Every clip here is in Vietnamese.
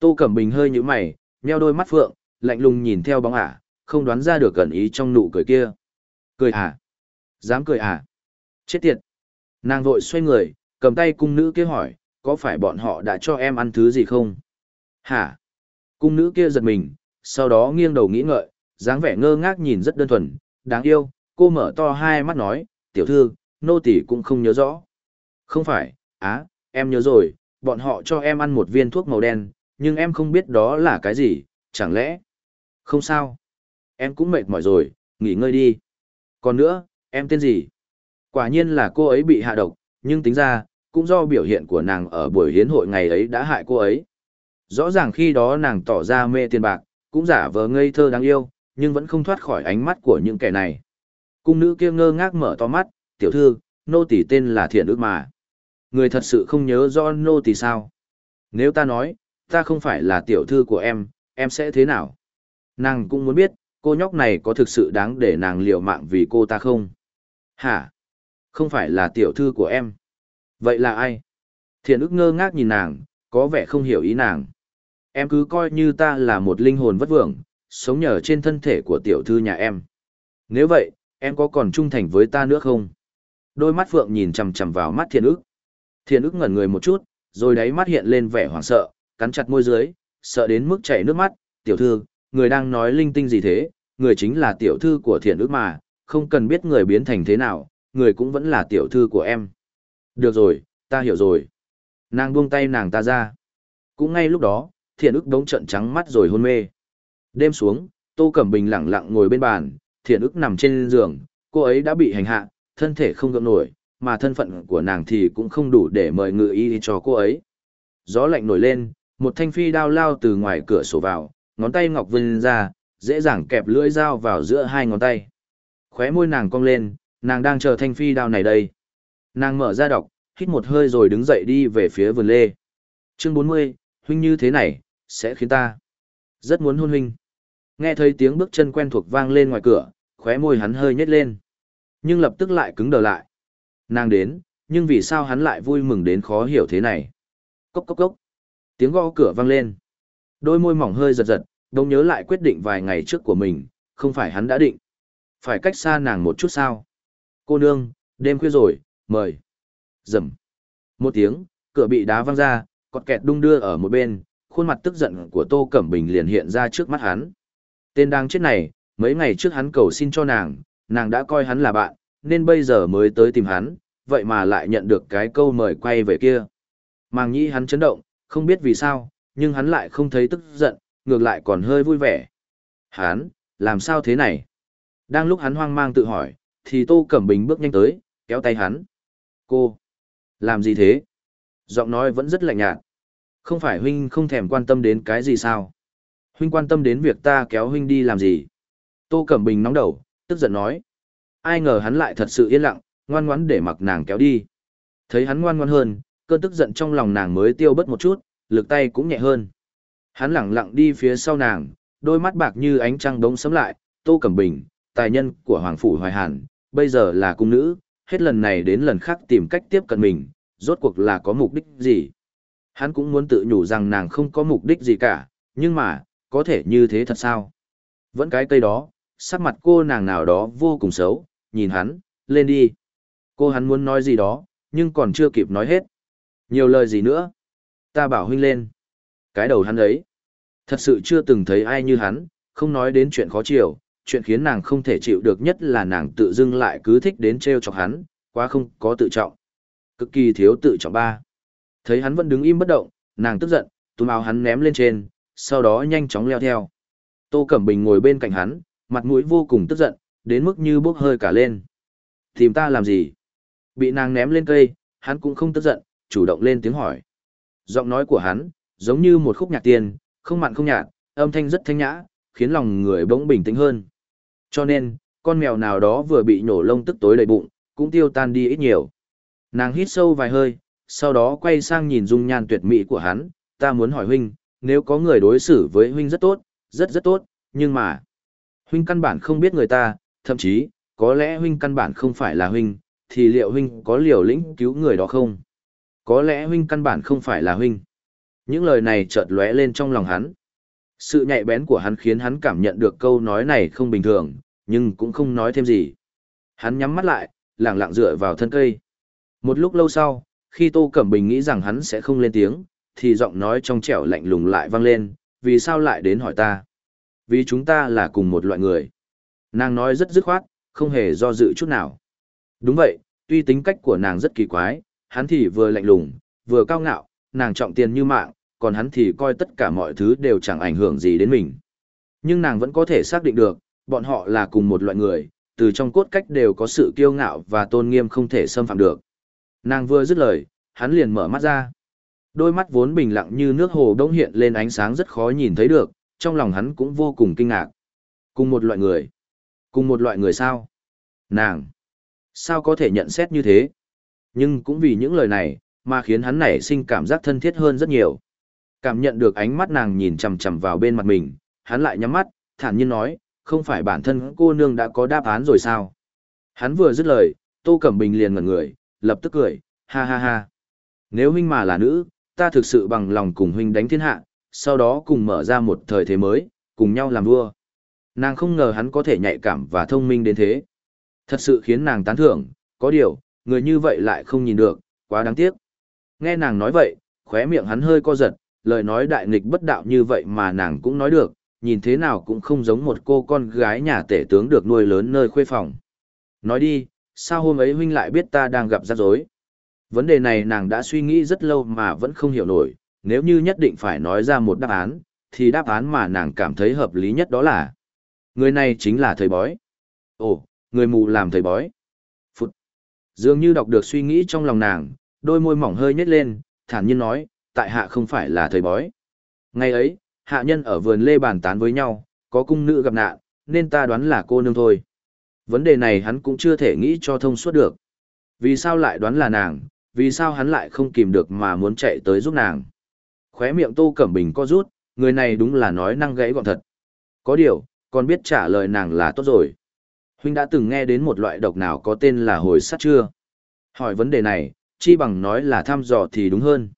Tô Cẩm Bình hơi như mày, nheo đôi mắt phượng, lạnh lùng nhìn theo bóng ả, không đoán ra được gần ý trong nụ cười kia. Cười à? Dám cười à? Chết tiệt! Nàng vội xoay người, cầm tay cung nữ kia hỏi, có phải bọn họ đã cho em ăn thứ gì không? Hả? Cung nữ kia giật mình, sau đó nghiêng đầu nghĩ ngợi, dáng vẻ ngơ ngác nhìn rất đơn thuần, đáng yêu, cô mở to hai mắt nói, tiểu thư, nô tỳ cũng không nhớ rõ. Không phải, á, em nhớ rồi, bọn họ cho em ăn một viên thuốc màu đen, nhưng em không biết đó là cái gì, chẳng lẽ? Không sao. Em cũng mệt mỏi rồi, nghỉ ngơi đi. Còn nữa, em tên gì? Quả nhiên là cô ấy bị hạ độc, nhưng tính ra, cũng do biểu hiện của nàng ở buổi hiến hội ngày ấy đã hại cô ấy. Rõ ràng khi đó nàng tỏ ra mê tiền bạc, cũng giả vờ ngây thơ đáng yêu, nhưng vẫn không thoát khỏi ánh mắt của những kẻ này. Cung nữ kia ngơ ngác mở to mắt, tiểu thư, nô tỳ tên là thiện ước mà. Người thật sự không nhớ do nô tỳ sao. Nếu ta nói, ta không phải là tiểu thư của em, em sẽ thế nào? Nàng cũng muốn biết, cô nhóc này có thực sự đáng để nàng liều mạng vì cô ta không? Hả? Không phải là tiểu thư của em. Vậy là ai? Thiện ức ngơ ngác nhìn nàng, có vẻ không hiểu ý nàng. Em cứ coi như ta là một linh hồn vất vưởng, sống nhờ trên thân thể của tiểu thư nhà em. Nếu vậy, em có còn trung thành với ta nữa không? Đôi mắt Phượng nhìn chằm chằm vào mắt thiện ức. Thiện ức ngẩn người một chút, rồi đáy mắt hiện lên vẻ hoảng sợ, cắn chặt môi dưới, sợ đến mức chảy nước mắt. Tiểu thư, người đang nói linh tinh gì thế, người chính là tiểu thư của thiện ức mà, không cần biết người biến thành thế nào, người cũng vẫn là tiểu thư của em. Được rồi, ta hiểu rồi. Nàng buông tay nàng ta ra. Cũng ngay lúc đó, thiện ức đống trận trắng mắt rồi hôn mê. Đêm xuống, Tô Cẩm Bình lặng lặng ngồi bên bàn, thiện ức nằm trên giường, cô ấy đã bị hành hạ, thân thể không gượng nổi, mà thân phận của nàng thì cũng không đủ để mời ngự y cho cô ấy. Gió lạnh nổi lên, một thanh phi đao lao từ ngoài cửa sổ vào, ngón tay ngọc vươn ra, dễ dàng kẹp lưỡi dao vào giữa hai ngón tay. Khóe môi nàng cong lên, nàng đang chờ thanh phi đao này đây. Nàng mở ra đọc, hít một hơi rồi đứng dậy đi về phía vườn lê. Chương 40, huynh như thế này, sẽ khiến ta rất muốn hôn huynh. Nghe thấy tiếng bước chân quen thuộc vang lên ngoài cửa, khóe môi hắn hơi nhếch lên. Nhưng lập tức lại cứng đờ lại. Nàng đến, nhưng vì sao hắn lại vui mừng đến khó hiểu thế này? Cốc cốc cốc. Tiếng gõ cửa vang lên. Đôi môi mỏng hơi giật giật, đông nhớ lại quyết định vài ngày trước của mình, không phải hắn đã định. Phải cách xa nàng một chút sao? Cô nương, đêm khuya rồi, mời. Dầm. Một tiếng, cửa bị đá văng ra, cọt kẹt đung đưa ở một bên, khuôn mặt tức giận của Tô Cẩm Bình liền hiện ra trước mắt hắn. Tên đang chết này, mấy ngày trước hắn cầu xin cho nàng, nàng đã coi hắn là bạn, nên bây giờ mới tới tìm hắn, vậy mà lại nhận được cái câu mời quay về kia. Màng nhĩ hắn chấn động, không biết vì sao, nhưng hắn lại không thấy tức giận, ngược lại còn hơi vui vẻ. Hắn, làm sao thế này? Đang lúc hắn hoang mang tự hỏi, thì Tô Cẩm Bình bước nhanh tới, kéo tay hắn. Cô, làm gì thế? Giọng nói vẫn rất lạnh nhạt. Không phải huynh không thèm quan tâm đến cái gì sao? Huynh quan tâm đến việc ta kéo huynh đi làm gì? Tô Cẩm Bình nóng đầu, tức giận nói. Ai ngờ hắn lại thật sự yên lặng, ngoan ngoãn để mặc nàng kéo đi. Thấy hắn ngoan ngoãn hơn, cơn tức giận trong lòng nàng mới tiêu bớt một chút, lực tay cũng nhẹ hơn. Hắn lặng lặng đi phía sau nàng, đôi mắt bạc như ánh trăng đống sấm lại, Tô Cẩm Bình, tài nhân của Hoàng Phủ Hoài Hàn, bây giờ là cung nữ, hết lần này đến lần khác tìm cách tiếp cận mình, rốt cuộc là có mục đích gì. Hắn cũng muốn tự nhủ rằng nàng không có mục đích gì cả, nhưng mà, có thể như thế thật sao? Vẫn cái cây đó, sắc mặt cô nàng nào đó vô cùng xấu, nhìn hắn, lên đi. Cô hắn muốn nói gì đó, nhưng còn chưa kịp nói hết. Nhiều lời gì nữa? Ta bảo huynh lên. Cái đầu hắn ấy. Thật sự chưa từng thấy ai như hắn, không nói đến chuyện khó chịu, chuyện khiến nàng không thể chịu được nhất là nàng tự dưng lại cứ thích đến treo chọc hắn, quá không có tự trọng. Cực kỳ thiếu tự trọng ba. Thấy hắn vẫn đứng im bất động, nàng tức giận, túm áo hắn ném lên trên, sau đó nhanh chóng leo theo. Tô Cẩm Bình ngồi bên cạnh hắn, mặt mũi vô cùng tức giận, đến mức như bốc hơi cả lên. Tìm ta làm gì? Bị nàng ném lên cây, hắn cũng không tức giận, chủ động lên tiếng hỏi. Giọng nói của hắn, giống như một khúc nhạc tiền, không mặn không nhạt, âm thanh rất thanh nhã, khiến lòng người bỗng bình tĩnh hơn. Cho nên, con mèo nào đó vừa bị nổ lông tức tối đầy bụng, cũng tiêu tan đi ít nhiều. Nàng hít sâu vài hơi, sau đó quay sang nhìn dung nhan tuyệt mỹ của hắn, ta muốn hỏi huynh, nếu có người đối xử với huynh rất tốt, rất rất tốt, nhưng mà, huynh căn bản không biết người ta, thậm chí, có lẽ huynh căn bản không phải là huynh, thì liệu huynh có liều lĩnh cứu người đó không? Có lẽ huynh căn bản không phải là huynh. Những lời này chợt lóe lên trong lòng hắn. Sự nhạy bén của hắn khiến hắn cảm nhận được câu nói này không bình thường, nhưng cũng không nói thêm gì. Hắn nhắm mắt lại, lặng lặng dựa vào thân cây. Một lúc lâu sau, khi Tô Cẩm Bình nghĩ rằng hắn sẽ không lên tiếng, thì giọng nói trong trẻo lạnh lùng lại vang lên, vì sao lại đến hỏi ta? Vì chúng ta là cùng một loại người. Nàng nói rất dứt khoát, không hề do dự chút nào. Đúng vậy, tuy tính cách của nàng rất kỳ quái, hắn thì vừa lạnh lùng, vừa cao ngạo, nàng trọng tiền như mạng, còn hắn thì coi tất cả mọi thứ đều chẳng ảnh hưởng gì đến mình. Nhưng nàng vẫn có thể xác định được, bọn họ là cùng một loại người, từ trong cốt cách đều có sự kiêu ngạo và tôn nghiêm không thể xâm phạm được. Nàng vừa dứt lời, hắn liền mở mắt ra. Đôi mắt vốn bình lặng như nước hồ đông hiện lên ánh sáng rất khó nhìn thấy được, trong lòng hắn cũng vô cùng kinh ngạc. Cùng một loại người. Cùng một loại người sao? Nàng. Sao có thể nhận xét như thế? Nhưng cũng vì những lời này, mà khiến hắn nảy sinh cảm giác thân thiết hơn rất nhiều. Cảm nhận được ánh mắt nàng nhìn chằm chằm vào bên mặt mình, hắn lại nhắm mắt, thản nhiên nói, không phải bản thân cô nương đã có đáp án rồi sao? Hắn vừa dứt lời, Tô Cẩm Bình liền ngẩn người, lập tức cười, ha ha ha. Nếu huynh mà là nữ, ta thực sự bằng lòng cùng huynh đánh thiên hạ, sau đó cùng mở ra một thời thế mới, cùng nhau làm vua. Nàng không ngờ hắn có thể nhạy cảm và thông minh đến thế. Thật sự khiến nàng tán thưởng, có điều, người như vậy lại không nhìn được, quá đáng tiếc. Nghe nàng nói vậy, khóe miệng hắn hơi co giật, lời nói đại nghịch bất đạo như vậy mà nàng cũng nói được, nhìn thế nào cũng không giống một cô con gái nhà tể tướng được nuôi lớn nơi khuê phòng. Nói đi, sao hôm ấy huynh lại biết ta đang gặp rắc rối? Vấn đề này nàng đã suy nghĩ rất lâu mà vẫn không hiểu nổi, nếu như nhất định phải nói ra một đáp án, thì đáp án mà nàng cảm thấy hợp lý nhất đó là Người này chính là thầy bói. Ồ, người mù làm thầy bói. Dường như đọc được suy nghĩ trong lòng nàng, đôi môi mỏng hơi nhếch lên, thản nhiên nói, tại hạ không phải là thầy bói. Ngày ấy, hạ nhân ở vườn lê bàn tán với nhau, có cung nữ gặp nạn, nên ta đoán là cô nương thôi. Vấn đề này hắn cũng chưa thể nghĩ cho thông suốt được. Vì sao lại đoán là nàng, vì sao hắn lại không kìm được mà muốn chạy tới giúp nàng. Khóe miệng Tô Cẩm Bình co rút, người này đúng là nói năng gãy gọn thật. Có điều, còn biết trả lời nàng là tốt rồi. Huynh đã từng nghe đến một loại độc nào có tên là hồi sắt chưa? Hỏi vấn đề này, chi bằng nói là thăm dò thì đúng hơn.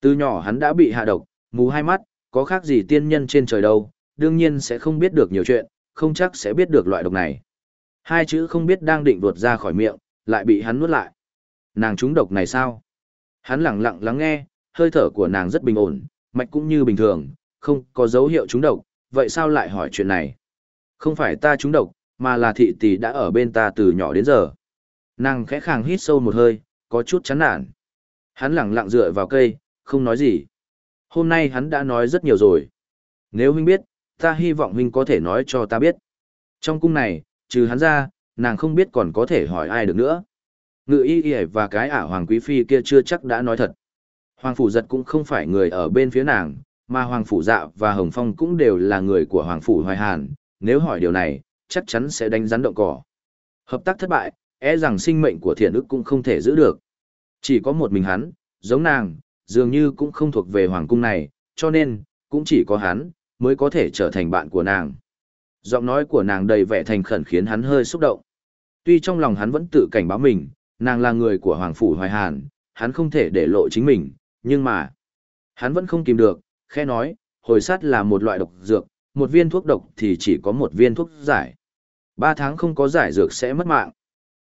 Từ nhỏ hắn đã bị hạ độc, mù hai mắt, có khác gì tiên nhân trên trời đâu, đương nhiên sẽ không biết được nhiều chuyện, không chắc sẽ biết được loại độc này. Hai chữ không biết đang định vượt ra khỏi miệng, lại bị hắn nuốt lại. Nàng trúng độc này sao? Hắn lặng lặng lắng nghe, hơi thở của nàng rất bình ổn, mạch cũng như bình thường, không có dấu hiệu trúng độc, vậy sao lại hỏi chuyện này? Không phải ta trúng độc, mà là thị tỷ đã ở bên ta từ nhỏ đến giờ. Nàng khẽ khàng hít sâu một hơi, có chút chán nản. Hắn lặng lặng dựa vào cây, không nói gì. Hôm nay hắn đã nói rất nhiều rồi. Nếu huynh biết, ta hy vọng huynh có thể nói cho ta biết. Trong cung này, trừ hắn ra, nàng không biết còn có thể hỏi ai được nữa. Ngự y y và cái ả hoàng quý phi kia chưa chắc đã nói thật. Hoàng phủ giật cũng không phải người ở bên phía nàng, mà hoàng phủ dạ và hồng phong cũng đều là người của hoàng phủ hoài hàn. Nếu hỏi điều này, chắc chắn sẽ đánh rắn động cỏ. Hợp tác thất bại, e rằng sinh mệnh của thiện ức cũng không thể giữ được. Chỉ có một mình hắn, giống nàng, dường như cũng không thuộc về hoàng cung này, cho nên, cũng chỉ có hắn, mới có thể trở thành bạn của nàng. Giọng nói của nàng đầy vẻ thành khẩn khiến hắn hơi xúc động. Tuy trong lòng hắn vẫn tự cảnh báo mình, nàng là người của Hoàng Phủ Hoài Hàn, hắn không thể để lộ chính mình, nhưng mà, hắn vẫn không kìm được, khẽ nói, hồi sát là một loại độc dược, một viên thuốc độc thì chỉ có một viên thuốc giải. Ba tháng không có giải dược sẽ mất mạng.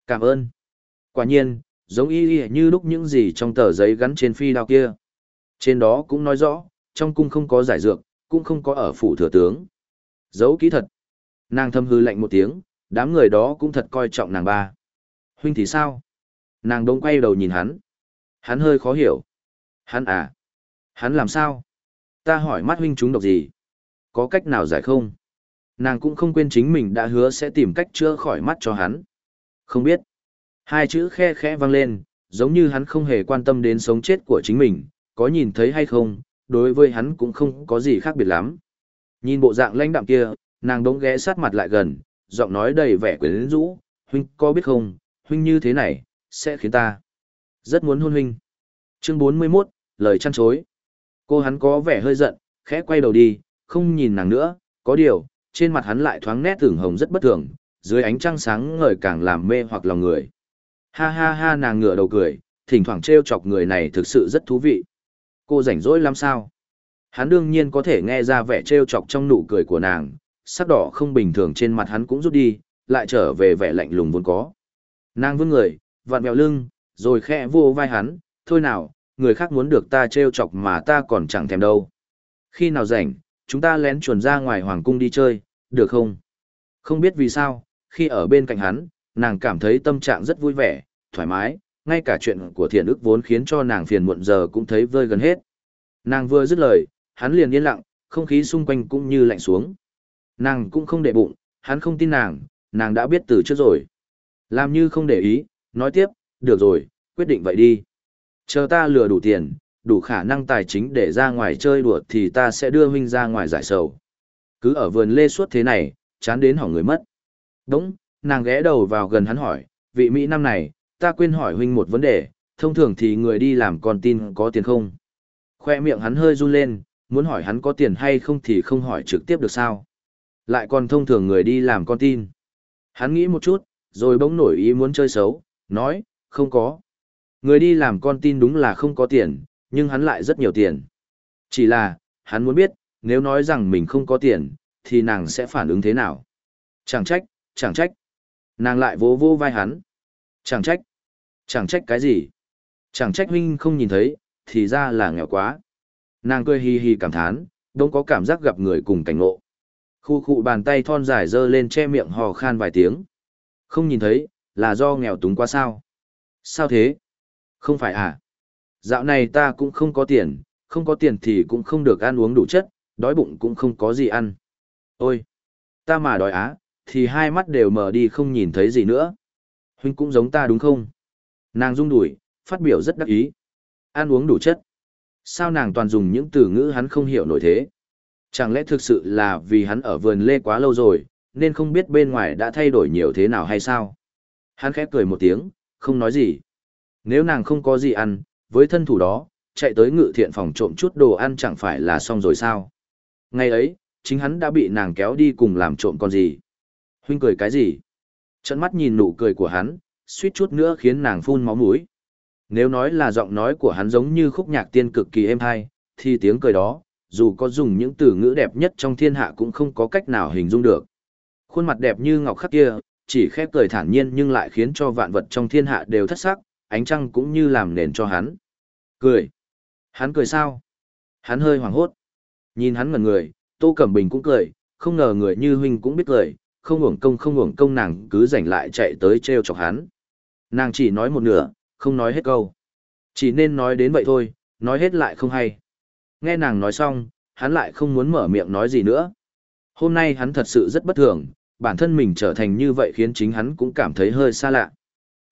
Cảm ơn. Quả nhiên, giống y y như lúc những gì trong tờ giấy gắn trên phi đao kia. Trên đó cũng nói rõ, trong cung không có giải dược, cũng không có ở phủ thừa tướng. Dấu kỹ thật. Nàng thâm hư lạnh một tiếng, đám người đó cũng thật coi trọng nàng ba. Huynh thì sao? Nàng đông quay đầu nhìn hắn. Hắn hơi khó hiểu. Hắn à? Hắn làm sao? Ta hỏi mắt huynh chúng độc gì? Có cách nào giải không? Nàng cũng không quên chính mình đã hứa sẽ tìm cách chữa khỏi mắt cho hắn. Không biết. Hai chữ khe khẽ vang lên, giống như hắn không hề quan tâm đến sống chết của chính mình, có nhìn thấy hay không, đối với hắn cũng không có gì khác biệt lắm. Nhìn bộ dạng lãnh đạm kia, nàng đống ghé sát mặt lại gần, giọng nói đầy vẻ quyến rũ, huynh có biết không, huynh như thế này, sẽ khiến ta rất muốn hôn huynh. Chương 41, lời chăn chối. Cô hắn có vẻ hơi giận, khẽ quay đầu đi, không nhìn nàng nữa, có điều, trên mặt hắn lại thoáng nét tưởng hồng rất bất thường, dưới ánh trăng sáng ngời càng làm mê hoặc lòng người. Ha ha ha nàng ngửa đầu cười, thỉnh thoảng trêu chọc người này thực sự rất thú vị. Cô rảnh rỗi làm sao? Hắn đương nhiên có thể nghe ra vẻ trêu chọc trong nụ cười của nàng, sắc đỏ không bình thường trên mặt hắn cũng rút đi, lại trở về vẻ lạnh lùng vốn có. Nàng vươn người, vặn vẹo lưng, rồi khẽ vô vai hắn, thôi nào, người khác muốn được ta trêu chọc mà ta còn chẳng thèm đâu. Khi nào rảnh, chúng ta lén chuồn ra ngoài hoàng cung đi chơi, được không? Không biết vì sao, khi ở bên cạnh hắn, nàng cảm thấy tâm trạng rất vui vẻ, thoải mái, ngay cả chuyện của thiện ức vốn khiến cho nàng phiền muộn giờ cũng thấy vơi gần hết. Nàng vừa dứt lời, hắn liền yên lặng, không khí xung quanh cũng như lạnh xuống. Nàng cũng không để bụng, hắn không tin nàng, nàng đã biết từ trước rồi. Làm như không để ý, nói tiếp, được rồi, quyết định vậy đi. Chờ ta lừa đủ tiền, đủ khả năng tài chính để ra ngoài chơi đùa thì ta sẽ đưa huynh ra ngoài giải sầu. Cứ ở vườn lê suốt thế này, chán đến hỏng người mất. Đúng, nàng ghé đầu vào gần hắn hỏi, vị Mỹ năm này, ta quên hỏi huynh một vấn đề, thông thường thì người đi làm con tin có tiền không? Khoe miệng hắn hơi run lên, muốn hỏi hắn có tiền hay không thì không hỏi trực tiếp được sao? Lại còn thông thường người đi làm con tin. Hắn nghĩ một chút, rồi bỗng nổi ý muốn chơi xấu, nói, không có. Người đi làm con tin đúng là không có tiền, nhưng hắn lại rất nhiều tiền. Chỉ là, hắn muốn biết, nếu nói rằng mình không có tiền, thì nàng sẽ phản ứng thế nào? Chẳng trách, chẳng trách. Nàng lại vỗ vỗ vai hắn. Chẳng trách. Chẳng trách cái gì? Chẳng trách huynh không nhìn thấy, thì ra là nghèo quá. Nàng cười hì hì cảm thán, đông có cảm giác gặp người cùng cảnh ngộ. Khu khu bàn tay thon dài dơ lên che miệng hò khan vài tiếng. Không nhìn thấy, là do nghèo túng quá sao? Sao thế? Không phải à? Dạo này ta cũng không có tiền, không có tiền thì cũng không được ăn uống đủ chất, đói bụng cũng không có gì ăn. Ôi! Ta mà đói á, thì hai mắt đều mở đi không nhìn thấy gì nữa. Huynh cũng giống ta đúng không? Nàng rung đuổi, phát biểu rất đắc ý. Ăn uống đủ chất. Sao nàng toàn dùng những từ ngữ hắn không hiểu nổi thế? Chẳng lẽ thực sự là vì hắn ở vườn lê quá lâu rồi, nên không biết bên ngoài đã thay đổi nhiều thế nào hay sao? Hắn khẽ cười một tiếng, không nói gì. Nếu nàng không có gì ăn, với thân thủ đó, chạy tới ngự thiện phòng trộm chút đồ ăn chẳng phải là xong rồi sao? Ngày ấy, chính hắn đã bị nàng kéo đi cùng làm trộm con gì. Huynh cười cái gì? Trận mắt nhìn nụ cười của hắn, suýt chút nữa khiến nàng phun máu mũi. Nếu nói là giọng nói của hắn giống như khúc nhạc tiên cực kỳ êm hay, thì tiếng cười đó, dù có dùng những từ ngữ đẹp nhất trong thiên hạ cũng không có cách nào hình dung được. Khuôn mặt đẹp như ngọc khắc kia, chỉ khép cười thản nhiên nhưng lại khiến cho vạn vật trong thiên hạ đều thất sắc, ánh trăng cũng như làm nền cho hắn. Cười. Hắn cười sao? Hắn hơi hoảng hốt. Nhìn hắn ngẩn người, Tô Cẩm Bình cũng cười, không ngờ người như huynh cũng biết cười, không uổng công không uổng công nàng cứ rảnh lại chạy tới treo chọc hắn. Nàng chỉ nói một nửa, không nói hết câu. Chỉ nên nói đến vậy thôi, nói hết lại không hay. Nghe nàng nói xong, hắn lại không muốn mở miệng nói gì nữa. Hôm nay hắn thật sự rất bất thường, bản thân mình trở thành như vậy khiến chính hắn cũng cảm thấy hơi xa lạ.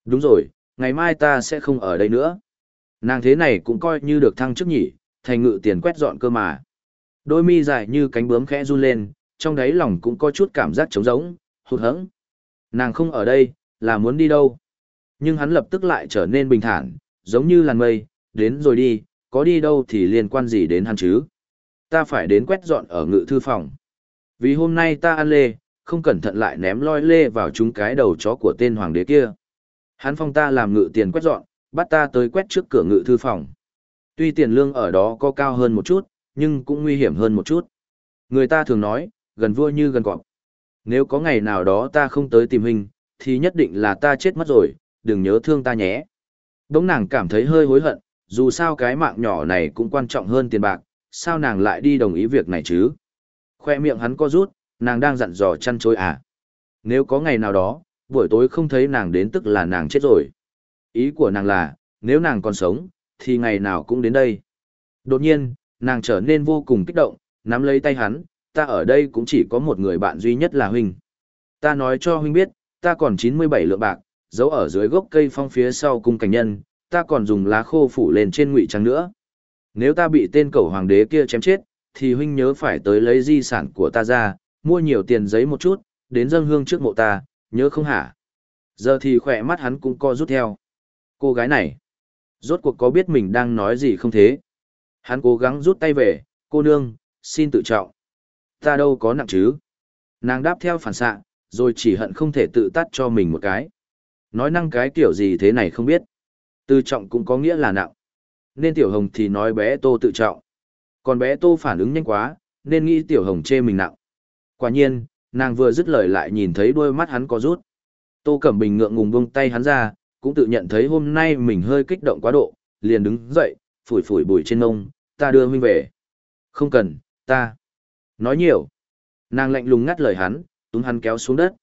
Đúng rồi, ngày mai ta sẽ không ở đây nữa. Nàng thế này cũng coi như được thăng chức nhỉ, thành ngự tiền quét dọn cơ mà. Đôi mi dài như cánh bướm khẽ run lên, trong đáy lòng cũng có chút cảm giác trống rỗng, hụt hẫng. Nàng không ở đây, là muốn đi đâu. Nhưng hắn lập tức lại trở nên bình thản, giống như làn mây, đến rồi đi, có đi đâu thì liên quan gì đến hắn chứ. Ta phải đến quét dọn ở ngự thư phòng. Vì hôm nay ta ăn lê, không cẩn thận lại ném loi lê vào chúng cái đầu chó của tên hoàng đế kia. Hắn phong ta làm ngự tiền quét dọn, bắt ta tới quét trước cửa ngự thư phòng. Tuy tiền lương ở đó có cao hơn một chút, nhưng cũng nguy hiểm hơn một chút. Người ta thường nói, gần vua như gần cọp. Nếu có ngày nào đó ta không tới tìm hình, thì nhất định là ta chết mất rồi, đừng nhớ thương ta nhé. Đống nàng cảm thấy hơi hối hận, dù sao cái mạng nhỏ này cũng quan trọng hơn tiền bạc, sao nàng lại đi đồng ý việc này chứ? Khoe miệng hắn co rút, nàng đang dặn dò chăn chối à? Nếu có ngày nào đó, buổi tối không thấy nàng đến tức là nàng chết rồi. Ý của nàng là, nếu nàng còn sống, thì ngày nào cũng đến đây. Đột nhiên, nàng trở nên vô cùng kích động, nắm lấy tay hắn, ta ở đây cũng chỉ có một người bạn duy nhất là huynh. Ta nói cho huynh biết, ta còn 97 lượng bạc, giấu ở dưới gốc cây phong phía sau cung cảnh nhân, ta còn dùng lá khô phủ lên trên ngụy trang nữa. Nếu ta bị tên cầu hoàng đế kia chém chết, thì huynh nhớ phải tới lấy di sản của ta ra, mua nhiều tiền giấy một chút, đến dâng hương trước mộ ta, nhớ không hả? Giờ thì khỏe mắt hắn cũng co rút theo. Cô gái này, rốt cuộc có biết mình đang nói gì không thế? Hắn cố gắng rút tay về, cô nương, xin tự trọng. Ta đâu có nặng chứ? Nàng đáp theo phản xạ, rồi chỉ hận không thể tự tắt cho mình một cái. Nói năng cái kiểu gì thế này không biết. Tự trọng cũng có nghĩa là nặng. Nên tiểu hồng thì nói bé tô tự trọng. Còn bé Tô phản ứng nhanh quá, nên nghĩ Tiểu Hồng chê mình nặng. Quả nhiên, nàng vừa dứt lời lại nhìn thấy đôi mắt hắn có rút. Tô Cẩm Bình ngượng ngùng buông tay hắn ra, cũng tự nhận thấy hôm nay mình hơi kích động quá độ, liền đứng dậy, phủi phủi bụi trên mông, ta đưa huynh về. Không cần, ta. Nói nhiều. Nàng lạnh lùng ngắt lời hắn, túm hắn kéo xuống đất.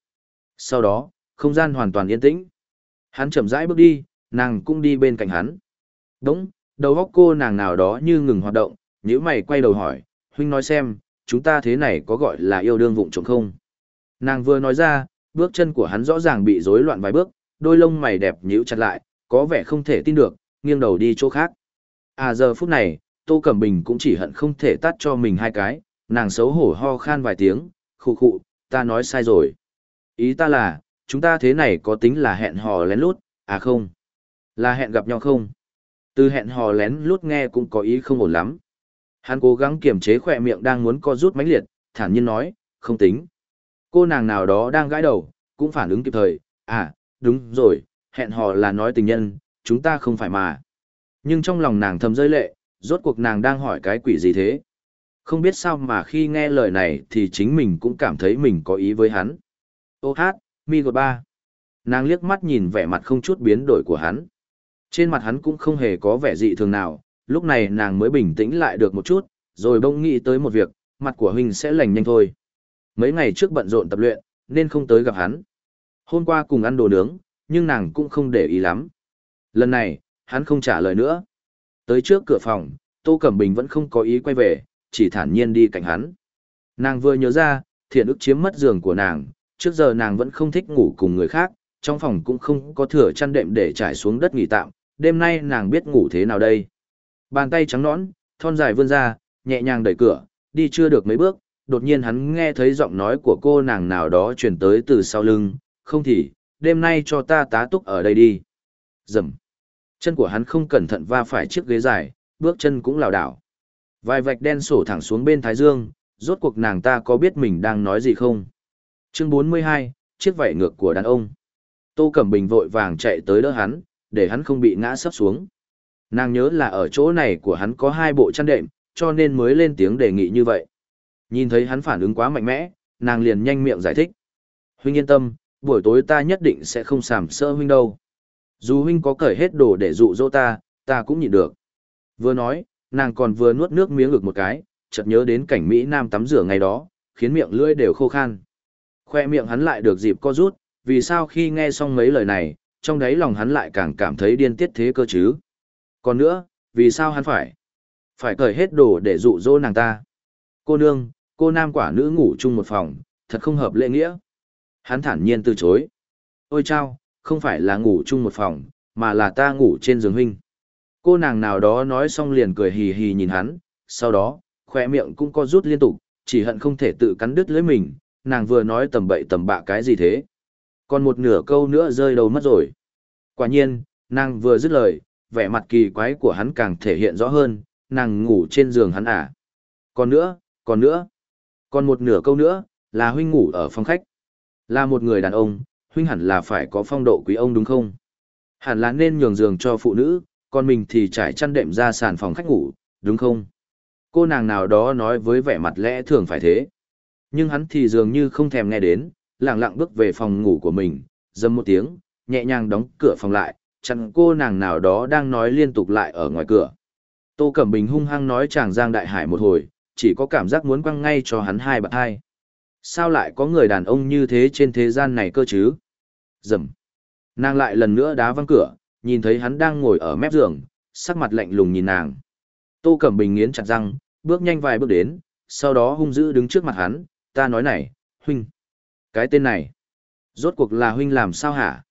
Sau đó, không gian hoàn toàn yên tĩnh. Hắn chậm rãi bước đi, nàng cũng đi bên cạnh hắn. Đúng, đầu góc cô nàng nào đó như ngừng hoạt động, nếu mày quay đầu hỏi, huynh nói xem, chúng ta thế này có gọi là yêu đương vụng trộm không? Nàng vừa nói ra, bước chân của hắn rõ ràng bị rối loạn vài bước, đôi lông mày đẹp nhíu chặt lại, có vẻ không thể tin được, nghiêng đầu đi chỗ khác. À giờ phút này, Tô Cẩm Bình cũng chỉ hận không thể tắt cho mình hai cái, nàng xấu hổ ho khan vài tiếng, khụ khụ, ta nói sai rồi. Ý ta là, chúng ta thế này có tính là hẹn hò lén lút, à không? Là hẹn gặp nhau không? Từ hẹn hò lén lút nghe cũng có ý không ổn lắm. Hắn cố gắng kiềm chế khỏe miệng đang muốn co rút mãnh liệt, thản nhiên nói, không tính. Cô nàng nào đó đang gãi đầu, cũng phản ứng kịp thời, à, đúng rồi, hẹn hò là nói tình nhân, chúng ta không phải mà. Nhưng trong lòng nàng thầm rơi lệ, rốt cuộc nàng đang hỏi cái quỷ gì thế. Không biết sao mà khi nghe lời này thì chính mình cũng cảm thấy mình có ý với hắn. Ô hát, mi gột ba. Nàng liếc mắt nhìn vẻ mặt không chút biến đổi của hắn. Trên mặt hắn cũng không hề có vẻ dị thường nào, lúc này nàng mới bình tĩnh lại được một chút, rồi bỗng nghĩ tới một việc, mặt của huynh sẽ lành nhanh thôi. Mấy ngày trước bận rộn tập luyện, nên không tới gặp hắn. Hôm qua cùng ăn đồ nướng, nhưng nàng cũng không để ý lắm. Lần này, hắn không trả lời nữa. Tới trước cửa phòng, Tô Cẩm Bình vẫn không có ý quay về, chỉ thản nhiên đi cạnh hắn. Nàng vừa nhớ ra, thiện ức chiếm mất giường của nàng, trước giờ nàng vẫn không thích ngủ cùng người khác, trong phòng cũng không có thửa chăn đệm để trải xuống đất nghỉ tạm, đêm nay nàng biết ngủ thế nào đây. Bàn tay trắng nõn, thon dài vươn ra, nhẹ nhàng đẩy cửa, đi chưa được mấy bước, đột nhiên hắn nghe thấy giọng nói của cô nàng nào đó truyền tới từ sau lưng, không thì, đêm nay cho ta tá túc ở đây đi. Dầm. Chân của hắn không cẩn thận va phải chiếc ghế dài, bước chân cũng lảo đảo. Vài vạch đen sổ thẳng xuống bên thái dương, rốt cuộc nàng ta có biết mình đang nói gì không? Chương 42, chiếc vảy ngược của đàn ông. Tô Cẩm Bình vội vàng chạy tới đỡ hắn, để hắn không bị ngã sấp xuống. Nàng nhớ là ở chỗ này của hắn có hai bộ chăn đệm, cho nên mới lên tiếng đề nghị như vậy. Nhìn thấy hắn phản ứng quá mạnh mẽ, nàng liền nhanh miệng giải thích. Huynh yên tâm, buổi tối ta nhất định sẽ không sàm sỡ huynh đâu. Dù huynh có cởi hết đồ để dụ dỗ ta, ta cũng nhịn được. Vừa nói, nàng còn vừa nuốt nước miếng ngực một cái, chợt nhớ đến cảnh Mỹ Nam tắm rửa ngày đó, khiến miệng lưỡi đều khô khan. Khoe miệng hắn lại được dịp co rút, vì sao khi nghe xong mấy lời này, trong đáy lòng hắn lại càng cảm thấy điên tiết thế cơ chứ. Còn nữa, vì sao hắn phải? Phải cởi hết đồ để dụ dỗ nàng ta. Cô nương, cô nam quả nữ ngủ chung một phòng, thật không hợp lễ nghĩa. Hắn thản nhiên từ chối. Ôi chao, không phải là ngủ chung một phòng, mà là ta ngủ trên giường huynh. Cô nàng nào đó nói xong liền cười hì hì nhìn hắn, sau đó, khỏe miệng cũng co rút liên tục, chỉ hận không thể tự cắn đứt lưỡi mình, nàng vừa nói tầm bậy tầm bạ cái gì thế. Còn một nửa câu nữa rơi đầu mất rồi. Quả nhiên, nàng vừa dứt lời, vẻ mặt kỳ quái của hắn càng thể hiện rõ hơn, nàng ngủ trên giường hắn à. Còn nữa, còn nữa, còn một nửa câu nữa, là huynh ngủ ở phòng khách. Là một người đàn ông, huynh hẳn là phải có phong độ quý ông đúng không? Hẳn là nên nhường giường cho phụ nữ, còn mình thì trải chăn đệm ra sàn phòng khách ngủ, đúng không? Cô nàng nào đó nói với vẻ mặt lẽ thường phải thế. Nhưng hắn thì dường như không thèm nghe đến, lặng lặng bước về phòng ngủ của mình, dâm một tiếng, nhẹ nhàng đóng cửa phòng lại, chặn cô nàng nào đó đang nói liên tục lại ở ngoài cửa. Tô Cẩm Bình hung hăng nói chàng Giang Đại Hải một hồi, chỉ có cảm giác muốn quăng ngay cho hắn hai bạn hai. Sao lại có người đàn ông như thế trên thế gian này cơ chứ? Dầm. Nàng lại lần nữa đá văng cửa, nhìn thấy hắn đang ngồi ở mép giường, sắc mặt lạnh lùng nhìn nàng. Tô Cẩm Bình nghiến chặt răng, bước nhanh vài bước đến, sau đó hung dữ đứng trước mặt hắn, ta nói này, huynh. Cái tên này, rốt cuộc là huynh làm sao hả?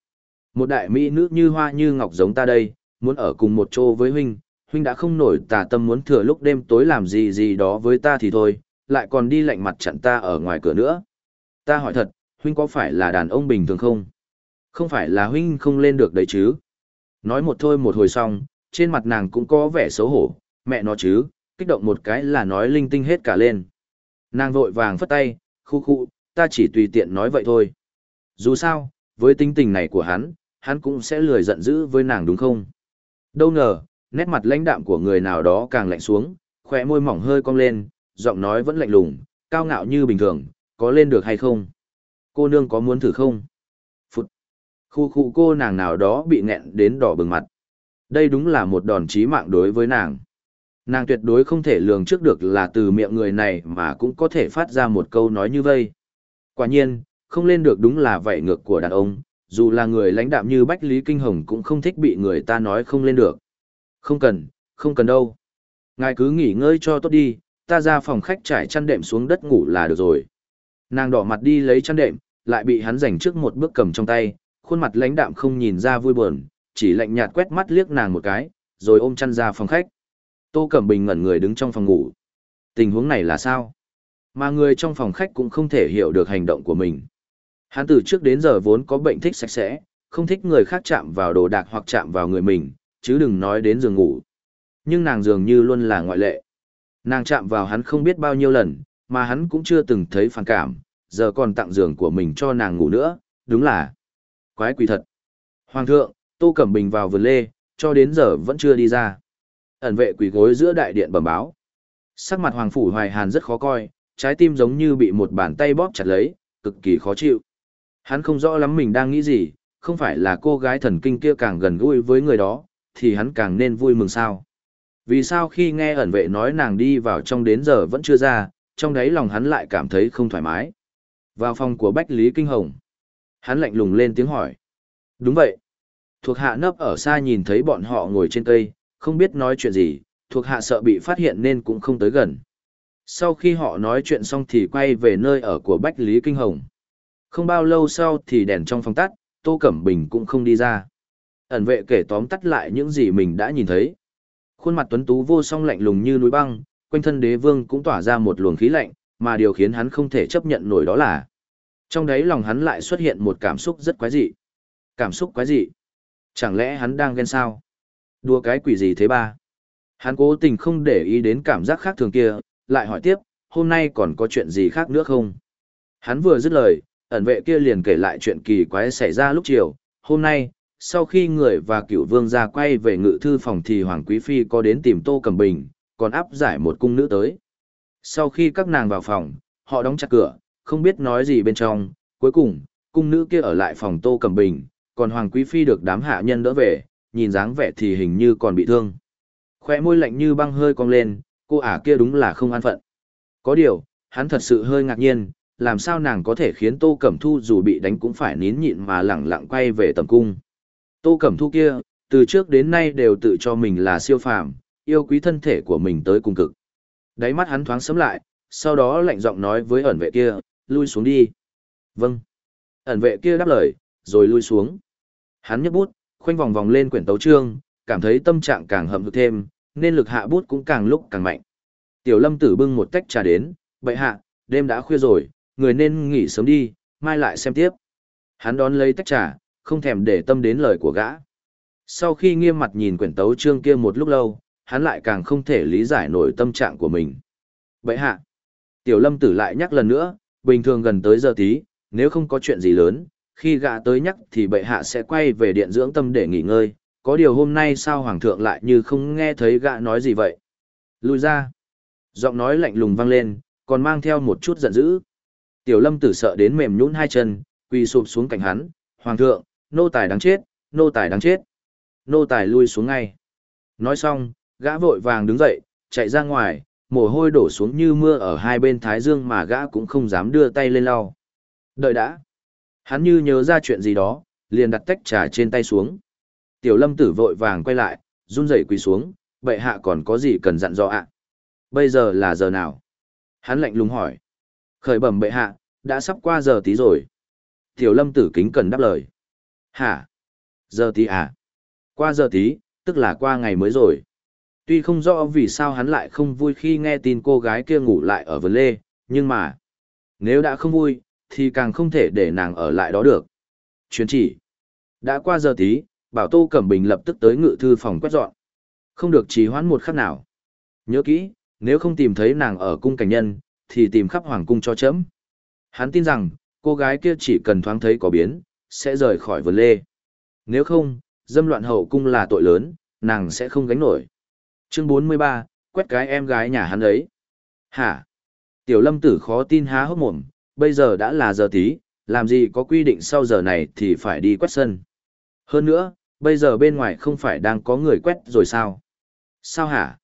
Một đại mỹ nữ như hoa như ngọc giống ta đây, muốn ở cùng một chỗ với huynh, huynh đã không nổi tà tâm muốn thừa lúc đêm tối làm gì gì đó với ta thì thôi, lại còn đi lạnh mặt chặn ta ở ngoài cửa nữa. Ta hỏi thật, huynh có phải là đàn ông bình thường không? Không phải là huynh không lên được đấy chứ? Nói một thôi một hồi xong, trên mặt nàng cũng có vẻ xấu hổ, mẹ nó chứ, kích động một cái là nói linh tinh hết cả lên. Nàng vội vàng phất tay, khu khu, ta chỉ tùy tiện nói vậy thôi. Dù sao, với tính tình này của hắn, hắn cũng sẽ lười giận dữ với nàng đúng không? Đâu ngờ, nét mặt lãnh đạm của người nào đó càng lạnh xuống, khỏe môi mỏng hơi cong lên, giọng nói vẫn lạnh lùng, cao ngạo như bình thường, có lên được hay không? Cô nương có muốn thử không? Phụt! Khu khu cô nàng nào đó bị nghẹn đến đỏ bừng mặt. Đây đúng là một đòn chí mạng đối với nàng. Nàng tuyệt đối không thể lường trước được là từ miệng người này mà cũng có thể phát ra một câu nói như vây. Quả nhiên, không lên được đúng là vậy ngược của đàn ông, dù là người lãnh đạm như Bách Lý Kinh Hồng cũng không thích bị người ta nói không lên được. Không cần, không cần đâu. Ngài cứ nghỉ ngơi cho tốt đi, ta ra phòng khách trải chăn đệm xuống đất ngủ là được rồi. Nàng đỏ mặt đi lấy chăn đệm, lại bị hắn giành trước một bước cầm trong tay, khuôn mặt lãnh đạm không nhìn ra vui buồn, chỉ lạnh nhạt quét mắt liếc nàng một cái, rồi ôm chăn ra phòng khách. Tô Cẩm Bình ngẩn người đứng trong phòng ngủ. Tình huống này là sao? Mà người trong phòng khách cũng không thể hiểu được hành động của mình. Hắn từ trước đến giờ vốn có bệnh thích sạch sẽ, không thích người khác chạm vào đồ đạc hoặc chạm vào người mình, chứ đừng nói đến giường ngủ. Nhưng nàng dường như luôn là ngoại lệ. Nàng chạm vào hắn không biết bao nhiêu lần, mà hắn cũng chưa từng thấy phản cảm, giờ còn tặng giường của mình cho nàng ngủ nữa, đúng là quái quỷ thật. Hoàng thượng, Tô Cẩm Bình vào vườn lê, cho đến giờ vẫn chưa đi ra. Ẩn vệ quỷ gối giữa đại điện bẩm báo. Sắc mặt Hoàng Phủ Hoài Hàn rất khó coi, trái tim giống như bị một bàn tay bóp chặt lấy, cực kỳ khó chịu. Hắn không rõ lắm mình đang nghĩ gì, không phải là cô gái thần kinh kia càng gần gũi với người đó, thì hắn càng nên vui mừng sao. Vì sao khi nghe ẩn vệ nói nàng đi vào trong đến giờ vẫn chưa ra, trong đấy lòng hắn lại cảm thấy không thoải mái. Vào phòng của Bách Lý Kinh Hồng, hắn lạnh lùng lên tiếng hỏi. Đúng vậy. Thuộc hạ nấp ở xa nhìn thấy bọn họ ngồi trên cây, không biết nói chuyện gì, thuộc hạ sợ bị phát hiện nên cũng không tới gần. Sau khi họ nói chuyện xong thì quay về nơi ở của Bách Lý Kinh Hồng. Không bao lâu sau thì đèn trong phòng tắt, Tô Cẩm Bình cũng không đi ra. Ẩn vệ kể tóm tắt lại những gì mình đã nhìn thấy. Khuôn mặt tuấn tú vô song lạnh lùng như núi băng, quanh thân đế vương cũng tỏa ra một luồng khí lạnh, mà điều khiến hắn không thể chấp nhận nổi đó là trong đấy lòng hắn lại xuất hiện một cảm xúc rất quái dị. Cảm xúc quái dị? Chẳng lẽ hắn đang ghen sao? Đùa cái quỷ gì thế ba? Hắn cố tình không để ý đến cảm giác khác thường kia, lại hỏi tiếp, hôm nay còn có chuyện gì khác nữa không? Hắn vừa dứt lời, ẩn vệ kia liền kể lại chuyện kỳ quái xảy ra lúc chiều. Hôm nay, sau khi người và cựu vương ra quay về ngự thư phòng thì Hoàng Quý Phi có đến tìm Tô Cẩm Bình, còn áp giải một cung nữ tới. Sau khi các nàng vào phòng, họ đóng chặt cửa, không biết nói gì bên trong, cuối cùng, cung nữ kia ở lại phòng Tô Cẩm Bình, còn Hoàng Quý Phi được đám hạ nhân đỡ về, nhìn dáng vẻ thì hình như còn bị thương. Khoe môi lạnh như băng hơi cong lên, cô ả kia đúng là không an phận. Có điều, hắn thật sự hơi ngạc nhiên, làm sao nàng có thể khiến Tô Cẩm Thu dù bị đánh cũng phải nín nhịn mà lẳng lặng quay về tầm cung. Tô Cẩm Thu kia, từ trước đến nay đều tự cho mình là siêu phàm, yêu quý thân thể của mình tới cùng cực. Đáy mắt hắn thoáng sấm lại, sau đó lạnh giọng nói với ẩn vệ kia, lui xuống đi. Vâng. Ẩn vệ kia đáp lời, rồi lui xuống. Hắn nhấc bút, khoanh vòng vòng lên quyển tấu chương, cảm thấy tâm trạng càng hậm hực thêm, nên lực hạ bút cũng càng lúc càng mạnh. Tiểu lâm tử bưng một tách trà đến, bậy hạ, đêm đã khuya rồi, người nên nghỉ sớm đi, mai lại xem tiếp. Hắn đón lấy tách trà, không thèm để tâm đến lời của gã. Sau khi nghiêm mặt nhìn quyển tấu chương kia một lúc lâu, hắn lại càng không thể lý giải nổi tâm trạng của mình. Bậy hạ, tiểu lâm tử lại nhắc lần nữa, bình thường gần tới giờ tí, nếu không có chuyện gì lớn, khi gã tới nhắc thì bệ hạ sẽ quay về điện dưỡng tâm để nghỉ ngơi, có điều hôm nay sao hoàng thượng lại như không nghe thấy gã nói gì vậy. Lùi ra. Giọng nói lạnh lùng vang lên, còn mang theo một chút giận dữ. Tiểu lâm tử sợ đến mềm nhũn hai chân, quỳ sụp xuống cạnh hắn, hoàng thượng, nô tài đáng chết, nô tài đáng chết. Nô tài lui xuống ngay. Nói xong, gã vội vàng đứng dậy, chạy ra ngoài, mồ hôi đổ xuống như mưa ở hai bên thái dương mà gã cũng không dám đưa tay lên lau. Đợi đã. Hắn như nhớ ra chuyện gì đó, liền đặt tách trà trên tay xuống. Tiểu lâm tử vội vàng quay lại, run rẩy quỳ xuống, bệ hạ còn có gì cần dặn dò ạ? Bây giờ là giờ nào? Hắn lạnh lùng hỏi. Khởi bẩm bệ hạ, đã sắp qua giờ tí rồi. Tiểu lâm tử kính cần đáp lời. Hả? Giờ tí à? Qua giờ tí, tức là qua ngày mới rồi. Tuy không rõ vì sao hắn lại không vui khi nghe tin cô gái kia ngủ lại ở vườn lê, nhưng mà, nếu đã không vui, thì càng không thể để nàng ở lại đó được. Chuyến chỉ. Đã qua giờ tí, bảo Tô Cẩm Bình lập tức tới ngự thư phòng quét dọn. Không được trì hoãn một khắc nào. Nhớ kỹ, nếu không tìm thấy nàng ở cung cảnh nhân, thì tìm khắp hoàng cung cho chấm. Hắn tin rằng, cô gái kia chỉ cần thoáng thấy có biến, sẽ rời khỏi vườn lê. Nếu không, dâm loạn hậu cung là tội lớn, nàng sẽ không gánh nổi. Chương 43, quét cái em gái nhà hắn ấy. Hả? Tiểu lâm tử khó tin há hốc mồm, bây giờ đã là giờ tí, làm gì có quy định sau giờ này thì phải đi quét sân. Hơn nữa, bây giờ bên ngoài không phải đang có người quét rồi sao? Sao hả?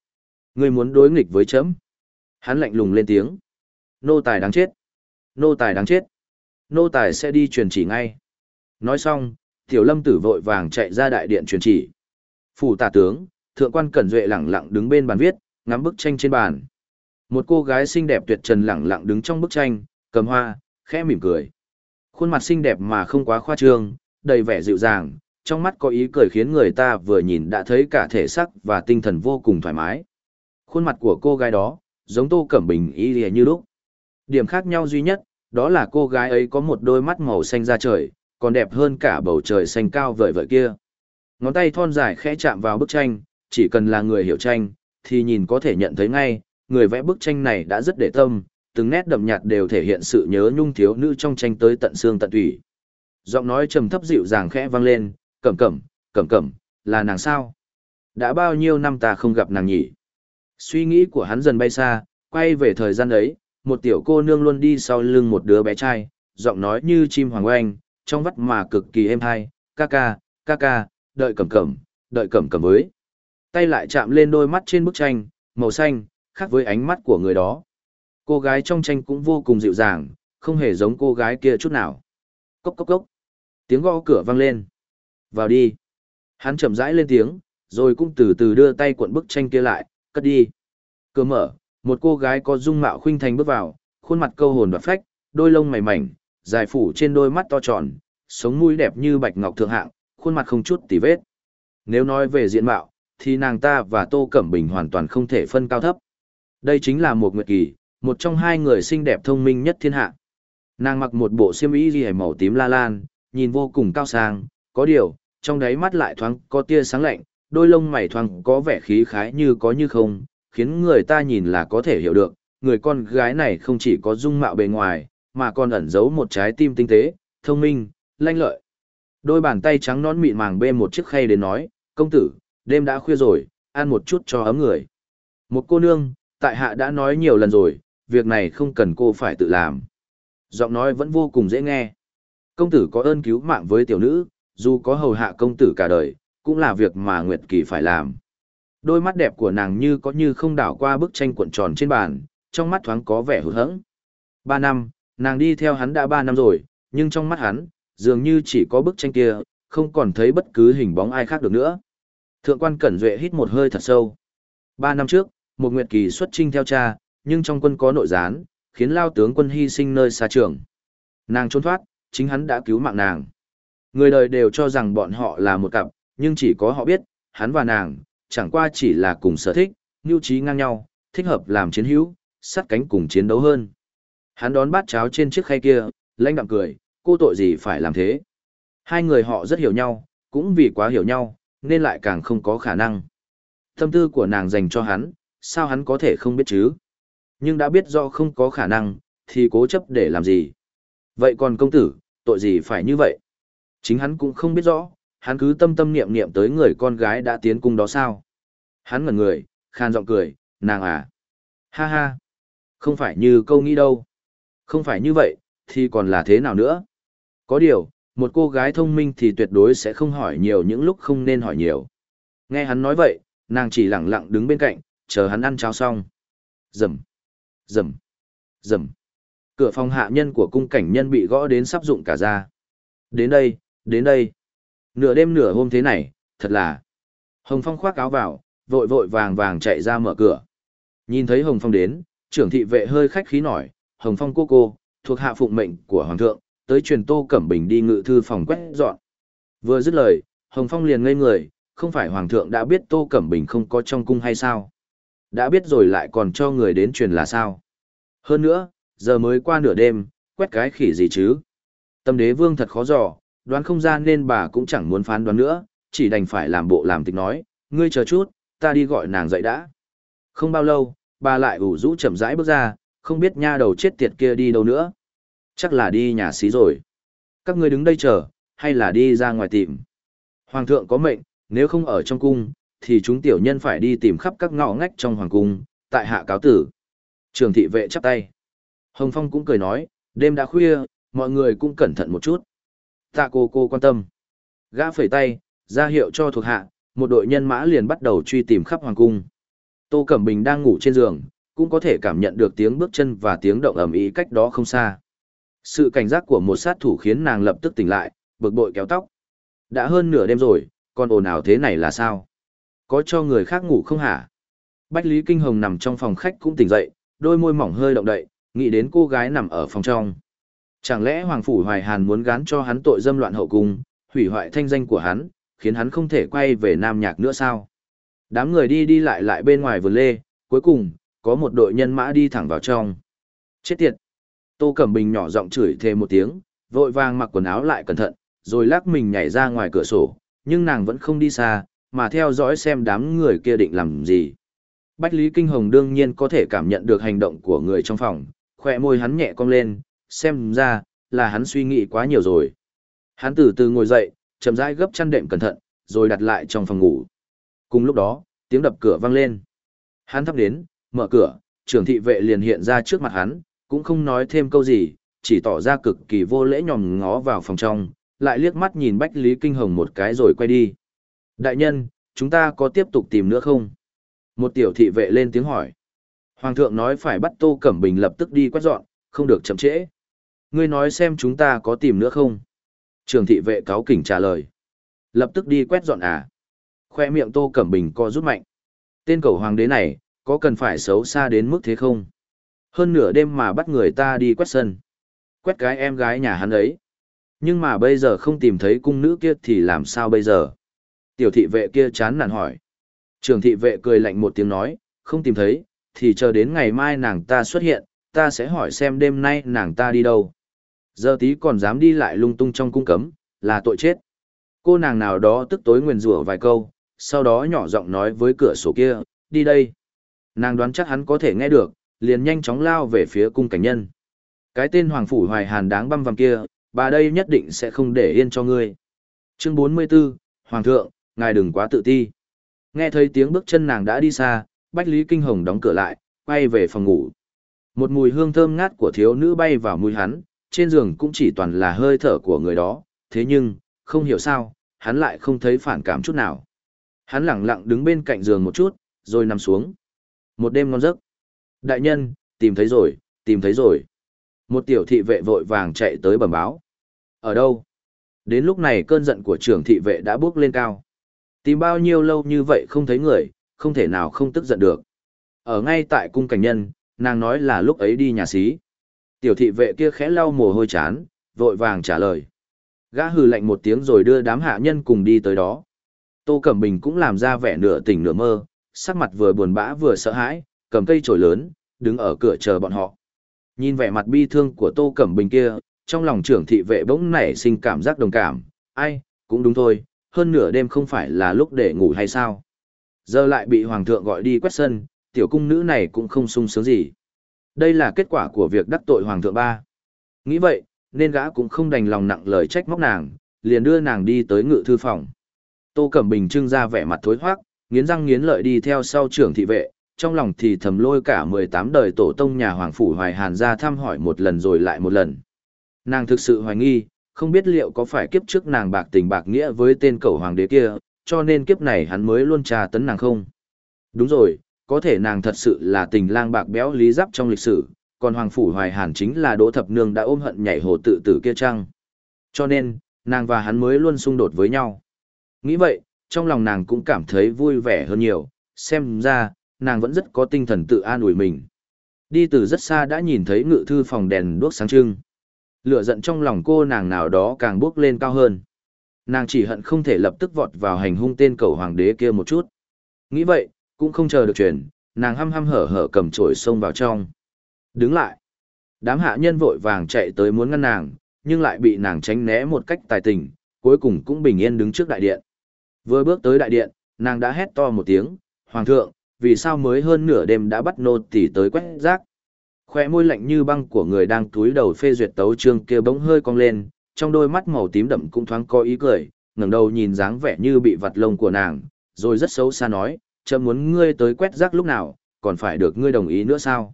Người muốn đối nghịch với chấm? Hắn lạnh lùng lên tiếng. Nô tài đáng chết. Nô tài đáng chết. Nô tài sẽ đi truyền chỉ ngay. Nói xong, tiểu lâm tử vội vàng chạy ra đại điện truyền chỉ. Phủ tả tướng, thượng quan cẩn duệ lẳng lặng đứng bên bàn viết, ngắm bức tranh trên bàn. Một cô gái xinh đẹp tuyệt trần lẳng lặng đứng trong bức tranh, cầm hoa, khẽ mỉm cười. Khuôn mặt xinh đẹp mà không quá khoa trương, đầy vẻ dịu dàng, trong mắt có ý cười khiến người ta vừa nhìn đã thấy cả thể sắc và tinh thần vô cùng thoải mái. Khuôn mặt của cô gái đó, giống Tô Cẩm Bình y lìa như lúc. Điểm khác nhau duy nhất, đó là cô gái ấy có một đôi mắt màu xanh da trời, còn đẹp hơn cả bầu trời xanh cao vời vợi kia. Ngón tay thon dài khẽ chạm vào bức tranh, chỉ cần là người hiểu tranh, thì nhìn có thể nhận thấy ngay, người vẽ bức tranh này đã rất để tâm, từng nét đậm nhạt đều thể hiện sự nhớ nhung thiếu nữ trong tranh tới tận xương tận tủy. Giọng nói trầm thấp dịu dàng khẽ vang lên, cẩm cẩm, cẩm cẩm, là nàng sao? Đã bao nhiêu năm ta không gặp nàng nhỉ? Suy nghĩ của hắn dần bay xa, quay về thời gian ấy, một tiểu cô nương luôn đi sau lưng một đứa bé trai, giọng nói như chim hoàng oanh, trong vắt mà cực kỳ êm hai, ca ca, ca ca, đợi cẩm cẩm, đợi cẩm cẩm với. Tay lại chạm lên đôi mắt trên bức tranh, màu xanh, khác với ánh mắt của người đó. Cô gái trong tranh cũng vô cùng dịu dàng, không hề giống cô gái kia chút nào. Cốc cốc cốc. Tiếng gõ cửa vang lên. Vào đi. Hắn chậm rãi lên tiếng, rồi cũng từ từ đưa tay cuộn bức tranh kia lại, cất đi. Cửa mở, một cô gái có dung mạo khuynh thành bước vào, khuôn mặt câu hồn đoạt phách, đôi lông mày mảnh, dài phủ trên đôi mắt to tròn, sống mũi đẹp như bạch ngọc thượng hạng, khuôn mặt không chút tì vết. Nếu nói về diện mạo, thì nàng ta và Tô Cẩm Bình hoàn toàn không thể phân cao thấp. Đây chính là một nguyệt kỳ, một trong hai người xinh đẹp thông minh nhất thiên hạ. Nàng mặc một bộ xiêm y ghi màu tím la lan, nhìn vô cùng cao sang, có điều, trong đáy mắt lại thoáng có tia sáng lạnh, đôi lông mày thoáng có vẻ khí khái như có như không, khiến người ta nhìn là có thể hiểu được, người con gái này không chỉ có dung mạo bề ngoài, mà còn ẩn giấu một trái tim tinh tế, thông minh, lanh lợi. Đôi bàn tay trắng nón mịn màng bê một chiếc khay đến nói, công tử, đêm đã khuya rồi, ăn một chút cho ấm người. Một cô nương, tại hạ đã nói nhiều lần rồi, việc này không cần cô phải tự làm. Giọng nói vẫn vô cùng dễ nghe. Công tử có ơn cứu mạng với tiểu nữ, dù có hầu hạ công tử cả đời, cũng là việc mà Nguyệt Kỳ phải làm. Đôi mắt đẹp của nàng như có như không đảo qua bức tranh cuộn tròn trên bàn, trong mắt thoáng có vẻ hụt hẫng. Ba năm, nàng đi theo hắn đã ba năm rồi, nhưng trong mắt hắn, dường như chỉ có bức tranh kia, không còn thấy bất cứ hình bóng ai khác được nữa. Thượng quan Cẩn Duệ hít một hơi thật sâu. Ba năm trước, một Nguyệt Kỳ xuất trinh theo cha, nhưng trong quân có nội gián, khiến lao tướng quân hy sinh nơi xa trường. Nàng trốn thoát, chính hắn đã cứu mạng nàng. Người đời đều cho rằng bọn họ là một cặp, nhưng chỉ có họ biết, hắn và nàng, chẳng qua chỉ là cùng sở thích, nhu trí ngang nhau, thích hợp làm chiến hữu, sát cánh cùng chiến đấu hơn. Hắn đón bát cháo trên chiếc khay kia, lãnh đạm cười, cô tội gì phải làm thế. Hai người họ rất hiểu nhau, cũng vì quá hiểu nhau, nên lại càng không có khả năng. Tâm tư của nàng dành cho hắn, sao hắn có thể không biết chứ? Nhưng đã biết do không có khả năng, thì cố chấp để làm gì? Vậy còn công tử, tội gì phải như vậy? Chính hắn cũng không biết rõ, hắn cứ tâm tâm niệm niệm tới người con gái đã tiến cung đó sao? Hắn ngẩn người, khan giọng cười, nàng à? Ha ha! Không phải như câu nghĩ đâu. Không phải như vậy, thì còn là thế nào nữa? Có điều, một cô gái thông minh thì tuyệt đối sẽ không hỏi nhiều những lúc không nên hỏi nhiều. Nghe hắn nói vậy, nàng chỉ lặng lặng đứng bên cạnh, chờ hắn ăn cháo xong. Rầm, rầm, rầm. Cửa phòng hạ nhân của cung cảnh nhân bị gõ đến sắp rụng cả ra. Đến đây, đến đây. Nửa đêm nửa hôm thế này, thật là. Hồng Phong khoác áo vào, vội vội vàng vàng chạy ra mở cửa. Nhìn thấy Hồng Phong đến, trưởng thị vệ hơi khách khí nổi, Hồng Phong cô cô, thuộc hạ phụng mệnh của Hoàng thượng, tới truyền Tô Cẩm Bình đi ngự thư phòng quét dọn. Vừa dứt lời, Hồng Phong liền ngây người, không phải Hoàng thượng đã biết Tô Cẩm Bình không có trong cung hay sao? Đã biết rồi lại còn cho người đến truyền là sao? Hơn nữa, giờ mới qua nửa đêm, quét cái khỉ gì chứ? Tâm đế vương thật khó dò, đoán không ra nên bà cũng chẳng muốn phán đoán nữa, chỉ đành phải làm bộ làm tịch nói, ngươi chờ chút, ta đi gọi nàng dậy đã. Không bao lâu, bà lại ủ rũ chậm rãi bước ra, không biết nha đầu chết tiệt kia đi đâu nữa. Chắc là đi nhà xí rồi. Các ngươi đứng đây chờ, hay là đi ra ngoài tìm. Hoàng thượng có mệnh, nếu không ở trong cung, thì chúng tiểu nhân phải đi tìm khắp các ngõ ngách trong hoàng cung, tại hạ cáo tử. Trường thị vệ chắp tay. Hồng Phong cũng cười nói, đêm đã khuya, mọi người cũng cẩn thận một chút. Tạ cô cô quan tâm. Gã phẩy tay, ra hiệu cho thuộc hạ, một đội nhân mã liền bắt đầu truy tìm khắp hoàng cung. Tô Cẩm Bình đang ngủ trên giường, cũng có thể cảm nhận được tiếng bước chân và tiếng động ầm ĩ cách đó không xa. Sự cảnh giác của một sát thủ khiến nàng lập tức tỉnh lại, bực bội kéo tóc. Đã hơn nửa đêm rồi, còn ồn ào thế này là sao? Có cho người khác ngủ không hả? Bách Lý Kinh Hồng nằm trong phòng khách cũng tỉnh dậy, đôi môi mỏng hơi động đậy, nghĩ đến cô gái nằm ở phòng trong. Chẳng lẽ Hoàng Phủ Hoài Hàn muốn gán cho hắn tội dâm loạn hậu cung, hủy hoại thanh danh của hắn, khiến hắn không thể quay về Nam Nhạc nữa sao? Đám người đi đi lại lại bên ngoài vườn lê, cuối cùng, có một đội nhân mã đi thẳng vào trong. Chết tiệt! Tô Cẩm Bình nhỏ giọng chửi thề một tiếng, vội vàng mặc quần áo lại cẩn thận, rồi lắc mình nhảy ra ngoài cửa sổ, nhưng nàng vẫn không đi xa, mà theo dõi xem đám người kia định làm gì. Bách Lý Kinh Hồng đương nhiên có thể cảm nhận được hành động của người trong phòng, khỏe môi hắn nhẹ cong lên, xem ra, là hắn suy nghĩ quá nhiều rồi. Hắn từ từ ngồi dậy, chậm rãi gấp chăn đệm cẩn thận, rồi đặt lại trong phòng ngủ. Cùng lúc đó, tiếng đập cửa vang lên. Hắn thắp đến, mở cửa, trưởng thị vệ liền hiện ra trước mặt hắn, cũng không nói thêm câu gì, chỉ tỏ ra cực kỳ vô lễ nhòm ngó vào phòng trong, lại liếc mắt nhìn Bách Lý Kinh Hồng một cái rồi quay đi. Đại nhân, chúng ta có tiếp tục tìm nữa không? Một tiểu thị vệ lên tiếng hỏi. Hoàng thượng nói phải bắt Tô Cẩm Bình lập tức đi quét dọn, không được chậm trễ. Ngươi nói xem chúng ta có tìm nữa không? Trường thị vệ cáo kỉnh trả lời. Lập tức đi quét dọn à? Khoe miệng Tô Cẩm Bình co rút mạnh. Tên cầu hoàng đế này, có cần phải xấu xa đến mức thế không? Hơn nửa đêm mà bắt người ta đi quét sân. Quét cái em gái nhà hắn ấy. Nhưng mà bây giờ không tìm thấy cung nữ kia thì làm sao bây giờ? Tiểu thị vệ kia chán nản hỏi. Trường thị vệ cười lạnh một tiếng nói, không tìm thấy, thì chờ đến ngày mai nàng ta xuất hiện, ta sẽ hỏi xem đêm nay nàng ta đi đâu. Giờ tí còn dám đi lại lung tung trong cung cấm, là tội chết. Cô nàng nào đó tức tối nguyền rủa vài câu, sau đó nhỏ giọng nói với cửa sổ kia, đi đây. Nàng đoán chắc hắn có thể nghe được, liền nhanh chóng lao về phía cung cảnh nhân. Cái tên Hoàng Phủ Hoài Hàn đáng băm vằm kia, bà đây nhất định sẽ không để yên cho ngươi. Chương 44, Hoàng thượng, ngài đừng quá tự ti. Nghe thấy tiếng bước chân nàng đã đi xa, Bách Lý Kinh Hồng đóng cửa lại, quay về phòng ngủ. Một mùi hương thơm ngát của thiếu nữ bay vào mũi hắn, trên giường cũng chỉ toàn là hơi thở của người đó, thế nhưng, không hiểu sao, hắn lại không thấy phản cảm chút nào. Hắn lặng lặng đứng bên cạnh giường một chút, rồi nằm xuống. Một đêm ngon giấc. Đại nhân, tìm thấy rồi, tìm thấy rồi. Một tiểu thị vệ vội vàng chạy tới bẩm báo. Ở đâu? Đến lúc này cơn giận của trưởng thị vệ đã bước lên cao. Tìm bao nhiêu lâu như vậy không thấy người, không thể nào không tức giận được. Ở ngay tại cung cảnh nhân, nàng nói là lúc ấy đi nhà xí. Tiểu thị vệ kia khẽ lau mồ hôi chán, vội vàng trả lời. Gã hừ lạnh một tiếng rồi đưa đám hạ nhân cùng đi tới đó. Tô Cẩm Bình cũng làm ra vẻ nửa tỉnh nửa mơ, sắc mặt vừa buồn bã vừa sợ hãi, cầm cây chổi lớn, đứng ở cửa chờ bọn họ. Nhìn vẻ mặt bi thương của Tô Cẩm Bình kia, trong lòng trưởng thị vệ bỗng nảy sinh cảm giác đồng cảm, ai, cũng đúng thôi, hơn nửa đêm không phải là lúc để ngủ hay sao. Giờ lại bị hoàng thượng gọi đi quét sân, tiểu cung nữ này cũng không sung sướng gì. Đây là kết quả của việc đắc tội hoàng thượng ba. Nghĩ vậy, nên gã cũng không đành lòng nặng lời trách móc nàng, liền đưa nàng đi tới ngự thư phòng. Tô Cẩm Bình trưng ra vẻ mặt thối thoát, nghiến răng nghiến lợi đi theo sau trưởng thị vệ, trong lòng thì thầm lôi cả 18 đời tổ tông nhà Hoàng Phủ Hoài Hàn ra thăm hỏi một lần rồi lại một lần. Nàng thực sự hoài nghi, không biết liệu có phải kiếp trước nàng bạc tình bạc nghĩa với tên cầu hoàng đế kia, cho nên kiếp này hắn mới luôn trà tấn nàng không. Đúng rồi, có thể nàng thật sự là tình lang bạc béo lý giáp trong lịch sử, còn Hoàng Phủ Hoài Hàn chính là Đỗ Thập Nương đã ôm hận nhảy hồ tự tử kia chăng. Cho nên, nàng và hắn mới luôn xung đột với nhau. Nghĩ vậy, trong lòng nàng cũng cảm thấy vui vẻ hơn nhiều, xem ra, nàng vẫn rất có tinh thần tự an ủi mình. Đi từ rất xa đã nhìn thấy ngự thư phòng đèn đuốc sáng trưng. Lửa giận trong lòng cô nàng nào đó càng bước lên cao hơn. Nàng chỉ hận không thể lập tức vọt vào hành hung tên cầu hoàng đế kia một chút. Nghĩ vậy, cũng không chờ được chuyển, nàng hăm hăm hở hở cầm chổi xông vào trong. Đứng lại. Đám hạ nhân vội vàng chạy tới muốn ngăn nàng, nhưng lại bị nàng tránh né một cách tài tình, cuối cùng cũng bình yên đứng trước đại điện. Vừa bước tới đại điện, nàng đã hét to một tiếng, Hoàng thượng, vì sao mới hơn nửa đêm đã bắt nô tỳ tới quét rác. Khoe môi lạnh như băng của người đang túi đầu phê duyệt tấu chương kia bỗng hơi cong lên, trong đôi mắt màu tím đậm cũng thoáng có ý cười, ngẩng đầu nhìn dáng vẻ như bị vặt lông của nàng, rồi rất xấu xa nói, chậm muốn ngươi tới quét rác lúc nào, còn phải được ngươi đồng ý nữa sao?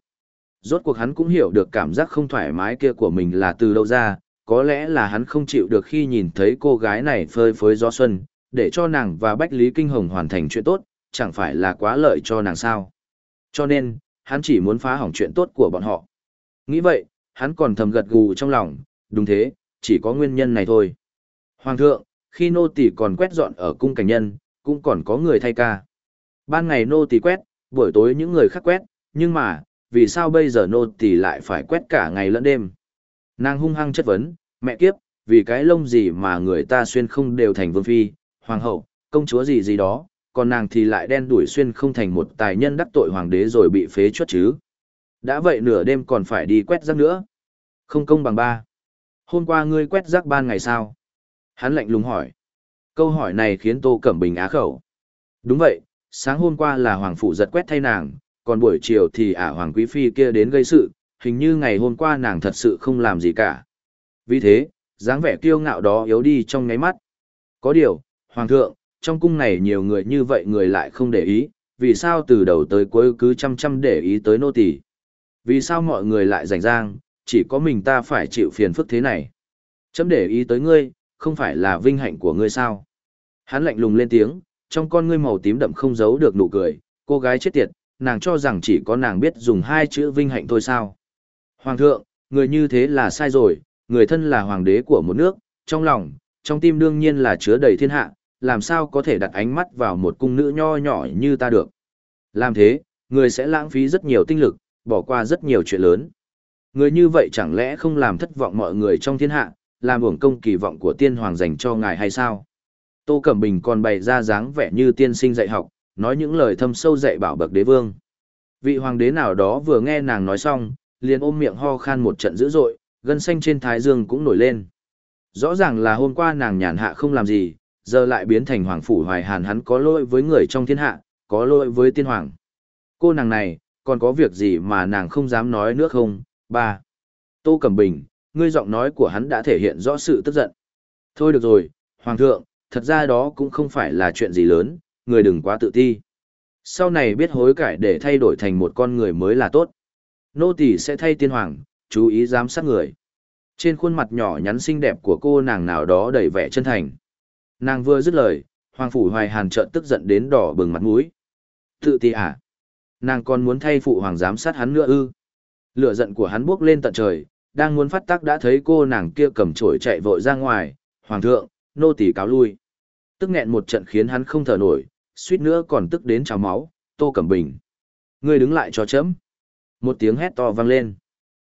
Rốt cuộc hắn cũng hiểu được cảm giác không thoải mái kia của mình là từ đâu ra, có lẽ là hắn không chịu được khi nhìn thấy cô gái này phơi phới gió xuân, để cho nàng và Bách Lý Kinh Hồng hoàn thành chuyện tốt, chẳng phải là quá lợi cho nàng sao. Cho nên, hắn chỉ muốn phá hỏng chuyện tốt của bọn họ. Nghĩ vậy, hắn còn thầm gật gù trong lòng, đúng thế, chỉ có nguyên nhân này thôi. Hoàng thượng, khi nô tỳ còn quét dọn ở cung cảnh nhân, cũng còn có người thay ca. Ban ngày nô tỳ quét, buổi tối những người khác quét, nhưng mà, vì sao bây giờ nô tỳ lại phải quét cả ngày lẫn đêm? Nàng hung hăng chất vấn, mẹ kiếp, vì cái lông gì mà người ta xuyên không đều thành vương phi, hoàng hậu, công chúa gì gì đó, còn nàng thì lại đen đuổi xuyên không thành một tài nhân đắc tội hoàng đế rồi bị phế chuất chứ. Đã vậy nửa đêm còn phải đi quét rác nữa. Không công bằng ba. Hôm qua ngươi quét rác ban ngày sao? Hắn lạnh lùng hỏi. Câu hỏi này khiến Tô Cẩm Bình á khẩu. Đúng vậy, sáng hôm qua là hoàng phụ giật quét thay nàng, còn buổi chiều thì ả hoàng quý phi kia đến gây sự, hình như ngày hôm qua nàng thật sự không làm gì cả. Vì thế, dáng vẻ kiêu ngạo đó yếu đi trong ngáy mắt. Có điều, hoàng thượng, trong cung này nhiều người như vậy người lại không để ý, vì sao từ đầu tới cuối cứ chăm chăm để ý tới nô tỳ? Vì sao mọi người lại rảnh rang, chỉ có mình ta phải chịu phiền phức thế này? Chấm để ý tới ngươi, không phải là vinh hạnh của ngươi sao? Hắn lạnh lùng lên tiếng, trong con ngươi màu tím đậm không giấu được nụ cười, cô gái chết tiệt, nàng cho rằng chỉ có nàng biết dùng hai chữ vinh hạnh thôi sao? Hoàng thượng, người như thế là sai rồi, người thân là hoàng đế của một nước, trong lòng, trong tim đương nhiên là chứa đầy thiên hạ, làm sao có thể đặt ánh mắt vào một cung nữ nho nhỏ như ta được. Làm thế, người sẽ lãng phí rất nhiều tinh lực, bỏ qua rất nhiều chuyện lớn. Người như vậy chẳng lẽ không làm thất vọng mọi người trong thiên hạ, làm uổng công kỳ vọng của tiên hoàng dành cho ngài hay sao? Tô Cẩm Bình còn bày ra dáng vẻ như tiên sinh dạy học, nói những lời thâm sâu dạy bảo bậc đế vương. Vị hoàng đế nào đó vừa nghe nàng nói xong, liền ôm miệng ho khan một trận dữ dội, gân xanh trên thái dương cũng nổi lên. Rõ ràng là hôm qua nàng nhàn hạ không làm gì, giờ lại biến thành hoàng phủ hoài hàn hắn có lỗi với người trong thiên hạ, có lỗi với tiên hoàng. Cô nàng này, còn có việc gì mà nàng không dám nói nữa không? Ba. Tô Cẩm Bình, ngươi giọng nói của hắn đã thể hiện rõ sự tức giận. Thôi được rồi, hoàng thượng, thật ra đó cũng không phải là chuyện gì lớn, người đừng quá tự ti. Sau này biết hối cải để thay đổi thành một con người mới là tốt. Nô tỳ sẽ thay tiên hoàng, chú ý giám sát người. Trên khuôn mặt nhỏ nhắn xinh đẹp của cô nàng nào đó đầy vẻ chân thành. Nàng vừa dứt lời, Hoàng Phủ Hoài Hàn trợn tức giận đến đỏ bừng mặt mũi. Tự ti à? Nàng còn muốn thay phụ hoàng giám sát hắn nữa ư? Lửa giận của hắn buốc lên tận trời, đang muốn phát tác đã thấy cô nàng kia cầm chổi chạy vội ra ngoài. Hoàng thượng, nô tỳ cáo lui. Tức nghẹn một trận khiến hắn không thở nổi, suýt nữa còn tức đến trào máu. Tô Cẩm Bình. Ngươi đứng lại cho chấm. Một tiếng hét to vang lên.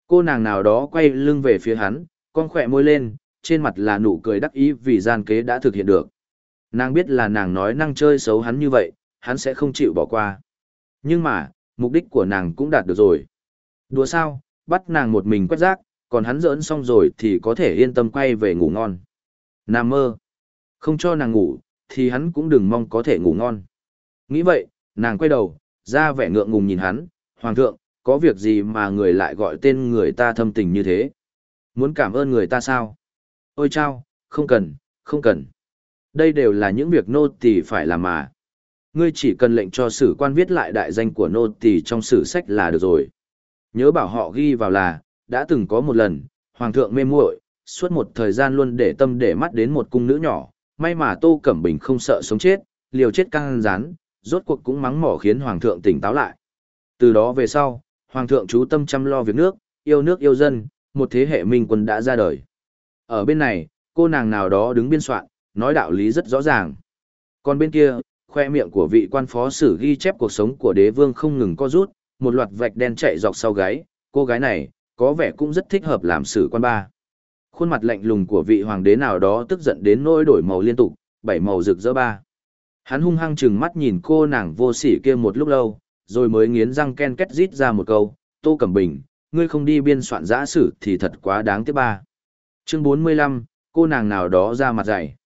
Cô nàng nào đó quay lưng về phía hắn, con khỏe môi lên, trên mặt là nụ cười đắc ý vì gian kế đã thực hiện được. Nàng biết là nàng nói năng chơi xấu hắn như vậy, hắn sẽ không chịu bỏ qua. Nhưng mà, mục đích của nàng cũng đạt được rồi. Đùa sao, bắt nàng một mình quét rác, còn hắn giỡn xong rồi thì có thể yên tâm quay về ngủ ngon. Nam mơ. Không cho nàng ngủ, thì hắn cũng đừng mong có thể ngủ ngon. Nghĩ vậy, nàng quay đầu, ra vẻ ngượng ngùng nhìn hắn, Hoàng thượng, có việc gì mà người lại gọi tên người ta thâm tình như thế? Muốn cảm ơn người ta sao? Ôi chao, không cần, không cần. Đây đều là những việc nô tỳ phải làm mà. Ngươi chỉ cần lệnh cho sử quan viết lại đại danh của nô tỳ trong sử sách là được rồi. Nhớ bảo họ ghi vào là, đã từng có một lần, hoàng thượng mê muội, suốt một thời gian luôn để tâm để mắt đến một cung nữ nhỏ, may mà Tô Cẩm Bình không sợ sống chết, liều chết căng rán, rốt cuộc cũng mắng mỏ khiến hoàng thượng tỉnh táo lại. Từ đó về sau, hoàng thượng chú tâm chăm lo việc nước, yêu nước yêu dân, một thế hệ minh quân đã ra đời. Ở bên này, cô nàng nào đó đứng biên soạn, nói đạo lý rất rõ ràng. Còn bên kia, khoe miệng của vị quan phó sử ghi chép cuộc sống của đế vương không ngừng co rút, một loạt vạch đen chạy dọc sau gáy, cô gái này, có vẻ cũng rất thích hợp làm sử quan ba. Khuôn mặt lạnh lùng của vị hoàng đế nào đó tức giận đến nỗi đổi màu liên tục, bảy màu rực rỡ ba. Hắn hung hăng chừng mắt nhìn cô nàng vô sỉ kia một lúc lâu, rồi mới nghiến răng ken két rít ra một câu, Tô Cẩm Bình, ngươi không đi biên soạn giã sử thì thật quá đáng tiếc ba. Chương 45, cô nàng nào đó ra mặt dày.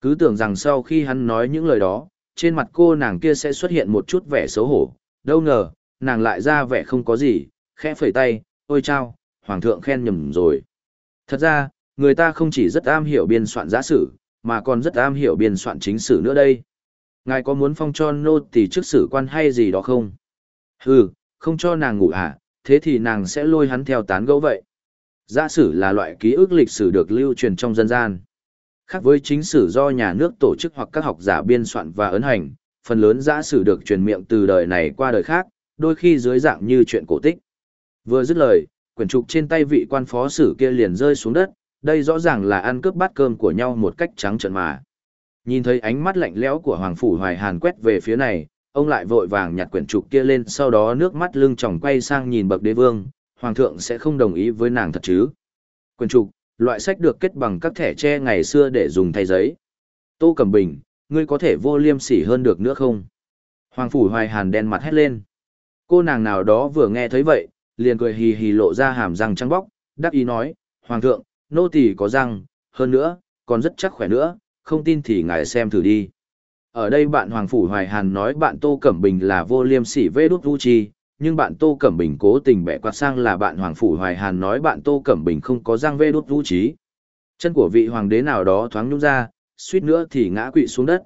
Cứ tưởng rằng sau khi hắn nói những lời đó, trên mặt cô nàng kia sẽ xuất hiện một chút vẻ xấu hổ, đâu ngờ, nàng lại ra vẻ không có gì, khẽ phẩy tay, ôi chao, hoàng thượng khen nhầm rồi. Thật ra, người ta không chỉ rất am hiểu biên soạn giả sử, mà còn rất am hiểu biên soạn chính sử nữa đây. Ngài có muốn phong cho nô tỳ trước sử quan hay gì đó không? Hừ, không cho nàng ngủ à, thế thì nàng sẽ lôi hắn theo tán gẫu vậy. Giả sử là loại ký ức lịch sử được lưu truyền trong dân gian. Khác với chính sử do nhà nước tổ chức hoặc các học giả biên soạn và ấn hành, phần lớn giả sử được truyền miệng từ đời này qua đời khác, đôi khi dưới dạng như chuyện cổ tích. Vừa dứt lời, quyển trục trên tay vị quan phó sử kia liền rơi xuống đất, đây rõ ràng là ăn cướp bát cơm của nhau một cách trắng trợn mà. Nhìn thấy ánh mắt lạnh lẽo của Hoàng Phủ Hoài Hàn quét về phía này, ông lại vội vàng nhặt quyển trục kia lên sau đó nước mắt lưng tròng quay sang nhìn bậc đế vương, Hoàng thượng sẽ không đồng ý với nàng thật chứ. Quyền trục, loại sách được kết bằng các thẻ tre ngày xưa để dùng thay giấy. Tô Cẩm Bình, ngươi có thể vô liêm sỉ hơn được nữa không? Hoàng Phủ Hoài Hàn đen mặt hét lên. Cô nàng nào đó vừa nghe thấy vậy, liền cười hì hì lộ ra hàm răng trắng bóc, đắc ý nói, Hoàng thượng, nô tỳ có răng, hơn nữa, còn rất chắc khỏe nữa, không tin thì ngài xem thử đi. Ở đây bạn Hoàng Phủ Hoài Hàn nói bạn Tô Cẩm Bình là vô liêm sỉ vê đút vu chi, nhưng bạn Tô Cẩm Bình cố tình bẻ quạt sang là bạn Hoàng Phủ Hoài Hàn nói bạn Tô Cẩm Bình không có răng vê đốt vũ trí. Chân của vị hoàng đế nào đó thoáng nhung ra, suýt nữa thì ngã quỵ xuống đất.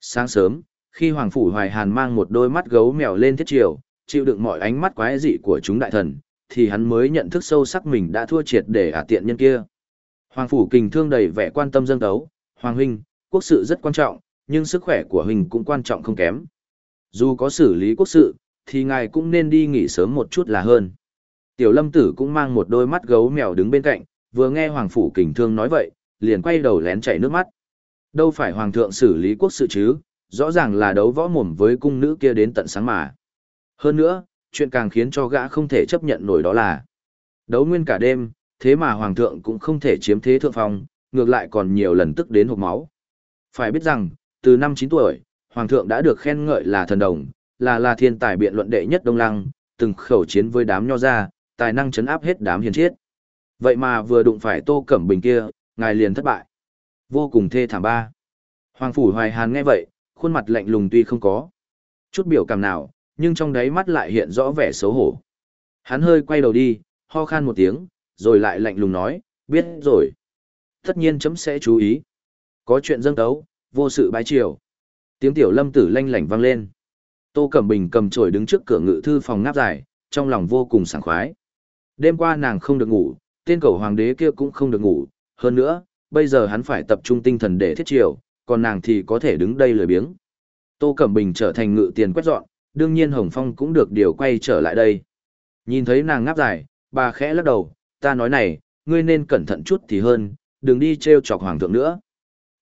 Sáng sớm, khi Hoàng Phủ Hoài Hàn mang một đôi mắt gấu mèo lên thiết triều, chịu đựng mọi ánh mắt quái dị của chúng đại thần, thì hắn mới nhận thức sâu sắc mình đã thua triệt để ả tiện nhân kia. Hoàng Phủ Kình Thương đầy vẻ quan tâm dâng tấu, Hoàng Huynh, quốc sự rất quan trọng, nhưng sức khỏe của Huynh cũng quan trọng không kém. Dù có xử lý quốc sự, thì ngài cũng nên đi nghỉ sớm một chút là hơn. Tiểu lâm tử cũng mang một đôi mắt gấu mèo đứng bên cạnh, vừa nghe Hoàng Phủ Kình Thương nói vậy, liền quay đầu lén chảy nước mắt. Đâu phải Hoàng thượng xử lý quốc sự chứ, rõ ràng là đấu võ mồm với cung nữ kia đến tận sáng mà. Hơn nữa, chuyện càng khiến cho gã không thể chấp nhận nổi đó là đấu nguyên cả đêm, thế mà Hoàng thượng cũng không thể chiếm thế thượng phong, ngược lại còn nhiều lần tức đến hộp máu. Phải biết rằng, từ năm 9 tuổi, Hoàng thượng đã được khen ngợi là thần đồng, là là thiên tài biện luận đệ nhất Đông Lăng, từng khẩu chiến với đám nho ra, tài năng chấn áp hết đám hiền triết. Vậy mà vừa đụng phải Tô Cẩm Bình kia, ngài liền thất bại. Vô cùng thê thảm ba. Hoàng phủ Hoài Hàn nghe vậy, khuôn mặt lạnh lùng tuy không có chút biểu cảm nào, nhưng trong đáy mắt lại hiện rõ vẻ xấu hổ. Hắn hơi quay đầu đi, ho khan một tiếng, rồi lại lạnh lùng nói, biết rồi. Tất nhiên chấm sẽ chú ý. Có chuyện dâng tấu, vô sự bái triều. Tiếng tiểu lâm tử lanh lảnh vang lên. Tô Cẩm Bình cầm chổi đứng trước cửa ngự thư phòng ngáp dài, trong lòng vô cùng sảng khoái. Đêm qua nàng không được ngủ, tên cầu hoàng đế kia cũng không được ngủ, hơn nữa, bây giờ hắn phải tập trung tinh thần để thiết triều, còn nàng thì có thể đứng đây lười biếng. Tô Cẩm Bình trở thành ngự tiền quét dọn, đương nhiên Hồng Phong cũng được điều quay trở lại đây. Nhìn thấy nàng ngáp dài, bà khẽ lắc đầu, ta nói này, ngươi nên cẩn thận chút thì hơn, đừng đi treo chọc hoàng thượng nữa.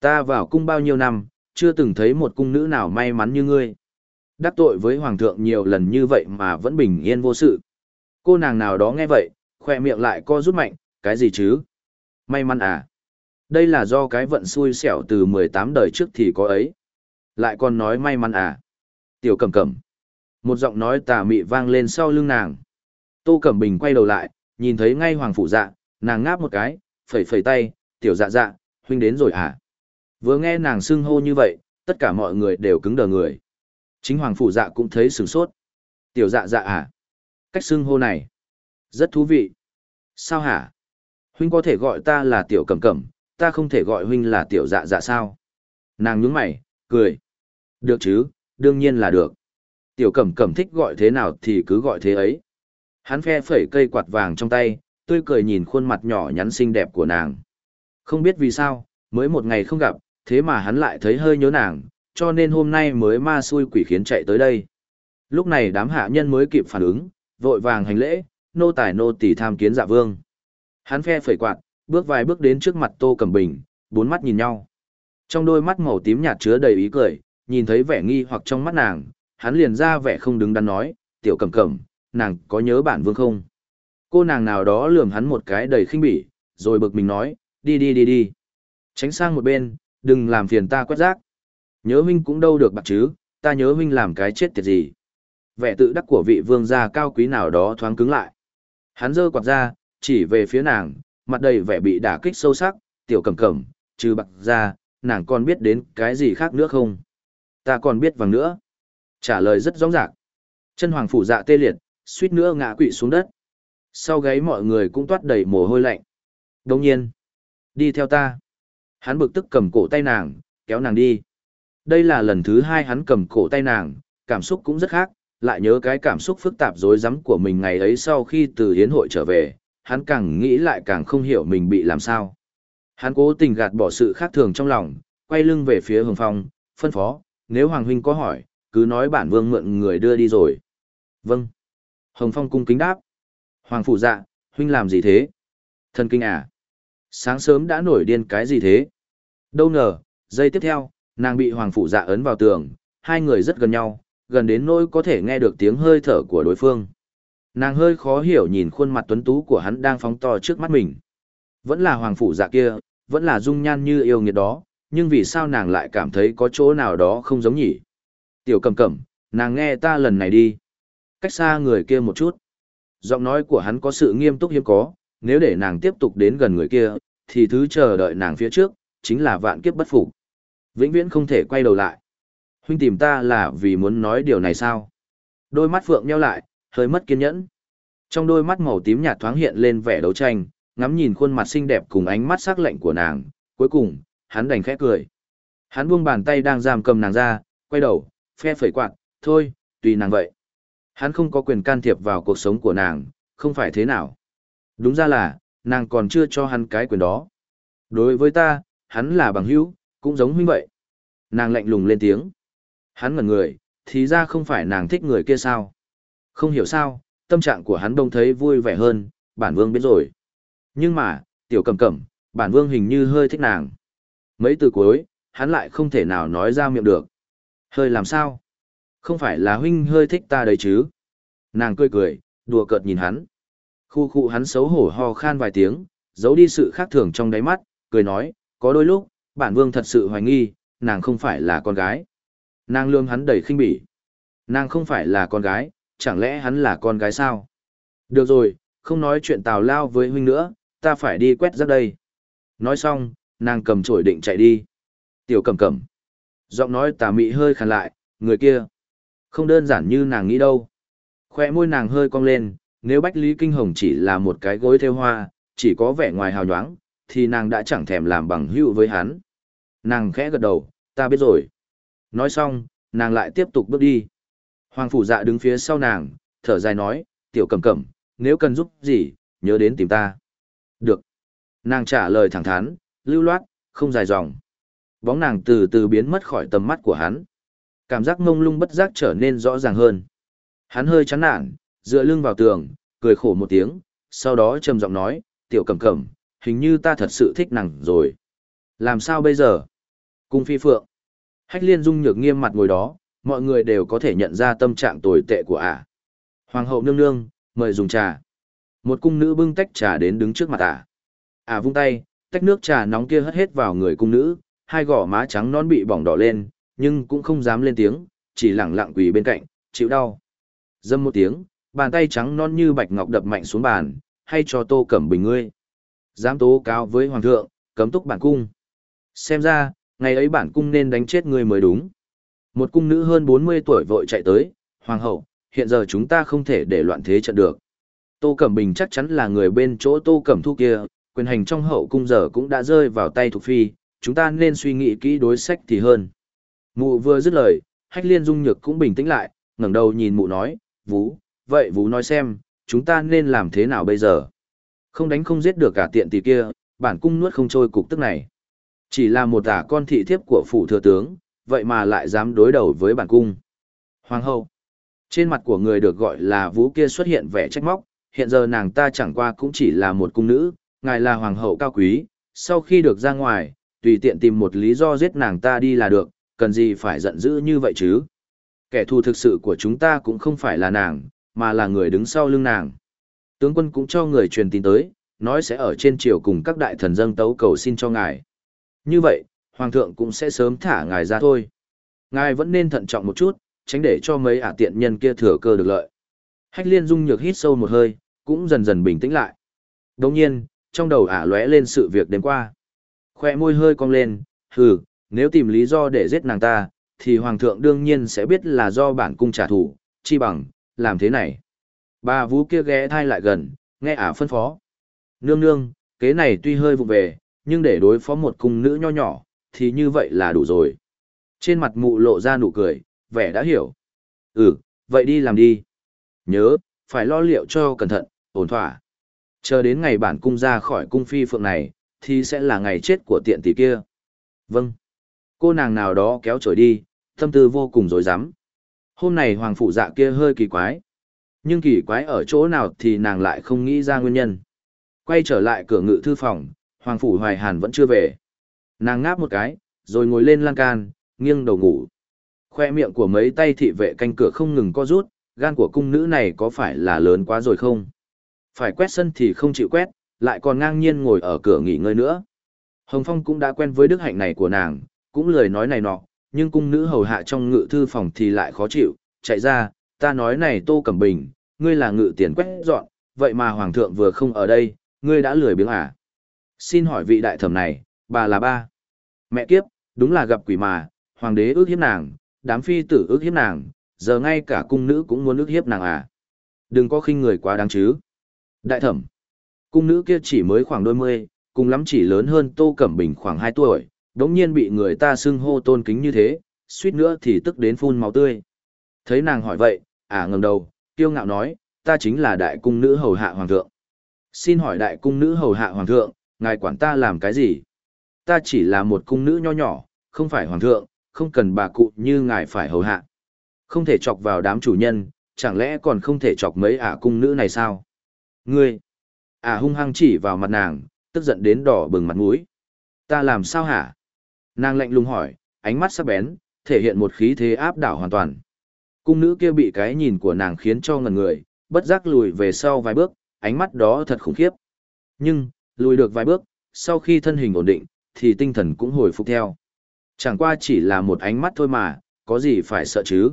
Ta vào cung bao nhiêu năm, chưa từng thấy một cung nữ nào may mắn như ngươi. Đắc tội với hoàng thượng nhiều lần như vậy mà vẫn bình yên vô sự. Cô nàng nào đó nghe vậy, khoe miệng lại co rút mạnh, cái gì chứ? May mắn à? Đây là do cái vận xui xẻo từ 18 đời trước thì có ấy. Lại còn nói may mắn à? Tiểu cẩm cẩm. Một giọng nói tà mị vang lên sau lưng nàng. Tô Cẩm Bình quay đầu lại, nhìn thấy ngay Hoàng Phủ Dạ, nàng ngáp một cái, phẩy phẩy tay, tiểu dạ dạ, huynh đến rồi à? Vừa nghe nàng xưng hô như vậy, tất cả mọi người đều cứng đờ người. Chính Hoàng Phủ Dạ cũng thấy sửng sốt. Tiểu dạ dạ à? Cách xưng hô này. Rất thú vị. Sao hả? Huynh có thể gọi ta là tiểu cẩm cẩm, ta không thể gọi huynh là tiểu dạ dạ sao? Nàng nhướng mày, cười. Được chứ, đương nhiên là được. Tiểu cẩm cẩm thích gọi thế nào thì cứ gọi thế ấy. Hắn phe phẩy cây quạt vàng trong tay, tươi cười nhìn khuôn mặt nhỏ nhắn xinh đẹp của nàng. Không biết vì sao, mới một ngày không gặp, thế mà hắn lại thấy hơi nhớ nàng, cho nên hôm nay mới ma xui quỷ khiến chạy tới đây. Lúc này đám hạ nhân mới kịp phản ứng, vội vàng hành lễ, nô tài nô tỳ tham kiến dạ vương. Hắn phe phẩy quạt, bước vài bước đến trước mặt Tô Cẩm Bình, bốn mắt nhìn nhau. Trong đôi mắt màu tím nhạt chứa đầy ý cười, nhìn thấy vẻ nghi hoặc trong mắt nàng, hắn liền ra vẻ không đứng đắn nói, tiểu cẩm cẩm, nàng có nhớ bản vương không? Cô nàng nào đó lườm hắn một cái đầy khinh bỉ, rồi bực mình nói, đi đi đi đi. Tránh sang một bên, đừng làm phiền ta quét rác. Nhớ huynh cũng đâu được bạc chứ, ta nhớ huynh làm cái chết tiệt gì. Vẻ tự đắc của vị vương gia cao quý nào đó thoáng cứng lại. Hắn giơ quạt ra, chỉ về phía nàng, mặt đầy vẻ bị đả kích sâu sắc, tiểu cẩm cẩm, trừ bạc ra, nàng còn biết đến cái gì khác nữa không? Ta còn biết vàng nữa. Trả lời rất rõ ràng. Chân hoàng phủ dạ tê liệt, suýt nữa ngã quỵ xuống đất. Sau gáy mọi người cũng toát đầy mồ hôi lạnh. Đồng nhiên. Đi theo ta. Hắn bực tức cầm cổ tay nàng, kéo nàng đi. Đây là lần thứ hai hắn cầm cổ tay nàng, cảm xúc cũng rất khác, lại nhớ cái cảm xúc phức tạp rối rắm của mình ngày ấy sau khi từ hiến hội trở về, hắn càng nghĩ lại càng không hiểu mình bị làm sao. Hắn cố tình gạt bỏ sự khác thường trong lòng, quay lưng về phía Hồng Phong, phân phó, nếu Hoàng Huynh có hỏi, cứ nói bản vương mượn người đưa đi rồi. Vâng. Hồng Phong cung kính đáp. Hoàng Phủ dạ, Huynh làm gì thế? Thân kinh à? Sáng sớm đã nổi điên cái gì thế? Đâu ngờ, giây tiếp theo, nàng bị Hoàng Phủ dạ ấn vào tường, hai người rất gần nhau, gần đến nỗi có thể nghe được tiếng hơi thở của đối phương. Nàng hơi khó hiểu nhìn khuôn mặt tuấn tú của hắn đang phóng to trước mắt mình. Vẫn là Hoàng Phủ dạ kia, vẫn là dung nhan như yêu nghiệt đó, nhưng vì sao nàng lại cảm thấy có chỗ nào đó không giống nhỉ? Tiểu cầm cẩm, nàng nghe ta lần này đi. Cách xa người kia một chút. Giọng nói của hắn có sự nghiêm túc hiếm có, nếu để nàng tiếp tục đến gần người kia, thì thứ chờ đợi nàng phía trước, chính là vạn kiếp bất phục. Vĩnh viễn không thể quay đầu lại. Huynh tìm ta là vì muốn nói điều này sao? Đôi mắt phượng nheo lại, hơi mất kiên nhẫn. Trong đôi mắt màu tím nhạt thoáng hiện lên vẻ đấu tranh, ngắm nhìn khuôn mặt xinh đẹp cùng ánh mắt sắc lạnh của nàng, cuối cùng, hắn đành khẽ cười. Hắn buông bàn tay đang giam cầm nàng ra, quay đầu, phe phẩy quạt, thôi, tùy nàng vậy. Hắn không có quyền can thiệp vào cuộc sống của nàng, không phải thế nào. Đúng ra là, nàng còn chưa cho hắn cái quyền đó. Đối với ta, hắn là bằng hữu, cũng giống huynh vậy. Nàng lạnh lùng lên tiếng. Hắn ngẩn người, thì ra không phải nàng thích người kia sao. Không hiểu sao, tâm trạng của hắn đông thấy vui vẻ hơn, bản vương biết rồi. Nhưng mà, tiểu cầm cẩm, bản vương hình như hơi thích nàng. Mấy từ cuối, hắn lại không thể nào nói ra miệng được. Hơi làm sao? Không phải là huynh hơi thích ta đấy chứ? Nàng cười cười, đùa cợt nhìn hắn. Khu khu hắn xấu hổ ho khan vài tiếng, giấu đi sự khác thường trong đáy mắt, cười nói, có đôi lúc, bản vương thật sự hoài nghi, nàng không phải là con gái. Nàng lương hắn đầy khinh bỉ. Nàng không phải là con gái, chẳng lẽ hắn là con gái sao? Được rồi, không nói chuyện tào lao với huynh nữa, ta phải đi quét rác đây. Nói xong, nàng cầm chổi định chạy đi. Tiểu cầm cầm. Giọng nói tà mị hơi khàn lại, người kia. Không đơn giản như nàng nghĩ đâu. Khoe môi nàng hơi cong lên, nếu Bách Lý Kinh Hồng chỉ là một cái gối theo hoa, chỉ có vẻ ngoài hào nhoáng, thì nàng đã chẳng thèm làm bằng hữu với hắn. Nàng khẽ gật đầu, ta biết rồi. Nói xong, nàng lại tiếp tục bước đi. Hoàng phủ dạ đứng phía sau nàng, thở dài nói, tiểu cầm cẩm, nếu cần giúp gì, nhớ đến tìm ta. Được. Nàng trả lời thẳng thắn, lưu loát, không dài dòng. Bóng nàng từ từ biến mất khỏi tầm mắt của hắn. Cảm giác mông lung bất giác trở nên rõ ràng hơn. Hắn hơi chán nản, dựa lưng vào tường, cười khổ một tiếng, sau đó trầm giọng nói, tiểu cẩm cẩm, hình như ta thật sự thích nàng rồi. Làm sao bây giờ? Cung phi phượng. Hách liên dung nhược nghiêm mặt ngồi đó, mọi người đều có thể nhận ra tâm trạng tồi tệ của ả. Hoàng hậu nương nương, mời dùng trà. Một cung nữ bưng tách trà đến đứng trước mặt ả. Ả vung tay, tách nước trà nóng kia hất hết vào người cung nữ, hai gò má trắng non bị bỏng đỏ lên, nhưng cũng không dám lên tiếng, chỉ lặng lặng quỳ bên cạnh, chịu đau. Dâm một tiếng, bàn tay trắng non như bạch ngọc đập mạnh xuống bàn, hay cho tô cẩm bình ngươi. Dám tố cáo với hoàng thượng, cấm túc bản cung. Xem ra, ngày ấy bản cung nên đánh chết người mới đúng. Một cung nữ hơn 40 tuổi vội chạy tới, hoàng hậu, hiện giờ chúng ta không thể để loạn thế trận được. Tô Cẩm Bình chắc chắn là người bên chỗ Tô Cẩm Thu kia, quyền hành trong hậu cung giờ cũng đã rơi vào tay Thục phi, chúng ta nên suy nghĩ kỹ đối sách thì hơn. Mụ vừa dứt lời, hách liên dung nhược cũng bình tĩnh lại, ngẩng đầu nhìn mụ nói, Vú, vậy Vú nói xem, chúng ta nên làm thế nào bây giờ? Không đánh không giết được cả tiện tỷ kia, bản cung nuốt không trôi cục tức này. Chỉ là một tả con thị thiếp của phủ thừa tướng, vậy mà lại dám đối đầu với bản cung. Hoàng hậu. Trên mặt của người được gọi là Vũ kia xuất hiện vẻ trách móc, hiện giờ nàng ta chẳng qua cũng chỉ là một cung nữ, ngài là hoàng hậu cao quý, sau khi được ra ngoài, tùy tiện tìm một lý do giết nàng ta đi là được, cần gì phải giận dữ như vậy chứ. Kẻ thù thực sự của chúng ta cũng không phải là nàng, mà là người đứng sau lưng nàng. Tướng quân cũng cho người truyền tin tới, nói sẽ ở trên triều cùng các đại thần dâng tấu cầu xin cho ngài. Như vậy, hoàng thượng cũng sẽ sớm thả ngài ra thôi. Ngài vẫn nên thận trọng một chút, tránh để cho mấy ả tiện nhân kia thừa cơ được lợi. Hách liên dung nhược hít sâu một hơi, cũng dần dần bình tĩnh lại. Đồng nhiên, trong đầu ả lóe lên sự việc đêm qua. Khoe môi hơi cong lên, hừ, nếu tìm lý do để giết nàng ta, thì hoàng thượng đương nhiên sẽ biết là do bản cung trả thù, chi bằng, làm thế này. Bà vũ kia ghé thai lại gần, nghe ả phân phó. Nương nương, kế này tuy hơi vụ về, nhưng để đối phó một cung nữ nho nhỏ, thì như vậy là đủ rồi. Trên mặt mụ lộ ra nụ cười, vẻ đã hiểu. Ừ, vậy đi làm đi. Nhớ, phải lo liệu cho cẩn thận, ổn thỏa. Chờ đến ngày bản cung ra khỏi cung phi phượng này, thì sẽ là ngày chết của tiện tỷ kia. Vâng. Cô nàng nào đó kéo trổi đi, tâm tư vô cùng rối rắm. Hôm này hoàng phụ dạ kia hơi kỳ quái. Nhưng kỳ quái ở chỗ nào thì nàng lại không nghĩ ra nguyên nhân. Quay trở lại cửa ngự thư phòng, hoàng phủ hoài hàn vẫn chưa về. Nàng ngáp một cái, rồi ngồi lên lan can, nghiêng đầu ngủ. Khoe miệng của mấy tay thị vệ canh cửa không ngừng co rút, gan của cung nữ này có phải là lớn quá rồi không? Phải quét sân thì không chịu quét, lại còn ngang nhiên ngồi ở cửa nghỉ ngơi nữa. Hồng Phong cũng đã quen với đức hạnh này của nàng, cũng lời nói này nọ, nhưng cung nữ hầu hạ trong ngự thư phòng thì lại khó chịu, chạy ra, ta nói này Tô Cẩm Bình, ngươi là ngự tiền quét dọn, vậy mà Hoàng thượng vừa không ở đây, ngươi đã lười biếng à? Xin hỏi vị đại thẩm này, bà là ba. Mẹ kiếp, đúng là gặp quỷ mà, hoàng đế ước hiếp nàng, đám phi tử ước hiếp nàng, giờ ngay cả cung nữ cũng muốn ước hiếp nàng à. Đừng có khinh người quá đáng chứ. Đại thẩm, cung nữ kia chỉ mới khoảng đôi mươi, cùng lắm chỉ lớn hơn Tô Cẩm Bình khoảng hai tuổi, đống nhiên bị người ta xưng hô tôn kính như thế, suýt nữa thì tức đến phun máu tươi. Thấy nàng hỏi vậy, à ngẩng đầu, kiêu ngạo nói, ta chính là đại cung nữ hầu hạ hoàng thượng. Xin hỏi đại cung nữ hầu hạ hoàng thượng, ngài quản ta làm cái gì? Ta chỉ là một cung nữ nho nhỏ, không phải hoàng thượng, không cần bà cụ như ngài phải hầu hạ. Không thể chọc vào đám chủ nhân, chẳng lẽ còn không thể chọc mấy ả cung nữ này sao? Ngươi! Ả hung hăng chỉ vào mặt nàng, tức giận đến đỏ bừng mặt mũi. Ta làm sao hả? Nàng lạnh lùng hỏi, ánh mắt sắc bén, thể hiện một khí thế áp đảo hoàn toàn. Cung nữ kia bị cái nhìn của nàng khiến cho ngần người, bất giác lùi về sau vài bước, ánh mắt đó thật khủng khiếp. Nhưng, lùi được vài bước, sau khi thân hình ổn định, thì tinh thần cũng hồi phục theo. Chẳng qua chỉ là một ánh mắt thôi mà, có gì phải sợ chứ?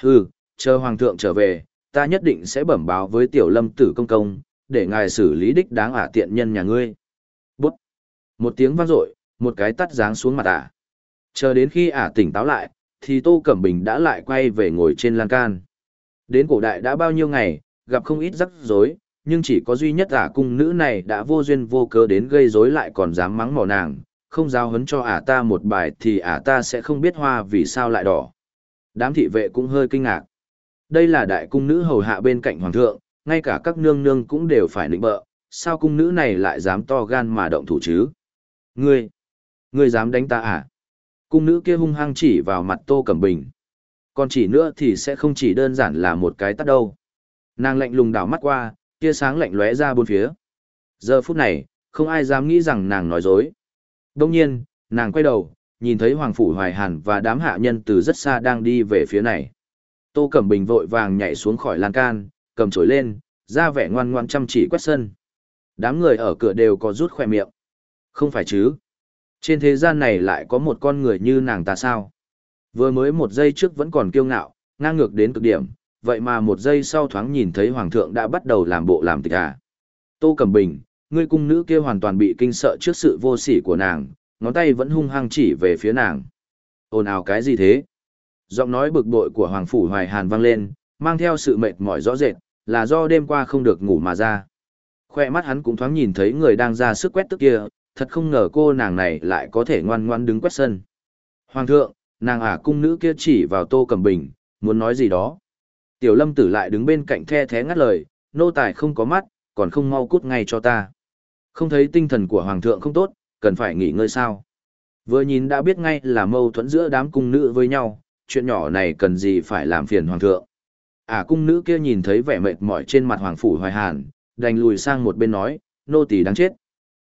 Hừ, chờ hoàng thượng trở về, ta nhất định sẽ bẩm báo với tiểu lâm tử công công, để ngài xử lý đích đáng ả tiện nhân nhà ngươi. Bút! Một tiếng vang dội, một cái tắt giáng xuống mặt ả. Chờ đến khi ả tỉnh táo lại, thì Tô Cẩm Bình đã lại quay về ngồi trên lan can. Đến cổ đại đã bao nhiêu ngày, gặp không ít rắc rối, nhưng chỉ có duy nhất ả cung nữ này đã vô duyên vô cớ đến gây rối lại còn dám mắng mỏ nàng, không giao hấn cho ả ta một bài thì ả ta sẽ không biết hoa vì sao lại đỏ. Đám thị vệ cũng hơi kinh ngạc. Đây là đại cung nữ hầu hạ bên cạnh hoàng thượng, ngay cả các nương nương cũng đều phải nịnh bợ, sao cung nữ này lại dám to gan mà động thủ chứ? Ngươi, ngươi dám đánh ta à? Cung nữ kia hung hăng chỉ vào mặt Tô Cẩm Bình. Còn chỉ nữa thì sẽ không chỉ đơn giản là một cái tắt đâu. Nàng lạnh lùng đảo mắt qua, tia sáng lạnh lóe ra bốn phía. Giờ phút này, không ai dám nghĩ rằng nàng nói dối. Đông nhiên, nàng quay đầu, nhìn thấy Hoàng Phủ Hoài Hàn và đám hạ nhân từ rất xa đang đi về phía này. Tô Cẩm Bình vội vàng nhảy xuống khỏi lan can, cầm chổi lên, ra vẻ ngoan ngoan chăm chỉ quét sân. Đám người ở cửa đều có rút khoe miệng. Không phải chứ? Trên thế gian này lại có một con người như nàng ta sao? Vừa mới một giây trước vẫn còn kiêu ngạo, ngang ngược đến cực điểm, vậy mà một giây sau thoáng nhìn thấy hoàng thượng đã bắt đầu làm bộ làm tịch à. Tô Cẩm Bình, ngươi cung nữ kia hoàn toàn bị kinh sợ trước sự vô sỉ của nàng, ngón tay vẫn hung hăng chỉ về phía nàng. Ồn ào cái gì thế? Giọng nói bực bội của Hoàng Phủ Hoài Hàn vang lên, mang theo sự mệt mỏi rõ rệt, là do đêm qua không được ngủ mà ra. Khoe mắt hắn cũng thoáng nhìn thấy người đang ra sức quét tức kia, thật không ngờ cô nàng này lại có thể ngoan ngoan đứng quét sân. Hoàng thượng, nàng ả cung nữ kia chỉ vào tô cầm bình, muốn nói gì đó. Tiểu lâm tử lại đứng bên cạnh the thế ngắt lời, nô tài không có mắt, còn không mau cút ngay cho ta. Không thấy tinh thần của hoàng thượng không tốt, cần phải nghỉ ngơi sao. Vừa nhìn đã biết ngay là mâu thuẫn giữa đám cung nữ với nhau, chuyện nhỏ này cần gì phải làm phiền hoàng thượng. À cung nữ kia nhìn thấy vẻ mệt mỏi trên mặt hoàng phủ hoài hàn, đành lùi sang một bên nói, nô tỳ đáng chết.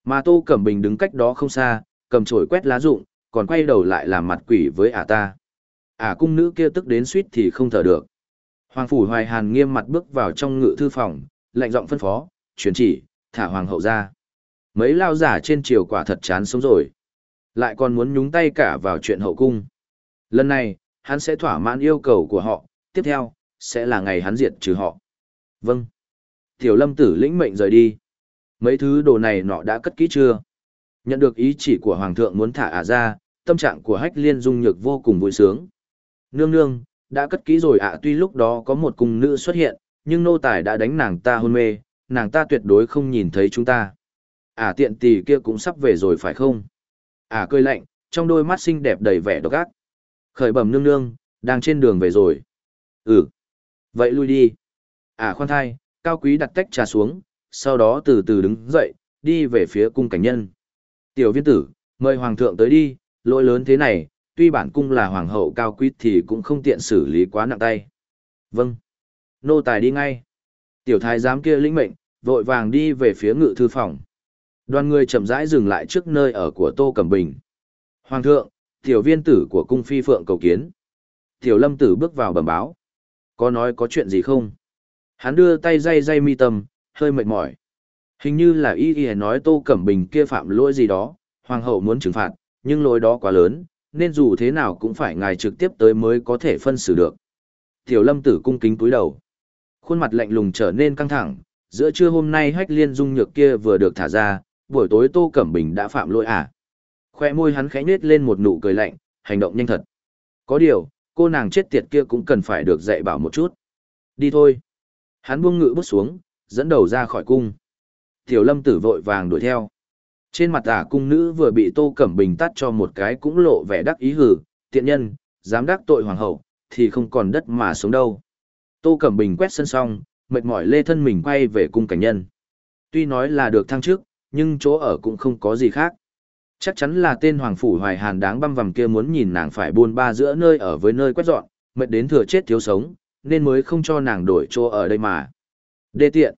Mà Tô Cẩm Bình đứng cách đó không xa, cầm chổi quét lá rụng, còn quay đầu lại làm mặt quỷ với ả ta. Ả cung nữ kia tức đến suýt thì không thở được. Hoàng phủ Hoài Hàn nghiêm mặt bước vào trong ngự thư phòng, lạnh giọng phân phó, truyền chỉ, thả hoàng hậu ra. Mấy lao giả trên triều quả thật chán sống rồi. Lại còn muốn nhúng tay cả vào chuyện hậu cung. Lần này, hắn sẽ thỏa mãn yêu cầu của họ, tiếp theo, sẽ là ngày hắn diệt trừ họ. Vâng. Tiểu lâm tử lĩnh mệnh rời đi. Mấy thứ đồ này nọ đã cất kỹ chưa? Nhận được ý chỉ của Hoàng thượng muốn thả ả ra, tâm trạng của hách liên dung nhược vô cùng vui sướng. Nương nương, đã cất kỹ rồi ạ tuy lúc đó có một cung nữ xuất hiện, nhưng nô tài đã đánh nàng ta hôn mê, nàng ta tuyệt đối không nhìn thấy chúng ta. Ả tiện tỷ kia cũng sắp về rồi phải không? Ả cười lạnh, trong đôi mắt xinh đẹp đầy vẻ độc ác. Khởi bẩm nương nương, đang trên đường về rồi. Ừ. Vậy lui đi. ả khoan thai, cao quý đặt tách trà xuống, sau đó từ từ đứng dậy, đi về phía cung cảnh nhân. Tiểu viên tử, mời hoàng thượng tới đi, lỗi lớn thế này, tuy bản cung là hoàng hậu cao quý thì cũng không tiện xử lý quá nặng tay. Vâng. Nô tài đi ngay. Tiểu thái giám kia lĩnh mệnh, vội vàng đi về phía ngự thư phòng. Đoàn người chậm rãi dừng lại trước nơi ở của Tô Cẩm Bình. Hoàng thượng, tiểu viên tử của cung phi phượng cầu kiến. Tiểu lâm tử bước vào bẩm báo. Có nói có chuyện gì không? Hắn đưa tay dây dây mi tâm, hơi mệt mỏi. Hình như là y y nói Tô Cẩm Bình kia phạm lỗi gì đó, hoàng hậu muốn trừng phạt, nhưng lỗi đó quá lớn, nên dù thế nào cũng phải ngài trực tiếp tới mới có thể phân xử được. Tiểu lâm tử cung kính cúi đầu. Khuôn mặt lạnh lùng trở nên căng thẳng, giữa trưa hôm nay hách liên dung nhược kia vừa được thả ra, buổi tối Tô Cẩm Bình đã phạm lỗi à. Khoe môi hắn khẽ nết lên một nụ cười lạnh, hành động nhanh thật. Có điều, cô nàng chết tiệt kia cũng cần phải được dạy bảo một chút. Đi thôi. Hắn buông ngự bước xuống, dẫn đầu ra khỏi cung. Tiểu lâm tử vội vàng đuổi theo. Trên mặt ả cung nữ vừa bị Tô Cẩm Bình tắt cho một cái cũng lộ vẻ đắc ý hử, tiện nhân, dám đắc tội hoàng hậu, thì không còn đất mà sống đâu. Tô Cẩm Bình quét sân xong, mệt mỏi lê thân mình quay về cung cảnh nhân. Tuy nói là được thăng chức, nhưng chỗ ở cũng không có gì khác. Chắc chắn là tên Hoàng Phủ Hoài Hàn đáng băm vằm kia muốn nhìn nàng phải buôn ba giữa nơi ở với nơi quét dọn, mệt đến thừa chết thiếu sống, nên mới không cho nàng đổi chỗ ở đây mà. Đê tiện.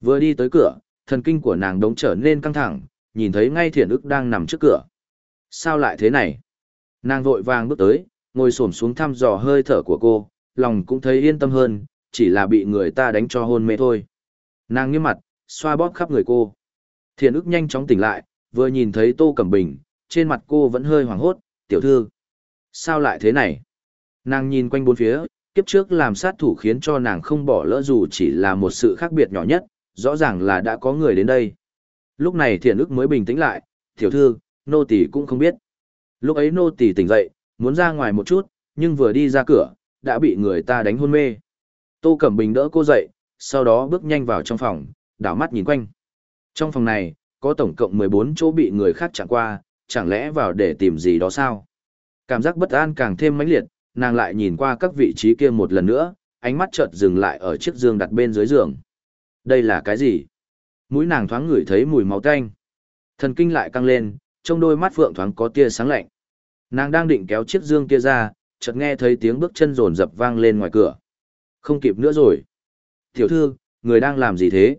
Vừa đi tới cửa, thần kinh của nàng đống trở nên căng thẳng, nhìn thấy ngay thiện ức đang nằm trước cửa. Sao lại thế này? Nàng vội vàng bước tới, ngồi xổm xuống thăm dò hơi thở của cô, lòng cũng thấy yên tâm hơn, chỉ là bị người ta đánh cho hôn mê thôi. Nàng nghiêm mặt, xoa bóp khắp người cô. Thiện ức nhanh chóng tỉnh lại, vừa nhìn thấy Tô Cẩm Bình, trên mặt cô vẫn hơi hoảng hốt, tiểu thư. Sao lại thế này? Nàng nhìn quanh bốn phía, kiếp trước làm sát thủ khiến cho nàng không bỏ lỡ dù chỉ là một sự khác biệt nhỏ nhất, rõ ràng là đã có người đến đây. Lúc này thiện ức mới bình tĩnh lại, tiểu thư, nô tỳ cũng không biết. Lúc ấy nô tỳ tỉnh dậy, muốn ra ngoài một chút, nhưng vừa đi ra cửa, đã bị người ta đánh hôn mê. Tô Cẩm Bình đỡ cô dậy, sau đó bước nhanh vào trong phòng, đảo mắt nhìn quanh. Trong phòng này, có tổng cộng 14 chỗ bị người khác chạm qua, chẳng lẽ vào để tìm gì đó sao? Cảm giác bất an càng thêm mãnh liệt, nàng lại nhìn qua các vị trí kia một lần nữa, ánh mắt chợt dừng lại ở chiếc giường đặt bên dưới giường. Đây là cái gì? Mũi nàng thoáng ngửi thấy mùi máu tanh. Thần kinh lại căng lên, trong đôi mắt phượng thoáng có tia sáng lạnh. Nàng đang định kéo chiếc giường kia ra, chợt nghe thấy tiếng bước chân rồn rập vang lên ngoài cửa. Không kịp nữa rồi. Tiểu thư, người đang làm gì thế?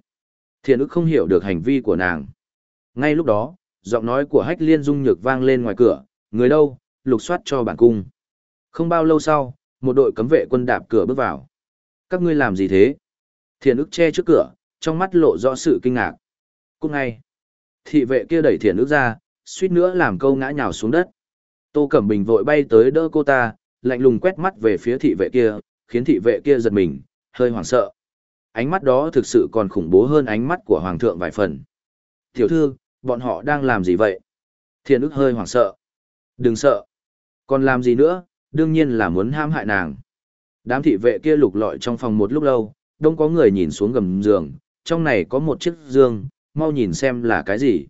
Thiện ức không hiểu được hành vi của nàng. Ngay lúc đó, giọng nói của hách liên dung nhược vang lên ngoài cửa, người đâu, lục soát cho bản cung. Không bao lâu sau, một đội cấm vệ quân đạp cửa bước vào. Các ngươi làm gì thế? Thiền ức che trước cửa, trong mắt lộ rõ sự kinh ngạc. Cũng ngay, thị vệ kia đẩy Thiền ức ra, suýt nữa làm câu ngã nhào xuống đất. Tô Cẩm Bình vội bay tới đỡ cô ta, lạnh lùng quét mắt về phía thị vệ kia, khiến thị vệ kia giật mình, hơi hoảng sợ. Ánh mắt đó thực sự còn khủng bố hơn ánh mắt của Hoàng thượng vài phần. Tiểu thư, bọn họ đang làm gì vậy? Thiền ức hơi hoảng sợ. Đừng sợ. Còn làm gì nữa, đương nhiên là muốn ham hại nàng. Đám thị vệ kia lục lọi trong phòng một lúc lâu, đông có người nhìn xuống gầm giường, trong này có một chiếc giường, mau nhìn xem là cái gì.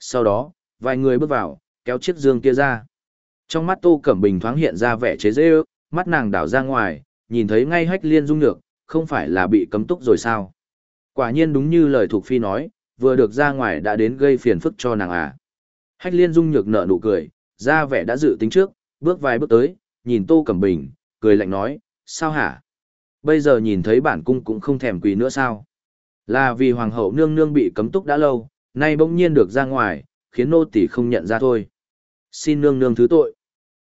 Sau đó, vài người bước vào, kéo chiếc giường kia ra. Trong mắt Tô Cẩm Bình thoáng hiện ra vẻ chế dễ ước, mắt nàng đảo ra ngoài, nhìn thấy ngay hách liên dung nhược, không phải là bị cấm túc rồi sao. Quả nhiên đúng như lời Thục Phi nói, vừa được ra ngoài đã đến gây phiền phức cho nàng à. Hách liên dung nhược nở nụ cười, ra vẻ đã dự tính trước, bước vài bước tới, nhìn Tô Cẩm Bình, cười lạnh nói, sao hả? Bây giờ nhìn thấy bản cung cũng không thèm quỳ nữa sao? Là vì hoàng hậu nương nương bị cấm túc đã lâu, nay bỗng nhiên được ra ngoài, khiến nô tỳ không nhận ra thôi. Xin nương nương thứ tội.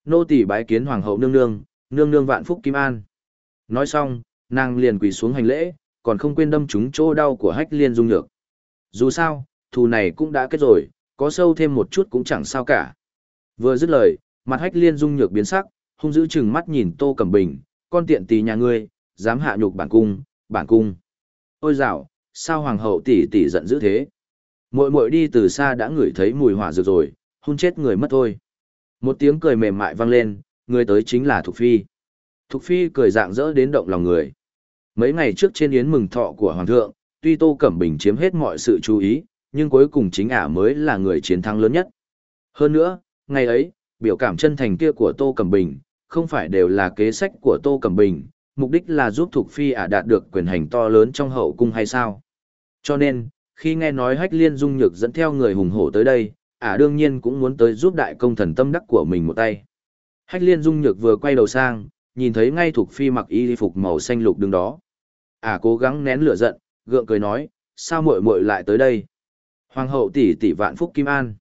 Nô tỳ bái kiến hoàng hậu nương nương, nương nương vạn phúc kim an. Nói xong, nàng liền quỳ xuống hành lễ, còn không quên đâm trúng chỗ đau của hách liên dung nhược. Dù sao, thù này cũng đã kết rồi, có sâu thêm một chút cũng chẳng sao cả. Vừa dứt lời, mặt hách liên dung nhược biến sắc, hung dữ chừng mắt nhìn tô cẩm bình, con tiện tì nhà ngươi, dám hạ nhục bản cung, bản cung. Ôi dạo, sao hoàng hậu tỷ tỷ giận dữ thế? Muội muội đi từ xa đã ngửi thấy mùi hỏa dược rồi, hung chết người mất thôi. Một tiếng cười mềm mại vang lên, người tới chính là Thục Phi. Thục Phi cười dạng dỡ đến động lòng người. Mấy ngày trước trên yến mừng thọ của Hoàng thượng, tuy Tô Cẩm Bình chiếm hết mọi sự chú ý, nhưng cuối cùng chính ả mới là người chiến thắng lớn nhất. Hơn nữa, ngày ấy, biểu cảm chân thành kia của Tô Cẩm Bình, không phải đều là kế sách của Tô Cẩm Bình, mục đích là giúp Thục Phi ả đạt được quyền hành to lớn trong hậu cung hay sao? Cho nên, khi nghe nói Hách Liên Dung Nhược dẫn theo người hùng hổ tới đây, ả đương nhiên cũng muốn tới giúp đại công thần tâm đắc của mình một tay. Hách Liên Dung Nhược vừa quay đầu sang, nhìn thấy ngay Thục Phi mặc y phục màu xanh lục đứng đó. Ả cố gắng nén lửa giận, gượng cười nói, sao muội muội lại tới đây? Hoàng hậu tỷ tỷ vạn phúc kim an.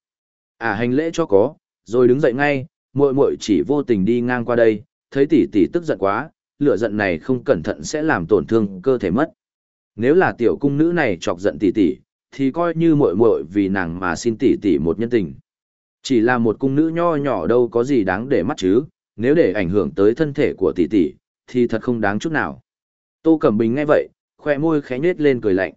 Ả hành lễ cho có, rồi đứng dậy ngay, muội muội chỉ vô tình đi ngang qua đây, thấy tỷ tỷ tức giận quá, lửa giận này không cẩn thận sẽ làm tổn thương cơ thể mất. Nếu là tiểu cung nữ này chọc giận tỷ tỷ, thì coi như muội muội vì nàng mà xin tỷ tỷ một nhân tình. Chỉ là một cung nữ nho nhỏ đâu có gì đáng để mắt chứ, nếu để ảnh hưởng tới thân thể của tỷ tỷ, thì thật không đáng chút nào. Tô Cẩm Bình nghe vậy, khoe môi khẽ nhếch lên cười lạnh.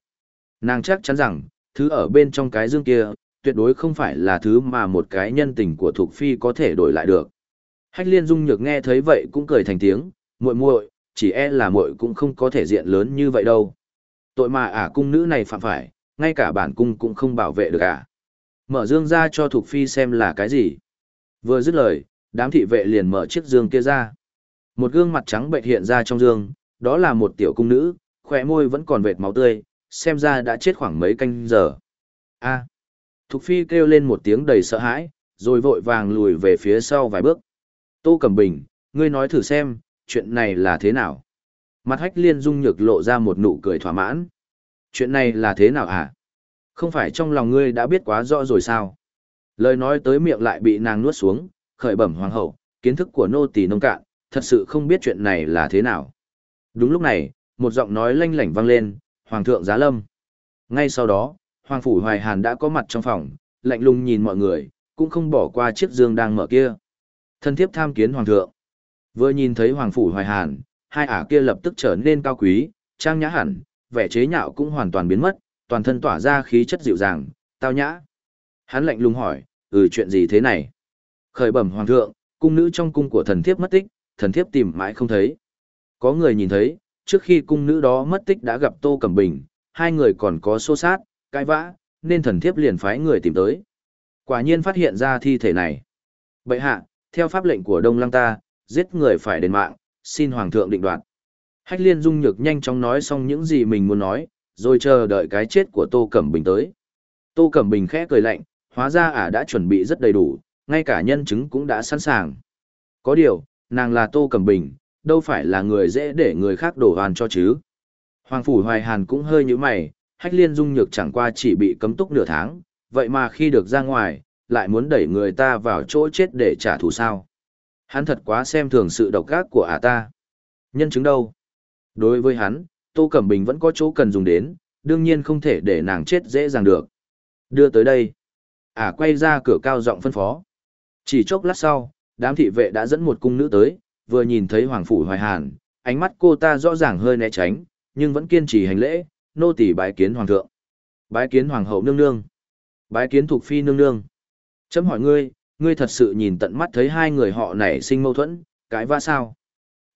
Nàng chắc chắn rằng, thứ ở bên trong cái dương kia, tuyệt đối không phải là thứ mà một cái nhân tình của Thục Phi có thể đổi lại được. Hách liên dung nhược nghe thấy vậy cũng cười thành tiếng, muội muội, chỉ e là muội cũng không có thể diện lớn như vậy đâu. Tội mà ả cung nữ này phạm phải, ngay cả bản cung cũng không bảo vệ được ả. Mở dương ra cho Thục Phi xem là cái gì. Vừa dứt lời, đám thị vệ liền mở chiếc dương kia ra. Một gương mặt trắng bệnh hiện ra trong dương, đó là một tiểu cung nữ, khỏe môi vẫn còn vệt máu tươi, xem ra đã chết khoảng mấy canh giờ. A. Thục Phi kêu lên một tiếng đầy sợ hãi, rồi vội vàng lùi về phía sau vài bước. Tô Cẩm Bình, ngươi nói thử xem, chuyện này là thế nào? Mặt hách liên dung nhược lộ ra một nụ cười thỏa mãn. Chuyện này là thế nào hả? Không phải trong lòng ngươi đã biết quá rõ rồi sao? Lời nói tới miệng lại bị nàng nuốt xuống, khởi bẩm hoàng hậu, kiến thức của nô tỳ nông cạn, thật sự không biết chuyện này là thế nào. Đúng lúc này, một giọng nói lanh lảnh vang lên, Hoàng thượng giá lâm. Ngay sau đó, Hoàng Phủ Hoài Hàn đã có mặt trong phòng, lạnh lùng nhìn mọi người, cũng không bỏ qua chiếc dương đang mở kia. Thân thiếp tham kiến Hoàng thượng. Vừa nhìn thấy Hoàng Phủ Hoài Hàn, hai ả kia lập tức trở nên cao quý, trang nhã hẳn, vẻ chế nhạo cũng hoàn toàn biến mất, toàn thân tỏa ra khí chất dịu dàng, tao nhã. Hắn lạnh lùng hỏi, ừ chuyện gì thế này? Khởi bẩm Hoàng thượng, cung nữ trong cung của thần thiếp mất tích, thần thiếp tìm mãi không thấy. Có người nhìn thấy, trước khi cung nữ đó mất tích đã gặp Tô Cẩm Bình, hai người còn có xô sát, cãi vã, nên thần thiếp liền phái người tìm tới. Quả nhiên phát hiện ra thi thể này. Bệ hạ, theo pháp lệnh của Đông Lăng ta, giết người phải đền mạng, xin Hoàng thượng định đoạt. Hách liên dung nhược nhanh chóng nói xong những gì mình muốn nói, rồi chờ đợi cái chết của Tô Cẩm Bình tới. Tô Cẩm Bình khẽ cười lạnh, hóa ra ả đã chuẩn bị rất đầy đủ, ngay cả nhân chứng cũng đã sẵn sàng. Có điều, nàng là Tô Cẩm Bình, đâu phải là người dễ để người khác đổ hoàn cho chứ. Hoàng Phủ Hoài Hàn cũng hơi như mày, hách liên dung nhược chẳng qua chỉ bị cấm túc nửa tháng, vậy mà khi được ra ngoài, lại muốn đẩy người ta vào chỗ chết để trả thù sao. Hắn thật quá xem thường sự độc ác của ả ta. Nhân chứng đâu? Đối với hắn, Tô Cẩm Bình vẫn có chỗ cần dùng đến, đương nhiên không thể để nàng chết dễ dàng được. Đưa tới đây. Ả quay ra cửa cao giọng phân phó. Chỉ chốc lát sau, đám thị vệ đã dẫn một cung nữ tới, vừa nhìn thấy Hoàng Phủ Hoài Hàn, ánh mắt cô ta rõ ràng hơi né tránh, nhưng vẫn kiên trì hành lễ, nô tỳ bái kiến Hoàng thượng. Bái kiến Hoàng hậu nương nương. Bái kiến thuộc Phi nương nương. Chấm hỏi ngươi, ngươi thật sự nhìn tận mắt thấy hai người họ nảy sinh mâu thuẫn, cái va sao?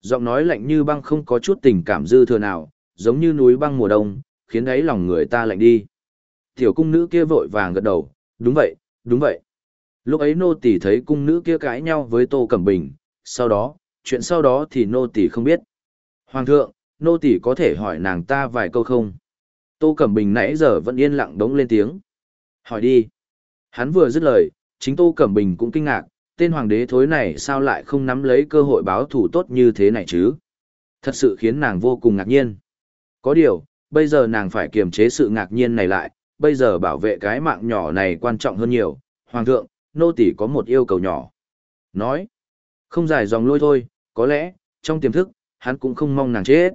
Giọng nói lạnh như băng không có chút tình cảm dư thừa nào, giống như núi băng mùa đông, khiến đáy lòng người ta lạnh đi. Tiểu cung nữ kia vội vàng gật đầu, đúng vậy, đúng vậy. Lúc ấy nô tỳ thấy cung nữ kia cãi nhau với Tô Cẩm Bình, sau đó, chuyện sau đó thì nô tỳ không biết. Hoàng thượng, nô tỳ có thể hỏi nàng ta vài câu không? Tô Cẩm Bình nãy giờ vẫn yên lặng đống lên tiếng. Hỏi đi. Hắn vừa dứt lời, chính Tô Cẩm Bình cũng kinh ngạc, tên hoàng đế thối này sao lại không nắm lấy cơ hội báo thủ tốt như thế này chứ? Thật sự khiến nàng vô cùng ngạc nhiên. Có điều, bây giờ nàng phải kiềm chế sự ngạc nhiên này lại, bây giờ bảo vệ cái mạng nhỏ này quan trọng hơn nhiều. Hoàng thượng, nô tỳ có một yêu cầu nhỏ. Nói, không dài dòng lôi thôi, có lẽ, trong tiềm thức, hắn cũng không mong nàng chết.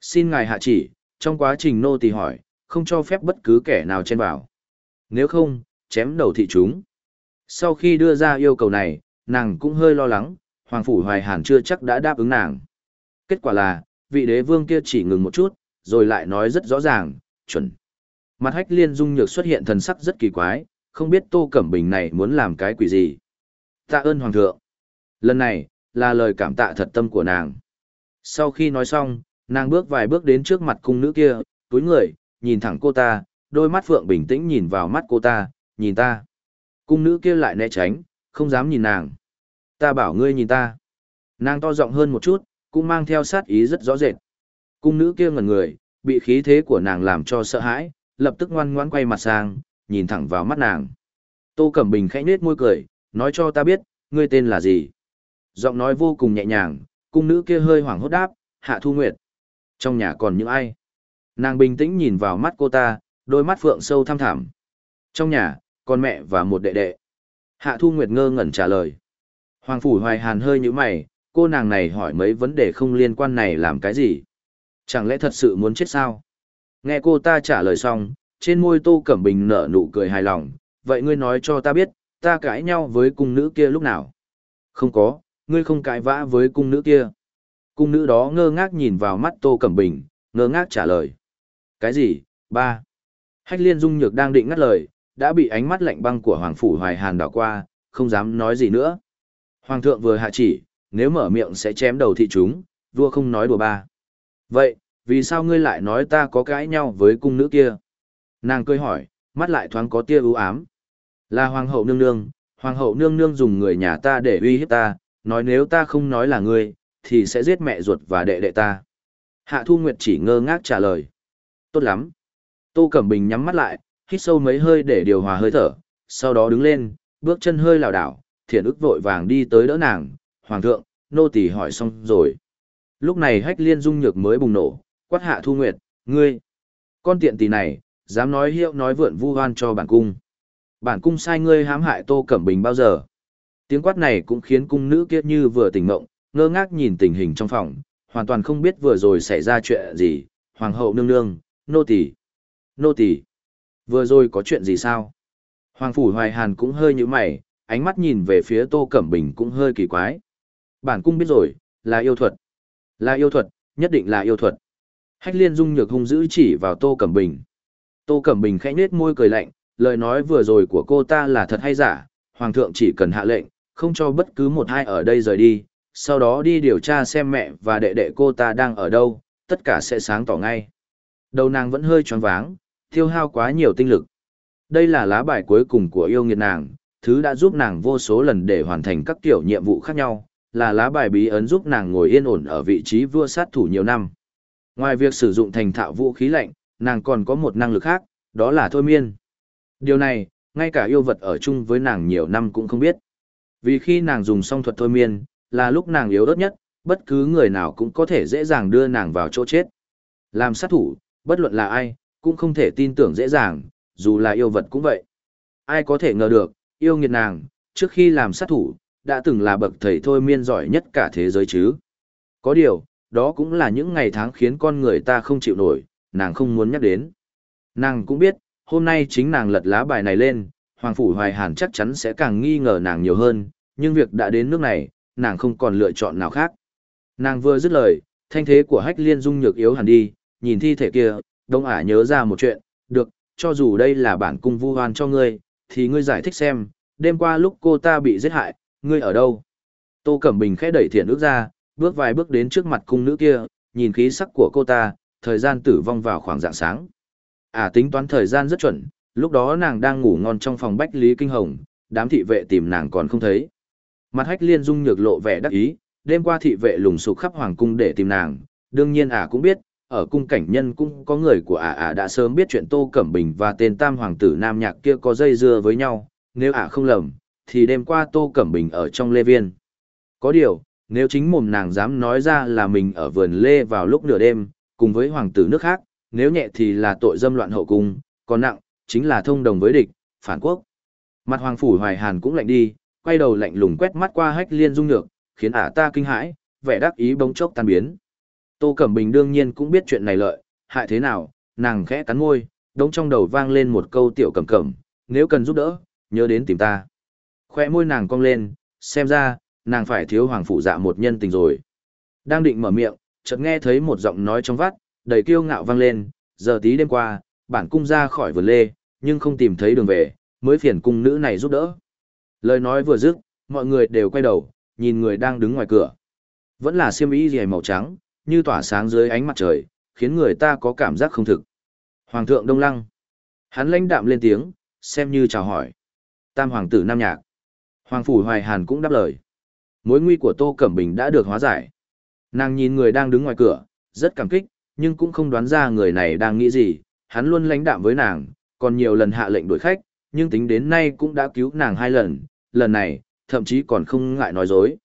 Xin ngài hạ chỉ, trong quá trình nô tỳ hỏi, không cho phép bất cứ kẻ nào chen vào. Nếu không, chém đầu thị chúng. Sau khi đưa ra yêu cầu này, nàng cũng hơi lo lắng, Hoàng Phủ Hoài Hàn chưa chắc đã đáp ứng nàng. Kết quả là, vị đế vương kia chỉ ngừng một chút, rồi lại nói rất rõ ràng, chuẩn. Mặt hách liên dung nhược xuất hiện thần sắc rất kỳ quái, không biết Tô Cẩm Bình này muốn làm cái quỷ gì. Tạ ơn Hoàng thượng. Lần này, là lời cảm tạ thật tâm của nàng. Sau khi nói xong, nàng bước vài bước đến trước mặt cung nữ kia, túi người, nhìn thẳng cô ta, đôi mắt phượng bình tĩnh nhìn vào mắt cô ta, nhìn ta. Cung nữ kia lại né tránh, không dám nhìn nàng. Ta bảo ngươi nhìn ta. Nàng to giọng hơn một chút, cũng mang theo sát ý rất rõ rệt. Cung nữ kia ngẩn người, bị khí thế của nàng làm cho sợ hãi, lập tức ngoan ngoãn quay mặt sang, nhìn thẳng vào mắt nàng. Tô Cẩm Bình khẽ nết môi cười, nói cho ta biết, ngươi tên là gì. Giọng nói vô cùng nhẹ nhàng, cung nữ kia hơi hoảng hốt đáp, Hạ Thu Nguyệt. Trong nhà còn những ai? Nàng bình tĩnh nhìn vào mắt cô ta, đôi mắt phượng sâu thăm thẳm. Trong nhà, con mẹ và một đệ đệ. Hạ Thu Nguyệt ngơ ngẩn trả lời. Hoàng Phủ Hoài Hàn hơi như mày, cô nàng này hỏi mấy vấn đề không liên quan này làm cái gì? Chẳng lẽ thật sự muốn chết sao? Nghe cô ta trả lời xong, trên môi Tô Cẩm Bình nở nụ cười hài lòng, vậy ngươi nói cho ta biết, ta cãi nhau với cung nữ kia lúc nào? Không có, ngươi không cãi vã với cung nữ kia. Cung nữ đó ngơ ngác nhìn vào mắt Tô Cẩm Bình, ngơ ngác trả lời. Cái gì? Ba. Hách liên dung nhược đang định ngắt lời, đã bị ánh mắt lạnh băng của Hoàng Phủ Hoài Hàn đảo qua, không dám nói gì nữa. Hoàng thượng vừa hạ chỉ, nếu mở miệng sẽ chém đầu thị chúng, vua không nói đùa ba. Vậy, vì sao ngươi lại nói ta có cãi nhau với cung nữ kia? Nàng cười hỏi, mắt lại thoáng có tia ưu ám. Là hoàng hậu nương nương, hoàng hậu nương nương dùng người nhà ta để uy hiếp ta, nói nếu ta không nói là ngươi, thì sẽ giết mẹ ruột và đệ đệ ta. Hạ Thu Nguyệt chỉ ngơ ngác trả lời. Tốt lắm. Tô Cẩm Bình nhắm mắt lại, hít sâu mấy hơi để điều hòa hơi thở, sau đó đứng lên, bước chân hơi lảo đảo, thiện ức vội vàng đi tới đỡ nàng. Hoàng thượng, nô tỳ hỏi xong rồi. Lúc này hách liên dung nhược mới bùng nổ, quát hạ Thu Nguyệt, ngươi. Con tiện tỷ này, dám nói hiệu nói vượn vu hoan cho bản cung. Bản cung sai ngươi hãm hại Tô Cẩm Bình bao giờ? Tiếng quát này cũng khiến cung nữ kia như vừa tỉnh ngộng, ngơ ngác nhìn tình hình trong phòng, hoàn toàn không biết vừa rồi xảy ra chuyện gì, hoàng hậu nương nương, nô tỳ, nô tỳ, vừa rồi có chuyện gì sao? Hoàng phủ Hoài Hàn cũng hơi nhíu mày, ánh mắt nhìn về phía Tô Cẩm Bình cũng hơi kỳ quái. Bản cung biết rồi, là yêu thuật. Là yêu thuật, nhất định là yêu thuật. Hách liên dung nhược hung dữ chỉ vào Tô Cẩm Bình. Tô Cẩm Bình khẽ nết môi cười lạnh, lời nói vừa rồi của cô ta là thật hay giả, Hoàng thượng chỉ cần hạ lệnh, không cho bất cứ một ai ở đây rời đi, sau đó đi điều tra xem mẹ và đệ đệ cô ta đang ở đâu, tất cả sẽ sáng tỏ ngay. Đầu nàng vẫn hơi tròn váng, tiêu hao quá nhiều tinh lực. Đây là lá bài cuối cùng của yêu nghiệt nàng, thứ đã giúp nàng vô số lần để hoàn thành các kiểu nhiệm vụ khác nhau, là lá bài bí ấn giúp nàng ngồi yên ổn ở vị trí vua sát thủ nhiều năm. Ngoài việc sử dụng thành thạo vũ khí lạnh, nàng còn có một năng lực khác, đó là thôi miên. Điều này, ngay cả yêu vật ở chung với nàng nhiều năm cũng không biết. Vì khi nàng dùng song thuật thôi miên, là lúc nàng yếu ớt nhất, bất cứ người nào cũng có thể dễ dàng đưa nàng vào chỗ chết. Làm sát thủ, bất luận là ai, cũng không thể tin tưởng dễ dàng, dù là yêu vật cũng vậy. Ai có thể ngờ được, yêu nghiệt nàng, trước khi làm sát thủ, đã từng là bậc thầy thôi miên giỏi nhất cả thế giới chứ. Có điều, đó cũng là những ngày tháng khiến con người ta không chịu nổi, nàng không muốn nhắc đến. Nàng cũng biết, hôm nay chính nàng lật lá bài này lên, Hoàng Phủ Hoài Hàn chắc chắn sẽ càng nghi ngờ nàng nhiều hơn, nhưng việc đã đến nước này, nàng không còn lựa chọn nào khác. Nàng vừa dứt lời, thanh thế của hách liên dung nhược yếu hẳn đi, nhìn thi thể kia, đông ả nhớ ra một chuyện, được, cho dù đây là bản cung vu hoan cho ngươi, thì ngươi giải thích xem, đêm qua lúc cô ta bị giết hại, ngươi ở đâu? Tô Cẩm Bình khẽ đẩy thiện ước ra, bước vài bước đến trước mặt cung nữ kia, nhìn khí sắc của cô ta, thời gian tử vong vào khoảng dạng sáng. À tính toán thời gian rất chuẩn, lúc đó nàng đang ngủ ngon trong phòng Bách Lý Kinh Hồng, đám thị vệ tìm nàng còn không thấy. Mặt hách liên dung nhược lộ vẻ đắc ý, đêm qua thị vệ lùng sục khắp hoàng cung để tìm nàng, đương nhiên ả cũng biết, ở cung cảnh nhân cũng có người của ả ả đã sớm biết chuyện Tô Cẩm Bình và tên tam hoàng tử nam nhạc kia có dây dưa với nhau, nếu ả không lầm, thì đêm qua Tô Cẩm Bình ở trong lê viên. Có điều, nếu chính mồm nàng dám nói ra là mình ở vườn lê vào lúc nửa đêm, cùng với hoàng tử nước khác, nếu nhẹ thì là tội dâm loạn hậu cung, còn nặng, chính là thông đồng với địch, phản quốc. Mặt hoàng phủ hoài hàn cũng lạnh đi, quay đầu lạnh lùng quét mắt qua hách liên dung nhược, khiến ả ta kinh hãi, vẻ đắc ý bỗng chốc tan biến. Tô Cẩm Bình đương nhiên cũng biết chuyện này lợi, hại thế nào, nàng khẽ cắn môi, đống trong đầu vang lên một câu tiểu cẩm cẩm, nếu cần giúp đỡ, nhớ đến tìm ta. Khoe môi nàng cong lên, xem ra, nàng phải thiếu hoàng phụ dạ một nhân tình rồi. Đang định mở miệng, chợt nghe thấy một giọng nói trong vắt, đầy kiêu ngạo vang lên, giờ tí đêm qua, bản cung ra khỏi vườn lê, nhưng không tìm thấy đường về, mới phiền cung nữ này giúp đỡ. Lời nói vừa dứt, mọi người đều quay đầu, nhìn người đang đứng ngoài cửa. Vẫn là xiêm y dày màu trắng, như tỏa sáng dưới ánh mặt trời, khiến người ta có cảm giác không thực. Hoàng thượng Đông Lăng. Hắn lãnh đạm lên tiếng, xem như chào hỏi. Tam hoàng tử Nam Nhạc. Hoàng phủ Hoài Hàn cũng đáp lời. Mối nguy của Tô Cẩm Bình đã được hóa giải. Nàng nhìn người đang đứng ngoài cửa, rất cảm kích, nhưng cũng không đoán ra người này đang nghĩ gì, hắn luôn lãnh đạm với nàng, còn nhiều lần hạ lệnh đuổi khách, nhưng tính đến nay cũng đã cứu nàng hai lần, lần này, thậm chí còn không ngại nói dối.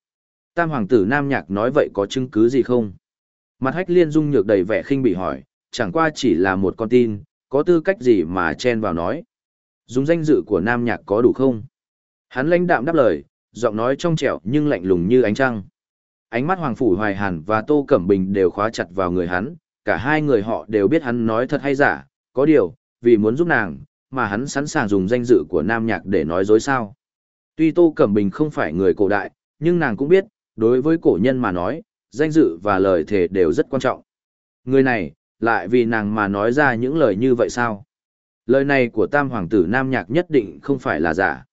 Tam hoàng tử Nam Nhạc nói vậy có chứng cứ gì không? Mặt hách liên dung nhược đầy vẻ khinh bị hỏi, chẳng qua chỉ là một con tin, có tư cách gì mà chen vào nói. Dùng danh dự của Nam Nhạc có đủ không? Hắn lãnh đạm đáp lời, giọng nói trong trẻo nhưng lạnh lùng như ánh trăng. Ánh mắt Hoàng Phủ Hoài Hàn và Tô Cẩm Bình đều khóa chặt vào người hắn, cả hai người họ đều biết hắn nói thật hay giả, có điều, vì muốn giúp nàng, mà hắn sẵn sàng dùng danh dự của Nam Nhạc để nói dối sao. Tuy Tô Cẩm Bình không phải người cổ đại, nhưng nàng cũng biết, đối với cổ nhân mà nói, danh dự và lời thề đều rất quan trọng. Người này, lại vì nàng mà nói ra những lời như vậy sao? Lời này của tam hoàng tử Nam Nhạc nhất định không phải là giả.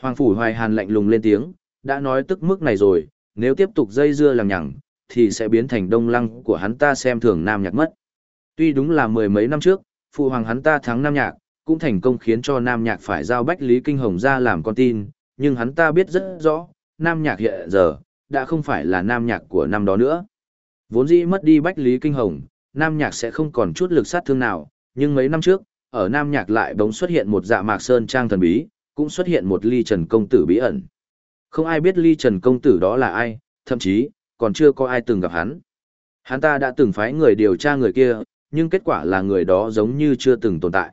Hoàng Phủ Hoài Hàn lạnh lùng lên tiếng, đã nói tức mức này rồi, nếu tiếp tục dây dưa lằng nhằng, thì sẽ biến thành đông lăng của hắn ta xem thường Nam Nhạc mất. Tuy đúng là mười mấy năm trước, phụ hoàng hắn ta thắng Nam Nhạc, cũng thành công khiến cho Nam Nhạc phải giao Bách Lý Kinh Hồng ra làm con tin, nhưng hắn ta biết rất rõ, Nam Nhạc hiện giờ, đã không phải là Nam Nhạc của năm đó nữa. Vốn dĩ mất đi Bách Lý Kinh Hồng, Nam Nhạc sẽ không còn chút lực sát thương nào, nhưng mấy năm trước, ở Nam Nhạc lại bỗng xuất hiện một dạ mạc sơn trang thần bí, cũng xuất hiện một ly trần công tử bí ẩn. Không ai biết ly trần công tử đó là ai, thậm chí, còn chưa có ai từng gặp hắn. Hắn ta đã từng phái người điều tra người kia, nhưng kết quả là người đó giống như chưa từng tồn tại.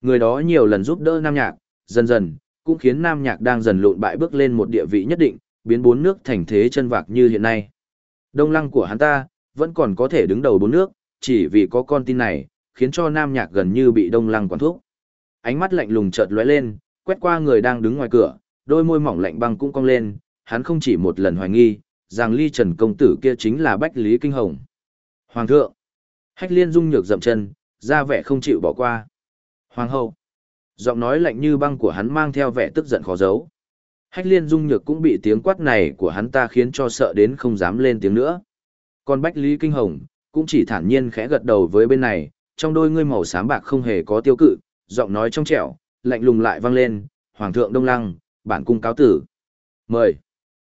Người đó nhiều lần giúp đỡ Nam Nhạc, dần dần, cũng khiến Nam Nhạc đang dần lộn bại bước lên một địa vị nhất định, biến bốn nước thành thế chân vạc như hiện nay. Đông lăng của hắn ta, vẫn còn có thể đứng đầu bốn nước, chỉ vì có con tin này, khiến cho Nam Nhạc gần như bị đông lăng quản thuốc. Ánh mắt lạnh lùng chợt lóe lên, quét qua người đang đứng ngoài cửa, đôi môi mỏng lạnh băng cũng cong lên, hắn không chỉ một lần hoài nghi, rằng ly trần công tử kia chính là Bách Lý Kinh Hồng. Hoàng thượng! Hách liên dung nhược dậm chân, ra vẻ không chịu bỏ qua. Hoàng hậu! Giọng nói lạnh như băng của hắn mang theo vẻ tức giận khó giấu. Hách liên dung nhược cũng bị tiếng quát này của hắn ta khiến cho sợ đến không dám lên tiếng nữa. Còn Bách Lý Kinh Hồng, cũng chỉ thản nhiên khẽ gật đầu với bên này, trong đôi ngươi màu xám bạc không hề có tiêu cự, giọng nói trong trẻo, lạnh lùng lại vang lên, Hoàng thượng Đông Lăng, bản cung cáo tử. Mời.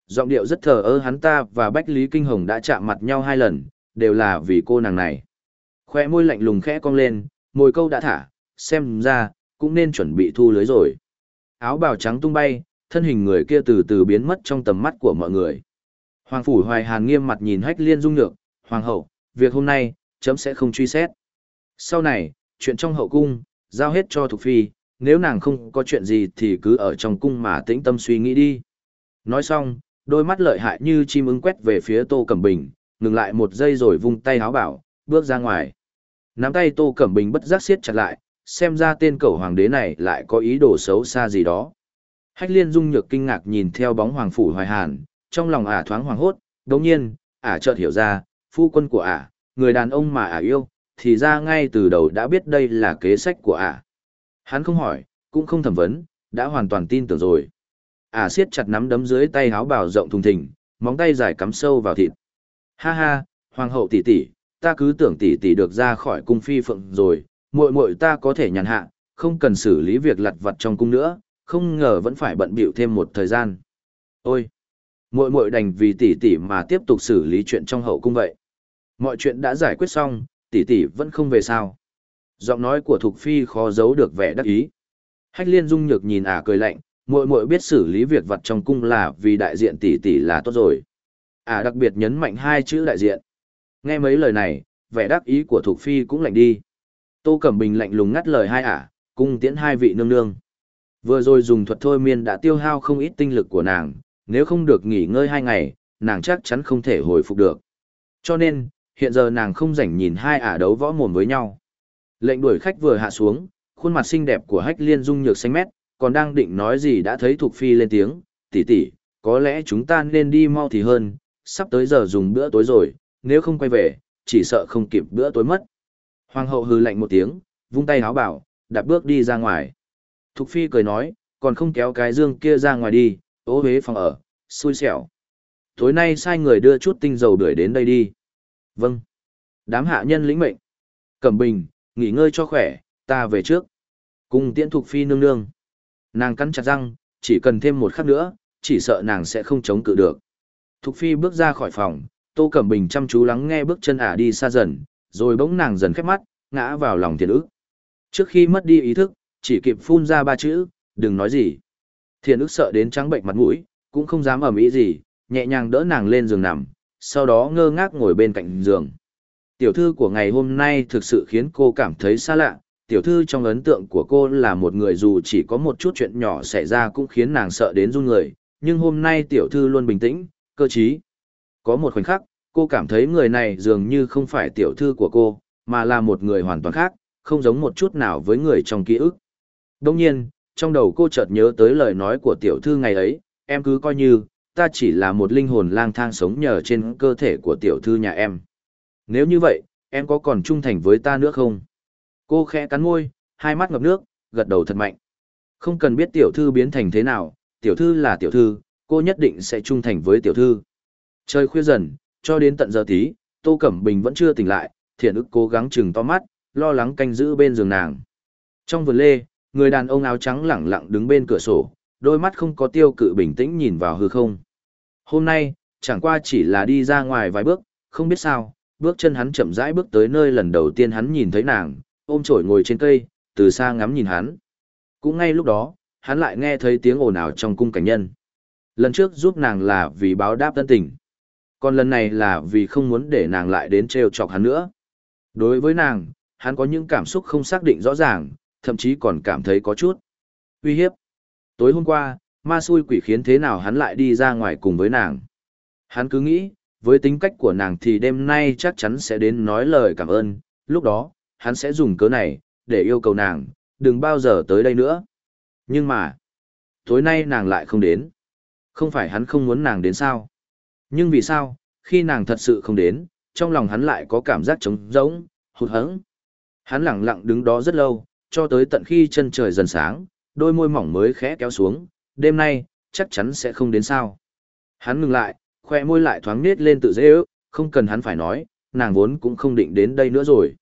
Giọng điệu rất thờ ơ hắn ta và Bách Lý Kinh Hồng đã chạm mặt nhau hai lần, đều là vì cô nàng này. Khoe môi lạnh lùng khẽ cong lên, môi câu đã thả, xem ra, cũng nên chuẩn bị thu lưới rồi. Áo bào trắng tung bay, thân hình người kia từ từ biến mất trong tầm mắt của mọi người. Hoàng Phủ Hoài Hàn nghiêm mặt nhìn Hách Liên Dung Nhược, Hoàng hậu, việc hôm nay, chấm sẽ không truy xét. Sau này, chuyện trong hậu cung, giao hết cho Thục Phi, nếu nàng không có chuyện gì thì cứ ở trong cung mà tĩnh tâm suy nghĩ đi. Nói xong, đôi mắt lợi hại như chim ưng quét về phía Tô Cẩm Bình, ngừng lại một giây rồi vung tay háo bảo, bước ra ngoài. Nắm tay Tô Cẩm Bình bất giác siết chặt lại, xem ra tên cẩu hoàng đế này lại có ý đồ xấu xa gì đó. Hách liên dung nhược kinh ngạc nhìn theo bóng hoàng phủ hoài hàn, trong lòng ả thoáng hoàng hốt, đồng nhiên, ả chợt hiểu ra, phu quân của ả, người đàn ông mà ả yêu, thì ra ngay từ đầu đã biết đây là kế sách của ả. Hắn không hỏi, cũng không thẩm vấn, đã hoàn toàn tin tưởng rồi. Ả siết chặt nắm đấm dưới tay háo bào rộng thùng thình, móng tay dài cắm sâu vào thịt. Ha ha, hoàng hậu tỷ tỷ, ta cứ tưởng tỷ tỷ được ra khỏi cung phi phượng rồi, muội muội ta có thể nhàn hạ, không cần xử lý việc lặt vặt trong cung nữa, không ngờ vẫn phải bận bịu thêm một thời gian. Ôi, muội muội đành vì tỷ tỷ mà tiếp tục xử lý chuyện trong hậu cung vậy. Mọi chuyện đã giải quyết xong, tỷ tỷ vẫn không về sao? Giọng nói của Thục Phi khó giấu được vẻ đắc ý. Hách Liên Dung nhược nhìn ả cười lạnh, muội muội biết xử lý việc vặt trong cung là vì đại diện tỷ tỷ là tốt rồi. Ả đặc biệt nhấn mạnh hai chữ đại diện. Nghe mấy lời này, vẻ đắc ý của Thục Phi cũng lạnh đi. Tô Cẩm Bình lạnh lùng ngắt lời hai ả, cung tiễn hai vị nương nương. Vừa rồi dùng thuật thôi miên đã tiêu hao không ít tinh lực của nàng, nếu không được nghỉ ngơi hai ngày, nàng chắc chắn không thể hồi phục được. Cho nên, hiện giờ nàng không rảnh nhìn hai ả đấu võ mồm với nhau. Lệnh đuổi khách vừa hạ xuống, khuôn mặt xinh đẹp của Hách Liên dung nhược xanh mét, còn đang định nói gì đã thấy Thục Phi lên tiếng, tỷ tỷ, có lẽ chúng ta nên đi mau thì hơn, sắp tới giờ dùng bữa tối rồi, nếu không quay về, chỉ sợ không kịp bữa tối mất. Hoàng hậu hừ lạnh một tiếng, vung tay háo bảo, đạp bước đi ra ngoài. Thục Phi cười nói, còn không kéo cái dương kia ra ngoài đi, ố hế phòng ở, xui xẻo. Tối nay sai người đưa chút tinh dầu đuổi đến đây đi. Vâng. Đám hạ nhân lĩnh mệnh. Cẩm Bình, nghỉ ngơi cho khỏe, ta về trước. Cùng tiễn Thục Phi nương nương. Nàng cắn chặt răng, chỉ cần thêm một khắc nữa, chỉ sợ nàng sẽ không chống cự được. Thục Phi bước ra khỏi phòng, Tô Cẩm Bình chăm chú lắng nghe bước chân ả đi xa dần, rồi bỗng nàng dần khép mắt, ngã vào lòng thiền ức. Trước khi mất đi ý thức, chỉ kịp phun ra ba chữ, đừng nói gì. Thiền ức sợ đến trắng bệnh mặt mũi, cũng không dám ầm ĩ gì, nhẹ nhàng đỡ nàng lên giường nằm, sau đó ngơ ngác ngồi bên cạnh giường. Tiểu thư của ngày hôm nay thực sự khiến cô cảm thấy xa lạ, tiểu thư trong ấn tượng của cô là một người dù chỉ có một chút chuyện nhỏ xảy ra cũng khiến nàng sợ đến run người, nhưng hôm nay tiểu thư luôn bình tĩnh, cơ trí. Có một khoảnh khắc, cô cảm thấy người này dường như không phải tiểu thư của cô, mà là một người hoàn toàn khác, không giống một chút nào với người trong ký ức. Đồng nhiên, trong đầu cô chợt nhớ tới lời nói của tiểu thư ngày ấy, em cứ coi như, ta chỉ là một linh hồn lang thang sống nhờ trên cơ thể của tiểu thư nhà em. Nếu như vậy, em có còn trung thành với ta nữa không? Cô khẽ cắn môi, hai mắt ngập nước, gật đầu thật mạnh. Không cần biết tiểu thư biến thành thế nào, tiểu thư là tiểu thư, cô nhất định sẽ trung thành với tiểu thư. Trời khuya dần, cho đến tận giờ tí, Tô Cẩm Bình vẫn chưa tỉnh lại, thiện ức cố gắng chừng to mắt, lo lắng canh giữ bên giường nàng. Trong vườn lê, người đàn ông áo trắng lẳng lặng đứng bên cửa sổ, đôi mắt không có tiêu cự bình tĩnh nhìn vào hư không. Hôm nay, chẳng qua chỉ là đi ra ngoài vài bước, không biết sao, bước chân hắn chậm rãi bước tới nơi lần đầu tiên hắn nhìn thấy nàng, ôm chổi ngồi trên cây, từ xa ngắm nhìn hắn. Cũng ngay lúc đó, hắn lại nghe thấy tiếng ồn ào trong cung cảnh nhân. Lần trước giúp nàng là vì báo đáp tân tình. Còn lần này là vì không muốn để nàng lại đến trêu chọc hắn nữa. Đối với nàng, hắn có những cảm xúc không xác định rõ ràng, thậm chí còn cảm thấy có chút uy hiếp. Tối hôm qua, ma xui quỷ khiến thế nào hắn lại đi ra ngoài cùng với nàng. Hắn cứ nghĩ, với tính cách của nàng thì đêm nay chắc chắn sẽ đến nói lời cảm ơn, lúc đó, hắn sẽ dùng cớ này, để yêu cầu nàng, đừng bao giờ tới đây nữa. Nhưng mà, tối nay nàng lại không đến. Không phải hắn không muốn nàng đến sao? Nhưng vì sao, khi nàng thật sự không đến, trong lòng hắn lại có cảm giác trống rỗng, hụt hẫng. Hắn lặng lặng đứng đó rất lâu, cho tới tận khi chân trời dần sáng, đôi môi mỏng mới khẽ kéo xuống, đêm nay, chắc chắn sẽ không đến sao. Hắn ngừng lại, khoe môi lại thoáng nết lên tự dễ ước, không cần hắn phải nói, nàng vốn cũng không định đến đây nữa rồi.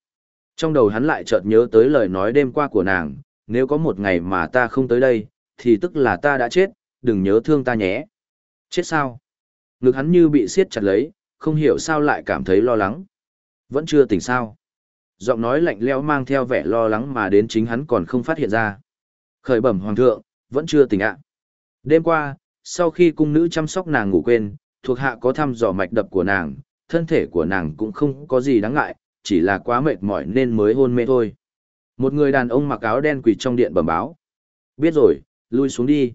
Trong đầu hắn lại chợt nhớ tới lời nói đêm qua của nàng, nếu có một ngày mà ta không tới đây, thì tức là ta đã chết, đừng nhớ thương ta nhé. Chết sao? Ngực hắn như bị siết chặt lấy, không hiểu sao lại cảm thấy lo lắng. Vẫn chưa tỉnh sao. Giọng nói lạnh lẽo mang theo vẻ lo lắng mà đến chính hắn còn không phát hiện ra. Khởi bẩm hoàng thượng, vẫn chưa tỉnh ạ. Đêm qua, sau khi cung nữ chăm sóc nàng ngủ quên, thuộc hạ có thăm dò mạch đập của nàng, thân thể của nàng cũng không có gì đáng ngại, chỉ là quá mệt mỏi nên mới hôn mê thôi. Một người đàn ông mặc áo đen quỳ trong điện bẩm báo. Biết rồi, lui xuống đi.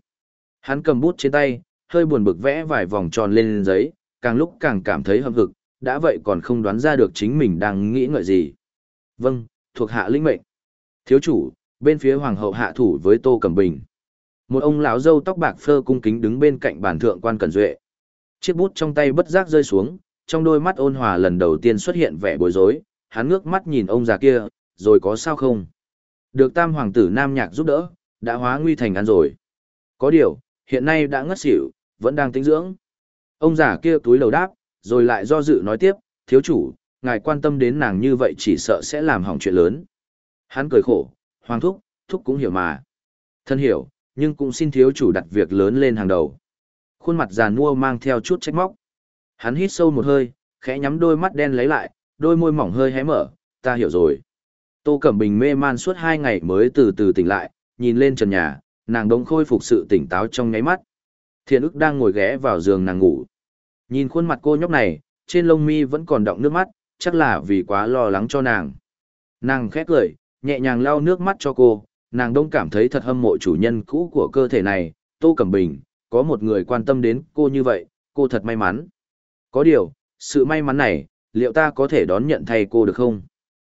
Hắn cầm bút trên tay, hơi buồn bực vẽ vài vòng tròn lên giấy, càng lúc càng cảm thấy hâm hực, đã vậy còn không đoán ra được chính mình đang nghĩ ngợi gì. Vâng, thuộc hạ linh mệnh. Thiếu chủ, bên phía hoàng hậu hạ thủ với Tô Cẩm Bình. Một ông lão râu tóc bạc phơ cung kính đứng bên cạnh bàn thượng quan Cẩn Duệ. Chiếc bút trong tay bất giác rơi xuống, trong đôi mắt ôn hòa lần đầu tiên xuất hiện vẻ bối rối, hắn ngước mắt nhìn ông già kia, rồi có sao không? Được tam hoàng tử Nam Nhạc giúp đỡ, đã hóa nguy thành ăn rồi. Có điều, hiện nay đã ngất xỉu, vẫn đang tĩnh dưỡng. Ông già kia túi lầu đáp, rồi lại do dự nói tiếp, thiếu chủ, ngài quan tâm đến nàng như vậy chỉ sợ sẽ làm hỏng chuyện lớn. Hắn cười khổ, hoàng thúc, thúc cũng hiểu mà. Thân hiểu, nhưng cũng xin thiếu chủ đặt việc lớn lên hàng đầu. Khuôn mặt già nua mang theo chút trách móc. Hắn hít sâu một hơi, khẽ nhắm đôi mắt đen lấy lại, đôi môi mỏng hơi hé mở, ta hiểu rồi. Tô Cẩm Bình mê man suốt hai ngày mới từ từ tỉnh lại, nhìn lên trần nhà, nàng đống khôi phục sự tỉnh táo trong nháy mắt. Thiện ức đang ngồi ghé vào giường nàng ngủ. Nhìn khuôn mặt cô nhóc này, trên lông mi vẫn còn đọng nước mắt, chắc là vì quá lo lắng cho nàng. Nàng khét cười, nhẹ nhàng lau nước mắt cho cô, nàng đông cảm thấy thật hâm mộ chủ nhân cũ của cơ thể này, Tô Cẩm Bình, có một người quan tâm đến cô như vậy, cô thật may mắn. Có điều, sự may mắn này, liệu ta có thể đón nhận thay cô được không?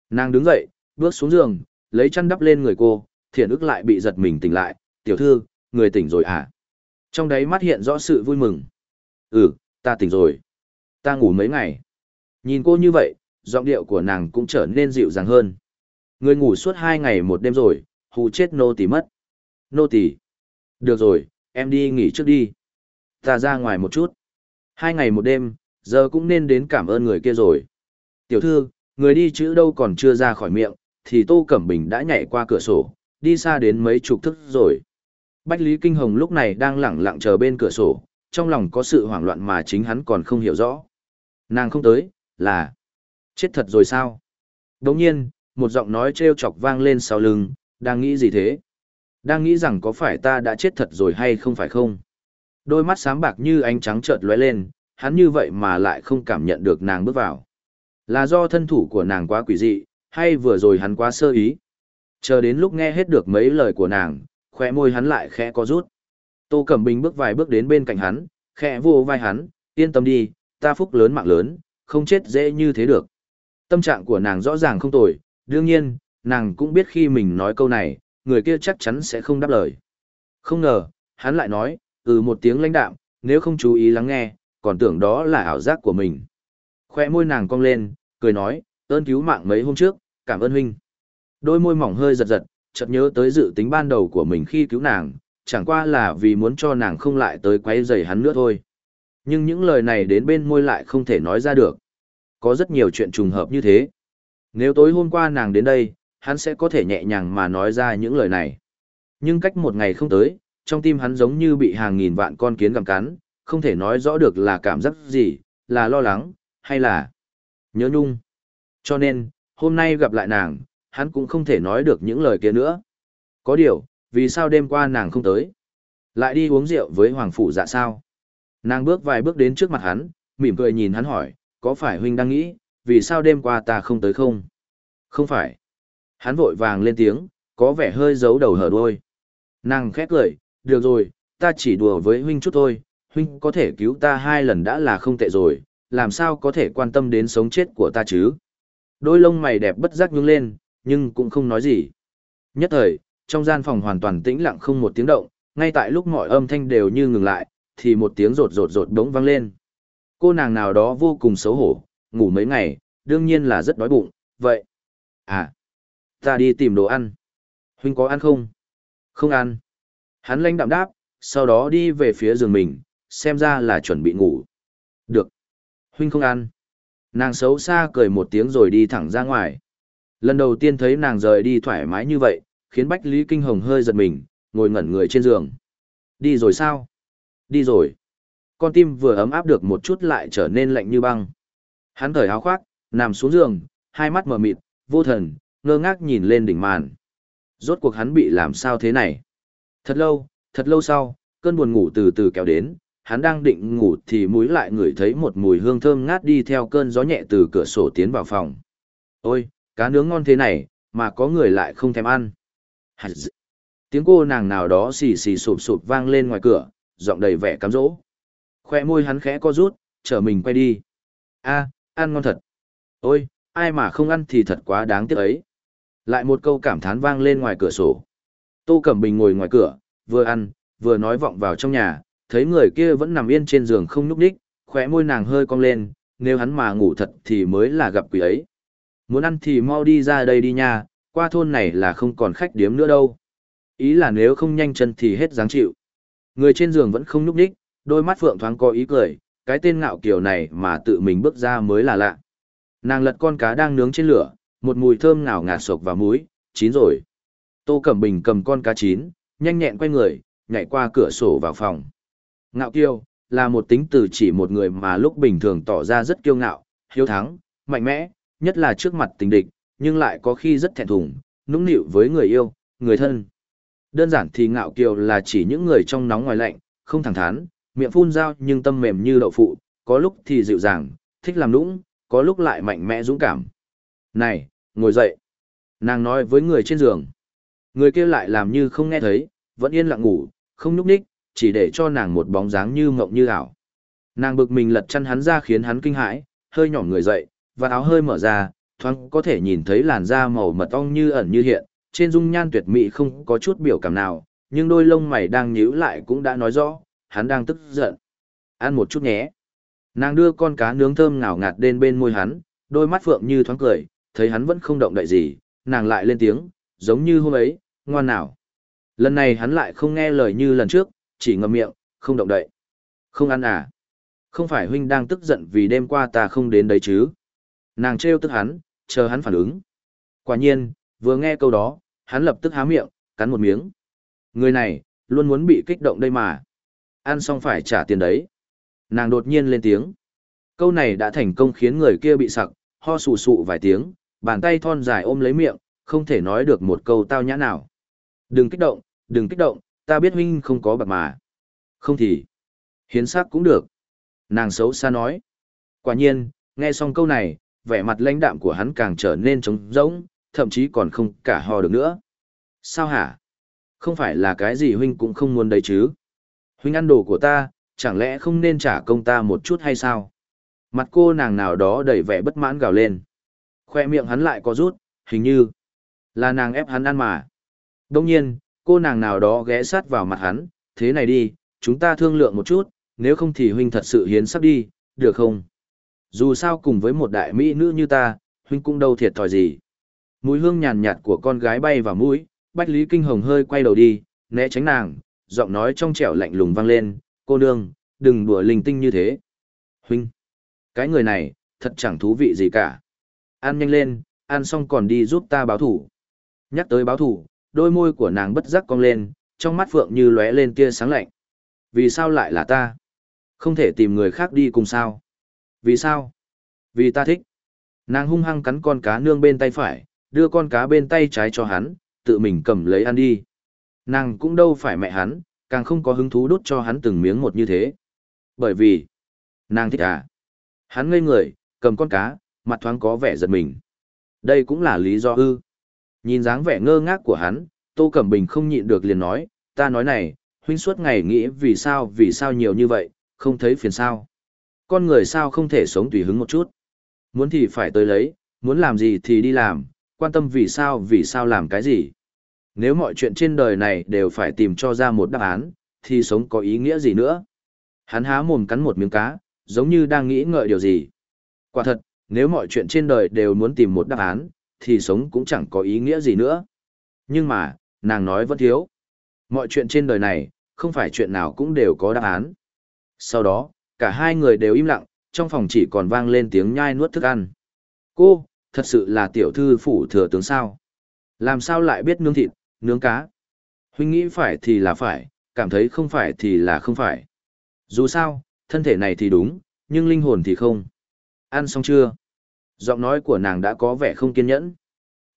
Nàng đứng dậy, bước xuống giường, lấy chăn đắp lên người cô, thiện ức lại bị giật mình tỉnh lại, tiểu thư, người tỉnh rồi à? Trong đấy mắt hiện rõ sự vui mừng. Ừ, ta tỉnh rồi. Ta ngủ mấy ngày. Nhìn cô như vậy, giọng điệu của nàng cũng trở nên dịu dàng hơn. Người ngủ suốt hai ngày một đêm rồi, hù chết nô tỳ mất. Nô tỳ. Được rồi, em đi nghỉ trước đi. Ta ra ngoài một chút. Hai ngày một đêm, giờ cũng nên đến cảm ơn người kia rồi. Tiểu thư, người đi chữ đâu còn chưa ra khỏi miệng, thì Tô Cẩm Bình đã nhảy qua cửa sổ, đi xa đến mấy chục thức rồi. Bách Lý Kinh Hồng lúc này đang lẳng lặng chờ bên cửa sổ, trong lòng có sự hoảng loạn mà chính hắn còn không hiểu rõ. Nàng không tới, là chết thật rồi sao? Đồng nhiên, một giọng nói trêu chọc vang lên sau lưng, đang nghĩ gì thế? Đang nghĩ rằng có phải ta đã chết thật rồi hay không phải không? Đôi mắt sáng bạc như ánh trắng chợt lóe lên, hắn như vậy mà lại không cảm nhận được nàng bước vào. Là do thân thủ của nàng quá quỷ dị, hay vừa rồi hắn quá sơ ý? Chờ đến lúc nghe hết được mấy lời của nàng, khóe môi hắn lại khẽ có rút. Tô Cẩm Bình bước vài bước đến bên cạnh hắn, khẽ vô vai hắn, yên tâm đi, ta phúc lớn mạng lớn, không chết dễ như thế được. Tâm trạng của nàng rõ ràng không tồi, đương nhiên, nàng cũng biết khi mình nói câu này, người kia chắc chắn sẽ không đáp lời. Không ngờ, hắn lại nói, ừ một tiếng lãnh đạm, nếu không chú ý lắng nghe, còn tưởng đó là ảo giác của mình. Khoe môi nàng cong lên, cười nói, ơn cứu mạng mấy hôm trước, cảm ơn huynh. Đôi môi mỏng hơi giật giật, chợt nhớ tới dự tính ban đầu của mình khi cứu nàng, chẳng qua là vì muốn cho nàng không lại tới quấy rầy hắn nữa thôi. Nhưng những lời này đến bên môi lại không thể nói ra được. Có rất nhiều chuyện trùng hợp như thế. Nếu tối hôm qua nàng đến đây, hắn sẽ có thể nhẹ nhàng mà nói ra những lời này. Nhưng cách một ngày không tới, trong tim hắn giống như bị hàng nghìn vạn con kiến gặm cắn, không thể nói rõ được là cảm giác gì, là lo lắng, hay là nhớ nhung. Cho nên, hôm nay gặp lại nàng, hắn cũng không thể nói được những lời kia nữa. Có điều, vì sao đêm qua nàng không tới? Lại đi uống rượu với Hoàng Phủ dạ sao? Nàng bước vài bước đến trước mặt hắn, mỉm cười nhìn hắn hỏi, có phải huynh đang nghĩ, vì sao đêm qua ta không tới không? Không phải. Hắn vội vàng lên tiếng, có vẻ hơi giấu đầu hở đuôi. Nàng khét cười, được rồi, ta chỉ đùa với huynh chút thôi, huynh có thể cứu ta hai lần đã là không tệ rồi, làm sao có thể quan tâm đến sống chết của ta chứ? Đôi lông mày đẹp bất giác nhướng lên, nhưng cũng không nói gì. Nhất thời, trong gian phòng hoàn toàn tĩnh lặng không một tiếng động, ngay tại lúc mọi âm thanh đều như ngừng lại, thì một tiếng rột rột rột bỗng vang lên. Cô nàng nào đó vô cùng xấu hổ, ngủ mấy ngày, đương nhiên là rất đói bụng, vậy. À, ta đi tìm đồ ăn. Huynh có ăn không? Không ăn. Hắn lanh đạm đáp, sau đó đi về phía giường mình, xem ra là chuẩn bị ngủ. Được. Huynh không ăn. Nàng xấu xa cười một tiếng rồi đi thẳng ra ngoài. Lần đầu tiên thấy nàng rời đi thoải mái như vậy, khiến Bách Lý Kinh Hồng hơi giật mình, ngồi ngẩn người trên giường. Đi rồi sao? Đi rồi. Con tim vừa ấm áp được một chút lại trở nên lạnh như băng. Hắn thở áo khoác, nằm xuống giường, hai mắt mở mịt, vô thần, ngơ ngác nhìn lên đỉnh màn. Rốt cuộc hắn bị làm sao thế này? Thật lâu, thật lâu sau, cơn buồn ngủ từ từ kéo đến, hắn đang định ngủ thì mũi lại ngửi thấy một mùi hương thơm ngát đi theo cơn gió nhẹ từ cửa sổ tiến vào phòng. Ôi, cá nướng ngon thế này, mà có người lại không thèm ăn. Tiếng cô nàng nào đó xì xì sụp sụp vang lên ngoài cửa, giọng đầy vẻ cám dỗ. Khoe môi hắn khẽ co rút, chở mình quay đi. a ăn ngon thật. Ôi, ai mà không ăn thì thật quá đáng tiếc ấy. Lại một câu cảm thán vang lên ngoài cửa sổ. Tô Cẩm Bình ngồi ngoài cửa, vừa ăn, vừa nói vọng vào trong nhà, thấy người kia vẫn nằm yên trên giường không nhúc đích, khóe môi nàng hơi cong lên, nếu hắn mà ngủ thật thì mới là gặp quỷ ấy. Muốn ăn thì mau đi ra đây đi nha, qua thôn này là không còn khách điếm nữa đâu. Ý là nếu không nhanh chân thì hết dáng chịu. Người trên giường vẫn không nhúc nhích, đôi mắt phượng thoáng có ý cười, cái tên ngạo kiều này mà tự mình bước ra mới là lạ. Nàng lật con cá đang nướng trên lửa, một mùi thơm ngào ngạt sộc vào mũi, chín rồi. Tô Cẩm Bình cầm con cá chín, nhanh nhẹn quay người, nhảy qua cửa sổ vào phòng. Ngạo kiêu, là một tính từ chỉ một người mà lúc bình thường tỏ ra rất kiêu ngạo, hiếu thắng, mạnh mẽ, nhất là trước mặt tình địch, nhưng lại có khi rất thẹn thùng, nũng nịu với người yêu, người thân. Đơn giản thì ngạo kiều là chỉ những người trong nóng ngoài lạnh, không thẳng thắn, miệng phun dao nhưng tâm mềm như đậu phụ, có lúc thì dịu dàng, thích làm nũng, có lúc lại mạnh mẽ dũng cảm. Này, ngồi dậy. Nàng nói với người trên giường. Người kia lại làm như không nghe thấy, vẫn yên lặng ngủ, không nhúc nhích, chỉ để cho nàng một bóng dáng như mộng như ảo. Nàng bực mình lật chăn hắn ra khiến hắn kinh hãi, hơi nhỏ người dậy, và áo hơi mở ra, thoáng có thể nhìn thấy làn da màu mật ong như ẩn như hiện, trên dung nhan tuyệt mỹ không có chút biểu cảm nào, nhưng đôi lông mày đang nhíu lại cũng đã nói rõ, hắn đang tức giận. Ăn một chút nhé. Nàng đưa con cá nướng thơm ngào ngạt đến bên môi hắn, đôi mắt phượng như thoáng cười, thấy hắn vẫn không động đậy gì, nàng lại lên tiếng, giống như hôm ấy, ngoan nào. Lần này hắn lại không nghe lời như lần trước, chỉ ngậm miệng, không động đậy. Không ăn à? Không phải huynh đang tức giận vì đêm qua ta không đến đấy chứ? Nàng trêu tức hắn, chờ hắn phản ứng. Quả nhiên, vừa nghe câu đó, hắn lập tức há miệng, cắn một miếng. Người này, luôn muốn bị kích động đây mà. Ăn xong phải trả tiền đấy. Nàng đột nhiên lên tiếng. Câu này đã thành công khiến người kia bị sặc, ho sù sụ vài tiếng, bàn tay thon dài ôm lấy miệng, không thể nói được một câu tao nhã nào. Đừng kích động, đừng kích động, ta biết huynh không có bạc mà. Không thì, hiến sắc cũng được. Nàng xấu xa nói. Quả nhiên, nghe xong câu này, vẻ mặt lãnh đạm của hắn càng trở nên trống rỗng, thậm chí còn không cả ho được nữa. Sao hả? Không phải là cái gì huynh cũng không muốn đấy chứ? Huynh ăn đồ của ta, chẳng lẽ không nên trả công ta một chút hay sao? Mặt cô nàng nào đó đầy vẻ bất mãn gào lên. Khoe miệng hắn lại có rút, hình như là nàng ép hắn ăn mà. Đông nhiên, cô nàng nào đó ghé sát vào mặt hắn, thế này đi, chúng ta thương lượng một chút, nếu không thì huynh thật sự hiến sắp đi, được không? Dù sao cùng với một đại mỹ nữ như ta, huynh cũng đâu thiệt thòi gì. Mùi hương nhàn nhạt của con gái bay vào mũi, Bách Lý Kinh Hồng hơi quay đầu đi, né tránh nàng, giọng nói trong trẻo lạnh lùng vang lên, cô nương, đừng đùa linh tinh như thế. Huynh, cái người này, thật chẳng thú vị gì cả. Ăn nhanh lên, ăn xong còn đi giúp ta báo thủ. Nhắc tới báo thủ, đôi môi của nàng bất giác cong lên, trong mắt phượng như lóe lên tia sáng lạnh. Vì sao lại là ta? Không thể tìm người khác đi cùng sao? Vì sao? Vì ta thích. Nàng hung hăng cắn con cá nương bên tay phải, đưa con cá bên tay trái cho hắn, tự mình cầm lấy ăn đi. Nàng cũng đâu phải mẹ hắn, càng không có hứng thú đốt cho hắn từng miếng một như thế. Bởi vì, nàng thích à. Hắn ngây người, cầm con cá, mặt thoáng có vẻ giật mình. Đây cũng là lý do ư. Nhìn dáng vẻ ngơ ngác của hắn, Tô Cẩm Bình không nhịn được liền nói, ta nói này, huynh suốt ngày nghĩ vì sao vì sao nhiều như vậy, không thấy phiền sao. Con người sao không thể sống tùy hứng một chút. Muốn thì phải tới lấy, muốn làm gì thì đi làm, quan tâm vì sao vì sao làm cái gì. Nếu mọi chuyện trên đời này đều phải tìm cho ra một đáp án, thì sống có ý nghĩa gì nữa. Hắn há mồm cắn một miếng cá, giống như đang nghĩ ngợi điều gì. Quả thật, nếu mọi chuyện trên đời đều muốn tìm một đáp án, thì sống cũng chẳng có ý nghĩa gì nữa. Nhưng mà, nàng nói vẫn thiếu. Mọi chuyện trên đời này, không phải chuyện nào cũng đều có đáp án. Sau đó, cả hai người đều im lặng, trong phòng chỉ còn vang lên tiếng nhai nuốt thức ăn. Cô, thật sự là tiểu thư phủ thừa tướng sao? Làm sao lại biết nướng thịt, nướng cá? Huynh nghĩ phải thì là phải, cảm thấy không phải thì là không phải. Dù sao, thân thể này thì đúng, nhưng linh hồn thì không. Ăn xong chưa? Giọng nói của nàng đã có vẻ không kiên nhẫn.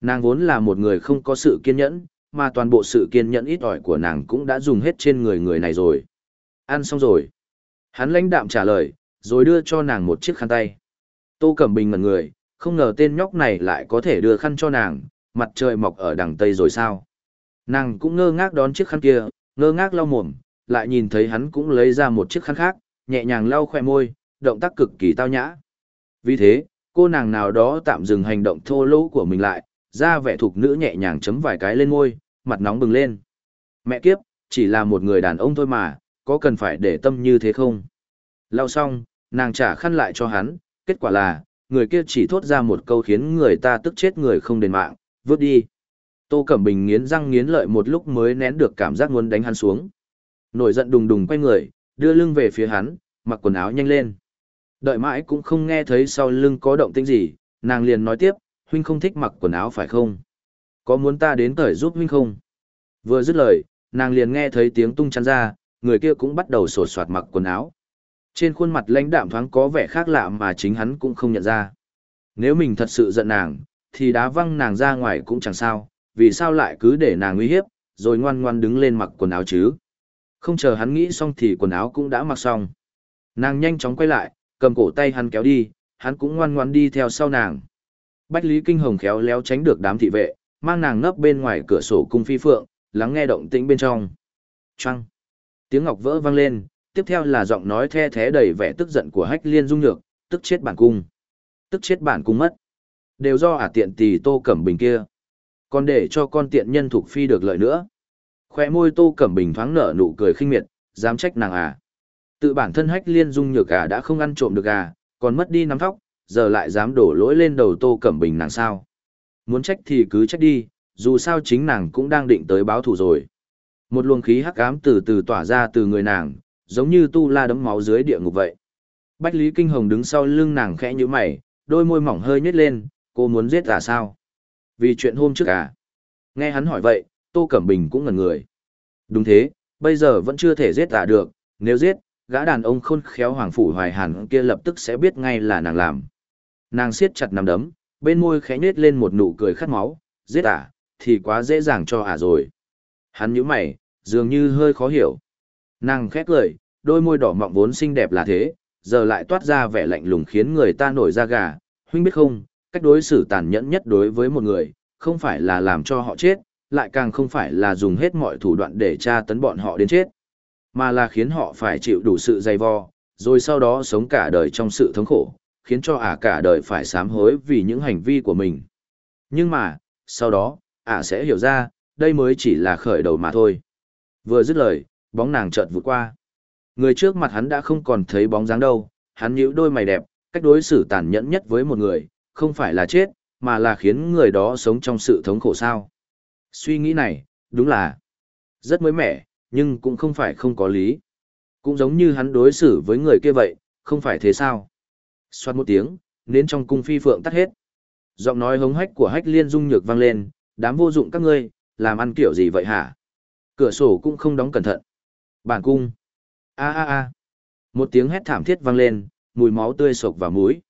Nàng vốn là một người không có sự kiên nhẫn, mà toàn bộ sự kiên nhẫn ít ỏi của nàng cũng đã dùng hết trên người người này rồi. Ăn xong rồi. Hắn lãnh đạm trả lời, rồi đưa cho nàng một chiếc khăn tay. Tô Cẩm Bình ngẩn người, không ngờ tên nhóc này lại có thể đưa khăn cho nàng, mặt trời mọc ở đằng Tây rồi sao. Nàng cũng ngơ ngác đón chiếc khăn kia, ngơ ngác lau mồm, lại nhìn thấy hắn cũng lấy ra một chiếc khăn khác, nhẹ nhàng lau khoe môi, động tác cực kỳ tao nhã. Vì thế, cô nàng nào đó tạm dừng hành động thô lỗ của mình lại, ra vẻ thục nữ nhẹ nhàng chấm vài cái lên môi, mặt nóng bừng lên. Mẹ kiếp, chỉ là một người đàn ông thôi mà, có cần phải để tâm như thế không? Lao xong, nàng trả khăn lại cho hắn, kết quả là, người kia chỉ thốt ra một câu khiến người ta tức chết người không đền mạng, vứt đi. Tô Cẩm Bình nghiến răng nghiến lợi một lúc mới nén được cảm giác muốn đánh hắn xuống. Nổi giận đùng đùng quay người, đưa lưng về phía hắn, mặc quần áo nhanh lên. Đợi mãi cũng không nghe thấy sau lưng có động tĩnh gì, nàng liền nói tiếp, huynh không thích mặc quần áo phải không? Có muốn ta đến thời giúp huynh không? Vừa dứt lời, nàng liền nghe thấy tiếng tung chăn ra, người kia cũng bắt đầu sổ soạt mặc quần áo. Trên khuôn mặt lãnh đạm thoáng có vẻ khác lạ mà chính hắn cũng không nhận ra. Nếu mình thật sự giận nàng, thì đá văng nàng ra ngoài cũng chẳng sao, vì sao lại cứ để nàng uy hiếp, rồi ngoan ngoan đứng lên mặc quần áo chứ. Không chờ hắn nghĩ xong thì quần áo cũng đã mặc xong. Nàng nhanh chóng quay lại, cầm cổ tay hắn kéo đi, hắn cũng ngoan ngoan đi theo sau nàng. Bách Lý Kinh Hồng khéo léo tránh được đám thị vệ, mang nàng nấp bên ngoài cửa sổ cung phi phượng, lắng nghe động tĩnh bên trong. Trăng. Tiếng ngọc vỡ vang lên, tiếp theo là giọng nói the thế đầy vẻ tức giận của hách liên dung nhược, tức chết bản cung. Tức chết bản cung mất. Đều do ả tiện tỷ tô cẩm bình kia. Còn để cho con tiện nhân thuộc phi được lợi nữa. Khoe môi tô cẩm bình thoáng nở nụ cười khinh miệt, dám trách nàng à. Tự bản thân hách liên dung nhược à đã không ăn trộm được à, còn mất đi nắm tóc, giờ lại dám đổ lỗi lên đầu tô cẩm bình nàng sao. Muốn trách thì cứ trách đi, dù sao chính nàng cũng đang định tới báo thù rồi. Một luồng khí hắc ám từ từ tỏa ra từ người nàng, giống như tu la đấm máu dưới địa ngục vậy. Bách Lý Kinh Hồng đứng sau lưng nàng khẽ như mày, đôi môi mỏng hơi nhếch lên, cô muốn giết à sao? Vì chuyện hôm trước à? Nghe hắn hỏi vậy, Tô Cẩm Bình cũng ngẩn người. Đúng thế, bây giờ vẫn chưa thể giết à được, Nếu giết, gã đàn ông khôn khéo hoàng phủ hoài hàn kia lập tức sẽ biết ngay là nàng làm. Nàng siết chặt nắm đấm, bên môi khẽ nhếch lên một nụ cười khát máu, giết ả, thì quá dễ dàng cho ả rồi. Hắn nhíu mày, dường như hơi khó hiểu. Nàng khét cười, đôi môi đỏ mọng vốn xinh đẹp là thế, giờ lại toát ra vẻ lạnh lùng khiến người ta nổi da gà. Huynh biết không, cách đối xử tàn nhẫn nhất đối với một người, không phải là làm cho họ chết, lại càng không phải là dùng hết mọi thủ đoạn để tra tấn bọn họ đến chết, mà là khiến họ phải chịu đủ sự dày vò, rồi sau đó sống cả đời trong sự thống khổ, khiến cho ả cả đời phải sám hối vì những hành vi của mình. Nhưng mà, sau đó, ả sẽ hiểu ra, đây mới chỉ là khởi đầu mà thôi. Vừa dứt lời, bóng nàng chợt vụt qua. Người trước mặt hắn đã không còn thấy bóng dáng đâu, hắn nhíu đôi mày đẹp, cách đối xử tàn nhẫn nhất với một người, không phải là chết, mà là khiến người đó sống trong sự thống khổ sao. Suy nghĩ này, đúng là rất mới mẻ, nhưng cũng không phải không có lý. Cũng giống như hắn đối xử với người kia vậy, không phải thế sao? Xoát một tiếng, nến trong cung phi phượng tắt hết. Giọng nói hống hách của hách liên dung nhược vang lên, đám vô dụng các ngươi, làm ăn kiểu gì vậy hả? Cửa sổ cũng không đóng cẩn thận. Bản cung. a a a Một tiếng hét thảm thiết vang lên, mùi máu tươi sộc vào mũi.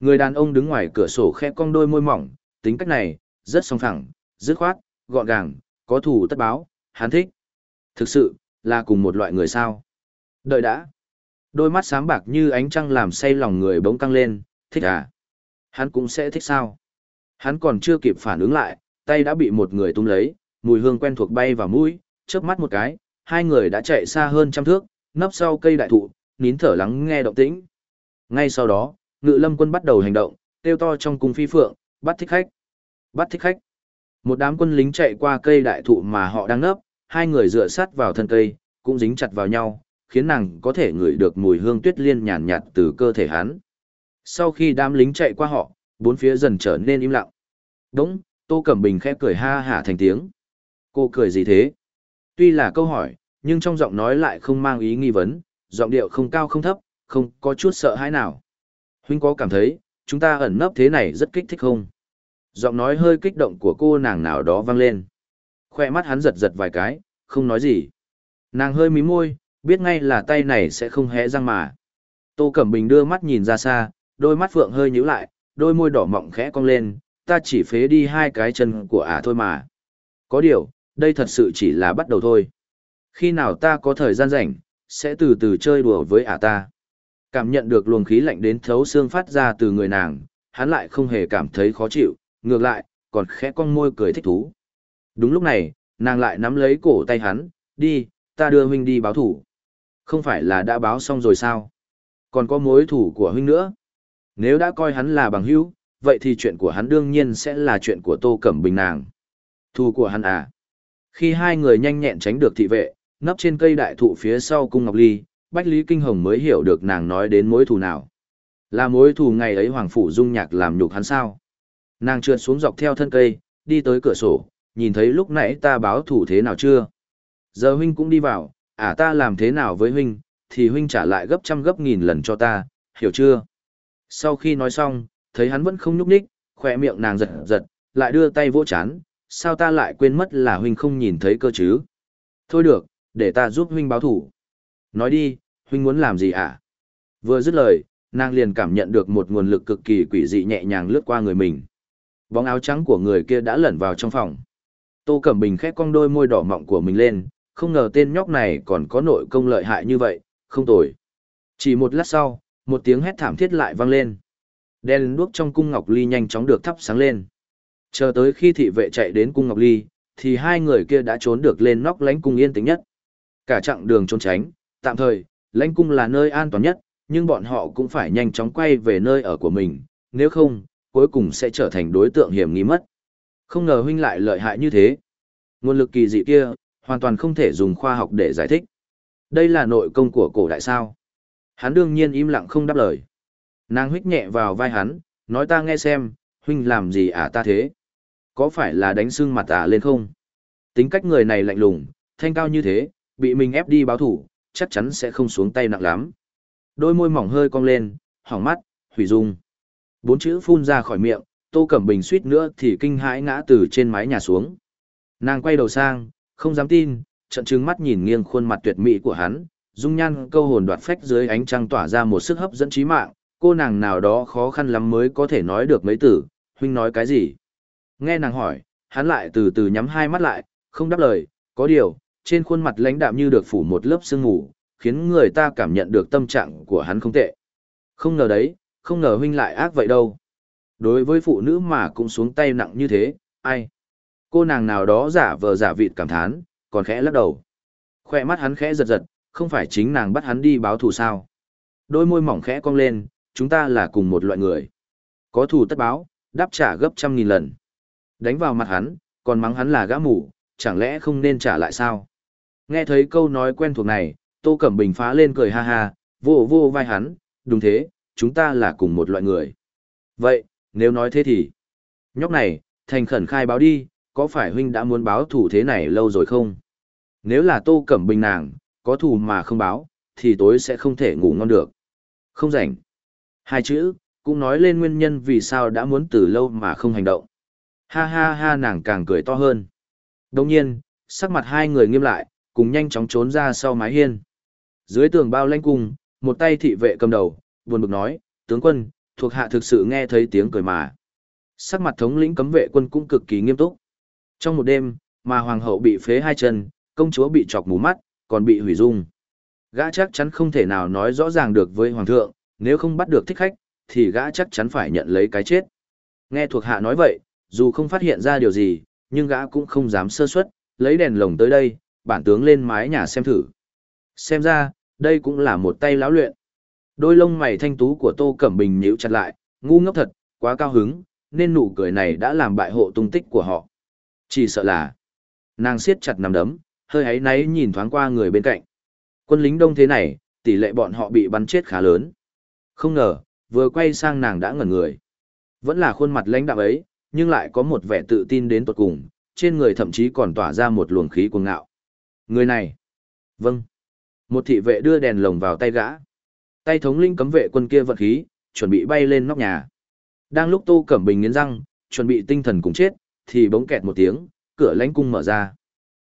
Người đàn ông đứng ngoài cửa sổ khẽ cong đôi môi mỏng, tính cách này, rất song phẳng, dứt khoát, gọn gàng, có thủ tất báo, hắn thích. Thực sự, là cùng một loại người sao. Đợi đã. Đôi mắt sáng bạc như ánh trăng làm say lòng người bỗng căng lên, thích à? Hắn cũng sẽ thích sao? Hắn còn chưa kịp phản ứng lại, tay đã bị một người tung lấy, mùi hương quen thuộc bay vào mũi, chớp mắt một cái, hai người đã chạy xa hơn trăm thước, nấp sau cây đại thụ, nín thở lắng nghe động tĩnh. Ngay sau đó, ngự lâm quân bắt đầu hành động, kêu to trong cung phi phượng, bắt thích khách, bắt thích khách. Một đám quân lính chạy qua cây đại thụ mà họ đang nấp, hai người dựa sát vào thân cây, cũng dính chặt vào nhau, khiến nàng có thể ngửi được mùi hương tuyết liên nhàn nhạt từ cơ thể hắn. Sau khi đám lính chạy qua họ, bốn phía dần trở nên im lặng. Đúng, Tô Cẩm Bình khẽ cười ha hả thành tiếng. Cô cười gì thế? Tuy là câu hỏi, nhưng trong giọng nói lại không mang ý nghi vấn, giọng điệu không cao không thấp, không có chút sợ hãi nào. Huynh có cảm thấy, chúng ta ẩn nấp thế này rất kích thích không? Giọng nói hơi kích động của cô nàng nào đó vang lên. Khoe mắt hắn giật giật vài cái, không nói gì. Nàng hơi mí môi, biết ngay là tay này sẽ không hé răng mà. Tô Cẩm Bình đưa mắt nhìn ra xa, đôi mắt phượng hơi nhíu lại, đôi môi đỏ mọng khẽ cong lên, ta chỉ phế đi hai cái chân của ả thôi mà. Có điều, đây thật sự chỉ là bắt đầu thôi. Khi nào ta có thời gian rảnh, sẽ từ từ chơi đùa với ả ta. Cảm nhận được luồng khí lạnh đến thấu xương phát ra từ người nàng, hắn lại không hề cảm thấy khó chịu, ngược lại, còn khẽ cong môi cười thích thú. Đúng lúc này, nàng lại nắm lấy cổ tay hắn, đi, ta đưa huynh đi báo thủ. Không phải là đã báo xong rồi sao? Còn có mối thủ của huynh nữa. Nếu đã coi hắn là bằng hữu, vậy thì chuyện của hắn đương nhiên sẽ là chuyện của Tô Cẩm Bình nàng. Thù của hắn à? Khi hai người nhanh nhẹn tránh được thị vệ, nấp trên cây đại thụ phía sau cung Ngọc Ly, Bách Lý Kinh Hồng mới hiểu được nàng nói đến mối thù nào. Là mối thù ngày ấy Hoàng Phủ Dung Nhạc làm nhục hắn sao? Nàng trượt xuống dọc theo thân cây, đi tới cửa sổ, nhìn thấy lúc nãy ta báo thủ thế nào chưa? Giờ huynh cũng đi vào, à ta làm thế nào với huynh, thì huynh trả lại gấp trăm gấp nghìn lần cho ta, hiểu chưa? Sau khi nói xong, thấy hắn vẫn không nhúc nhích, khỏe miệng nàng giật giật, lại đưa tay vỗ chán, sao ta lại quên mất là huynh không nhìn thấy cơ chứ? Thôi được, để ta giúp huynh báo thủ. Nói đi, huynh muốn làm gì ạ? Vừa dứt lời, nàng liền cảm nhận được một nguồn lực cực kỳ quỷ dị nhẹ nhàng lướt qua người mình. Bóng áo trắng của người kia đã lẩn vào trong phòng. Tô Cẩm Bình khép cong đôi môi đỏ mọng của mình lên, không ngờ tên nhóc này còn có nội công lợi hại như vậy, không tồi. Chỉ một lát sau, một tiếng hét thảm thiết lại vang lên. Đèn đuốc trong cung Ngọc Ly nhanh chóng được thắp sáng lên. Chờ tới khi thị vệ chạy đến cung Ngọc Ly, thì hai người kia đã trốn được lên nóc lãnh cung yên tĩnh nhất. Cả chặng đường trốn tránh, tạm thời, lãnh cung là nơi an toàn nhất, nhưng bọn họ cũng phải nhanh chóng quay về nơi ở của mình, nếu không, cuối cùng sẽ trở thành đối tượng hiểm nghi mất. Không ngờ huynh lại lợi hại như thế. Nguồn lực kỳ dị kia, hoàn toàn không thể dùng khoa học để giải thích. Đây là nội công của cổ đại sao. Hắn đương nhiên im lặng không đáp lời. Nàng huyết nhẹ vào vai hắn, nói ta nghe xem, huynh làm gì à ta thế? Có phải là đánh sưng mặt à lên không? Tính cách người này lạnh lùng, thanh cao như thế, bị mình ép đi báo thủ, chắc chắn sẽ không xuống tay nặng lắm. Đôi môi mỏng hơi cong lên, hỏng mắt, hủy dung. Bốn chữ phun ra khỏi miệng, Tô Cẩm Bình suýt nữa thì kinh hãi ngã từ trên mái nhà xuống. Nàng quay đầu sang, không dám tin, trận trừng mắt nhìn nghiêng khuôn mặt tuyệt mỹ của hắn, dung nhan câu hồn đoạt phách dưới ánh trăng tỏa ra một sức hấp dẫn trí mạng, cô nàng nào đó khó khăn lắm mới có thể nói được mấy từ, huynh nói cái gì? Nghe nàng hỏi, hắn lại từ từ nhắm hai mắt lại, không đáp lời, có điều, trên khuôn mặt lãnh đạm như được phủ một lớp sương mù, khiến người ta cảm nhận được tâm trạng của hắn không tệ. Không ngờ đấy, không ngờ huynh lại ác vậy đâu. Đối với phụ nữ mà cũng xuống tay nặng như thế, ai? Cô nàng nào đó giả vờ giả vịt cảm thán, còn khẽ lắc đầu. Khoe mắt hắn khẽ giật giật, không phải chính nàng bắt hắn đi báo thù sao. Đôi môi mỏng khẽ cong lên, chúng ta là cùng một loại người. Có thù tất báo, đáp trả gấp trăm nghìn lần. Đánh vào mặt hắn, còn mắng hắn là gã mù, chẳng lẽ không nên trả lại sao? Nghe thấy câu nói quen thuộc này, Tô Cẩm Bình phá lên cười ha ha, vô vô vai hắn, đúng thế, chúng ta là cùng một loại người. Vậy, nếu nói thế thì, nhóc này, thành khẩn khai báo đi, có phải huynh đã muốn báo thủ thế này lâu rồi không? Nếu là Tô Cẩm Bình nàng, có thù mà không báo, thì tối sẽ không thể ngủ ngon được. Không rảnh. Hai chữ, cũng nói lên nguyên nhân vì sao đã muốn từ lâu mà không hành động. Ha ha ha nàng càng cười to hơn. Đồng nhiên, sắc mặt hai người nghiêm lại, cùng nhanh chóng trốn ra sau mái hiên. Dưới tường bao lanh cung, một tay thị vệ cầm đầu, buồn bực nói, tướng quân, thuộc hạ thực sự nghe thấy tiếng cười mà. Sắc mặt thống lĩnh cấm vệ quân cũng cực kỳ nghiêm túc. Trong một đêm, mà hoàng hậu bị phế hai chân, công chúa bị chọc mù mắt, còn bị hủy dung. Gã chắc chắn không thể nào nói rõ ràng được với hoàng thượng, nếu không bắt được thích khách, thì gã chắc chắn phải nhận lấy cái chết. Nghe thuộc hạ nói vậy, dù không phát hiện ra điều gì, nhưng gã cũng không dám sơ suất, lấy đèn lồng tới đây, bản tướng lên mái nhà xem thử. Xem ra, đây cũng là một tay lão luyện. Đôi lông mày thanh tú của Tô Cẩm Bình nhíu chặt lại, ngu ngốc thật, quá cao hứng, nên nụ cười này đã làm bại hộ tung tích của họ. Chỉ sợ là, nàng siết chặt nằm đấm, hơi ấy náy nhìn thoáng qua người bên cạnh. Quân lính đông thế này, tỷ lệ bọn họ bị bắn chết khá lớn. Không ngờ, vừa quay sang nàng đã ngẩn người. Vẫn là khuôn mặt lãnh đạm ấy, nhưng lại có một vẻ tự tin đến tột cùng, trên người thậm chí còn tỏa ra một luồng khí cuồng ngạo. Người này. Vâng. Một thị vệ đưa đèn lồng vào tay gã. Tay thống linh cấm vệ quân kia vận khí, chuẩn bị bay lên nóc nhà. Đang lúc Tô Cẩm Bình nghiến răng, chuẩn bị tinh thần cùng chết, thì bỗng kẹt một tiếng, cửa lãnh cung mở ra.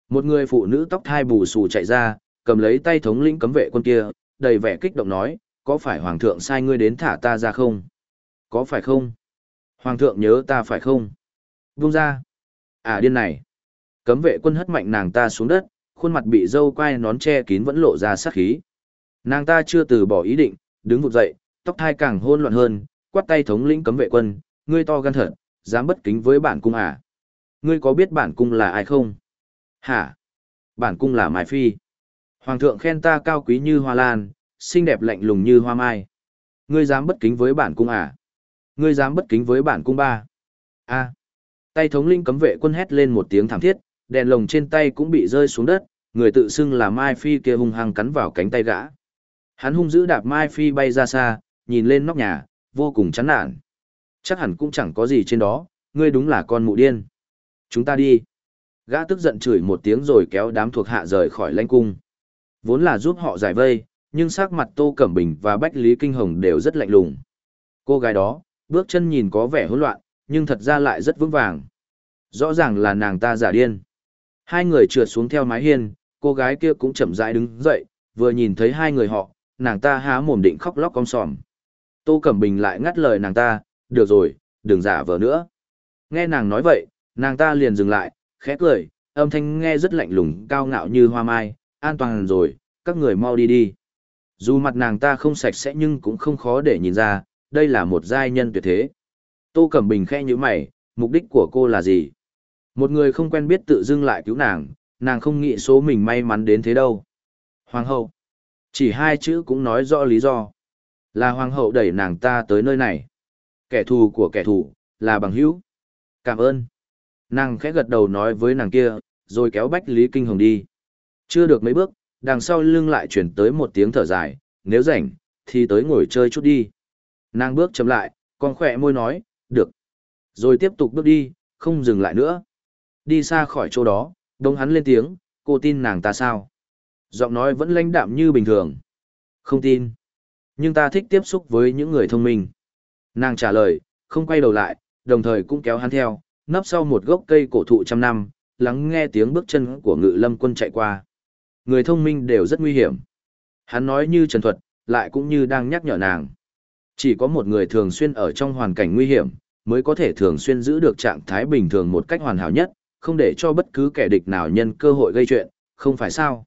Một người phụ nữ tóc thai bù xù chạy ra, cầm lấy tay thống lĩnh cấm vệ quân kia, đầy vẻ kích động nói, có phải hoàng thượng sai ngươi đến thả ta ra không? Có phải không? Hoàng thượng nhớ ta phải không? Vung ra. À điên này. Cấm vệ quân hất mạnh nàng ta xuống đất, khuôn mặt bị dâu quai nón che kín vẫn lộ ra sát khí. Nàng ta chưa từ bỏ ý định, đứng vụt dậy, tóc thai càng hôn loạn hơn, quát tay thống lĩnh cấm vệ quân, ngươi to gan thật, dám bất kính với bản cung à? Ngươi có biết bản cung là ai không? Hả? Bản cung là Mai Phi. Hoàng thượng khen ta cao quý như hoa lan, xinh đẹp lạnh lùng như hoa mai. Ngươi dám bất kính với bản cung à? Ngươi dám bất kính với bản cung ba? A. Tay thống linh cấm vệ quân hét lên một tiếng thảm thiết, đèn lồng trên tay cũng bị rơi xuống đất, người tự xưng là Mai Phi kia hung hăng cắn vào cánh tay gã. Hắn hung dữ đạp Mai Phi bay ra xa, nhìn lên nóc nhà, vô cùng chán nản. Chắc hẳn cũng chẳng có gì trên đó, ngươi đúng là con mụ điên. Chúng ta đi. Gã tức giận chửi một tiếng rồi kéo đám thuộc hạ rời khỏi lãnh cung. Vốn là giúp họ giải vây, nhưng sắc mặt Tô Cẩm Bình và Bách Lý Kinh Hồng đều rất lạnh lùng. Cô gái đó, bước chân nhìn có vẻ hỗn loạn, nhưng thật ra lại rất vững vàng. Rõ ràng là nàng ta giả điên. Hai người trượt xuống theo mái hiên, cô gái kia cũng chậm rãi đứng dậy, vừa nhìn thấy hai người họ, nàng ta há mồm định khóc lóc cong sòm. Tô Cẩm Bình lại ngắt lời nàng ta, được rồi, đừng giả vờ nữa. Nghe nàng nói vậy, nàng ta liền dừng lại, khẽ cười, âm thanh nghe rất lạnh lùng cao ngạo như hoa mai, an toàn rồi, các người mau đi đi. Dù mặt nàng ta không sạch sẽ nhưng cũng không khó để nhìn ra, đây là một giai nhân tuyệt thế. Tô Cẩm Bình khẽ như mày, mục đích của cô là gì? Một người không quen biết tự dưng lại cứu nàng, nàng không nghĩ số mình may mắn đến thế đâu. Hoàng hậu. Chỉ hai chữ cũng nói rõ lý do. Là hoàng hậu đẩy nàng ta tới nơi này. Kẻ thù của kẻ thù, là bằng hữu. Cảm ơn. Nàng khẽ gật đầu nói với nàng kia, rồi kéo Bách Lý Kinh Hồng đi. Chưa được mấy bước, đằng sau lưng lại chuyển tới một tiếng thở dài, nếu rảnh, thì tới ngồi chơi chút đi. Nàng bước chậm lại, còn khỏe môi nói, được. Rồi tiếp tục bước đi, không dừng lại nữa. Đi xa khỏi chỗ đó, đông hắn lên tiếng, cô tin nàng ta sao? Giọng nói vẫn lãnh đạm như bình thường. Không tin. Nhưng ta thích tiếp xúc với những người thông minh. Nàng trả lời, không quay đầu lại, đồng thời cũng kéo hắn theo, nấp sau một gốc cây cổ thụ trăm năm, lắng nghe tiếng bước chân của ngự lâm quân chạy qua. Người thông minh đều rất nguy hiểm. Hắn nói như trần thuật, lại cũng như đang nhắc nhở nàng. Chỉ có một người thường xuyên ở trong hoàn cảnh nguy hiểm, mới có thể thường xuyên giữ được trạng thái bình thường một cách hoàn hảo nhất, không để cho bất cứ kẻ địch nào nhân cơ hội gây chuyện, không phải sao.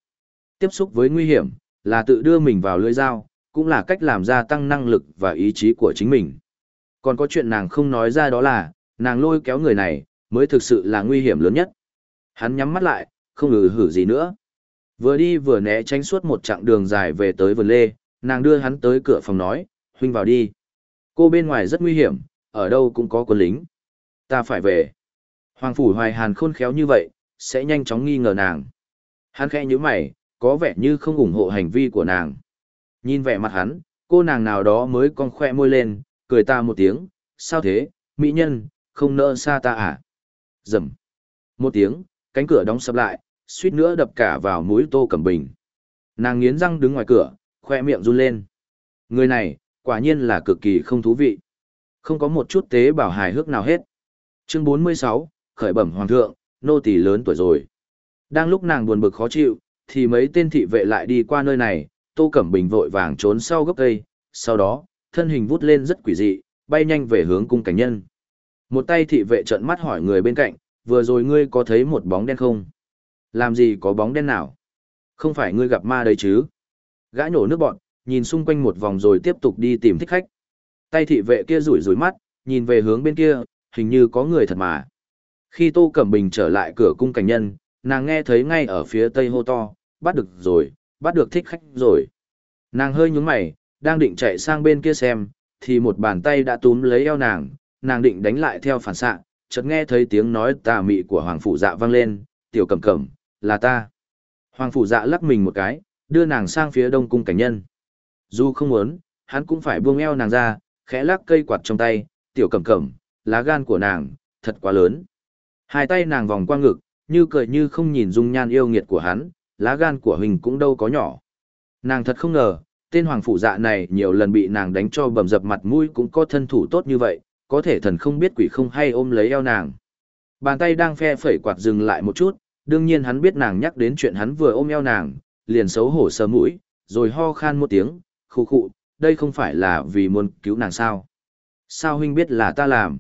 Tiếp xúc với nguy hiểm, là tự đưa mình vào lưới dao, cũng là cách làm gia tăng năng lực và ý chí của chính mình. Còn có chuyện nàng không nói ra đó là, nàng lôi kéo người này, mới thực sự là nguy hiểm lớn nhất. Hắn nhắm mắt lại, không ngừ hử gì nữa. Vừa đi vừa né tránh suốt một chặng đường dài về tới vườn lê, nàng đưa hắn tới cửa phòng nói, huynh vào đi. Cô bên ngoài rất nguy hiểm, ở đâu cũng có quân lính. Ta phải về. Hoàng phủ hoài hàn khôn khéo như vậy, sẽ nhanh chóng nghi ngờ nàng. Hắn khẽ như mày, có vẻ như không ủng hộ hành vi của nàng. Nhìn vẻ mặt hắn, cô nàng nào đó mới con khoe môi lên, cười ta một tiếng, sao thế, mỹ nhân, không nỡ xa ta à? Dầm. Một tiếng, cánh cửa đóng sập lại, suýt nữa đập cả vào mũi tô cẩm bình. Nàng nghiến răng đứng ngoài cửa, khoe miệng run lên. Người này, quả nhiên là cực kỳ không thú vị. Không có một chút tế bảo hài hước nào hết. Chương 46, khởi bẩm hoàng thượng, nô tỳ lớn tuổi rồi. Đang lúc nàng buồn bực khó chịu, thì mấy tên thị vệ lại đi qua nơi này, Tô Cẩm Bình vội vàng trốn sau gốc cây, sau đó, thân hình vút lên rất quỷ dị, bay nhanh về hướng cung cảnh nhân. Một tay thị vệ trợn mắt hỏi người bên cạnh, vừa rồi ngươi có thấy một bóng đen không? Làm gì có bóng đen nào? Không phải ngươi gặp ma đấy chứ? Gã nhổ nước bọn, nhìn xung quanh một vòng rồi tiếp tục đi tìm thích khách. Tay thị vệ kia rủi rủi mắt, nhìn về hướng bên kia, hình như có người thật mà. Khi Tô Cẩm Bình trở lại cửa cung cảnh nhân, nàng nghe thấy ngay ở phía tây hô to, bắt được rồi, bắt được thích khách rồi. Nàng hơi nhúng mày, đang định chạy sang bên kia xem, thì một bàn tay đã túm lấy eo nàng, nàng định đánh lại theo phản xạ, chợt nghe thấy tiếng nói tà mị của Hoàng Phủ Dạ vang lên, tiểu cẩm cẩm, là ta. Hoàng Phủ Dạ lắc mình một cái, đưa nàng sang phía đông cung cảnh nhân. Dù không muốn, hắn cũng phải buông eo nàng ra, khẽ lắc cây quạt trong tay, tiểu cẩm cẩm, lá gan của nàng, thật quá lớn. Hai tay nàng vòng qua ngực, như cười như không nhìn dung nhan yêu nghiệt của hắn, lá gan của hình cũng đâu có nhỏ. Nàng thật không ngờ, tên hoàng phụ dạ này nhiều lần bị nàng đánh cho bầm dập mặt mũi cũng có thân thủ tốt như vậy, có thể thần không biết quỷ không hay ôm lấy eo nàng. Bàn tay đang phe phẩy quạt dừng lại một chút, đương nhiên hắn biết nàng nhắc đến chuyện hắn vừa ôm eo nàng, liền xấu hổ sờ mũi, rồi ho khan một tiếng, khu khụ, đây không phải là vì muốn cứu nàng sao. Sao huynh biết là ta làm?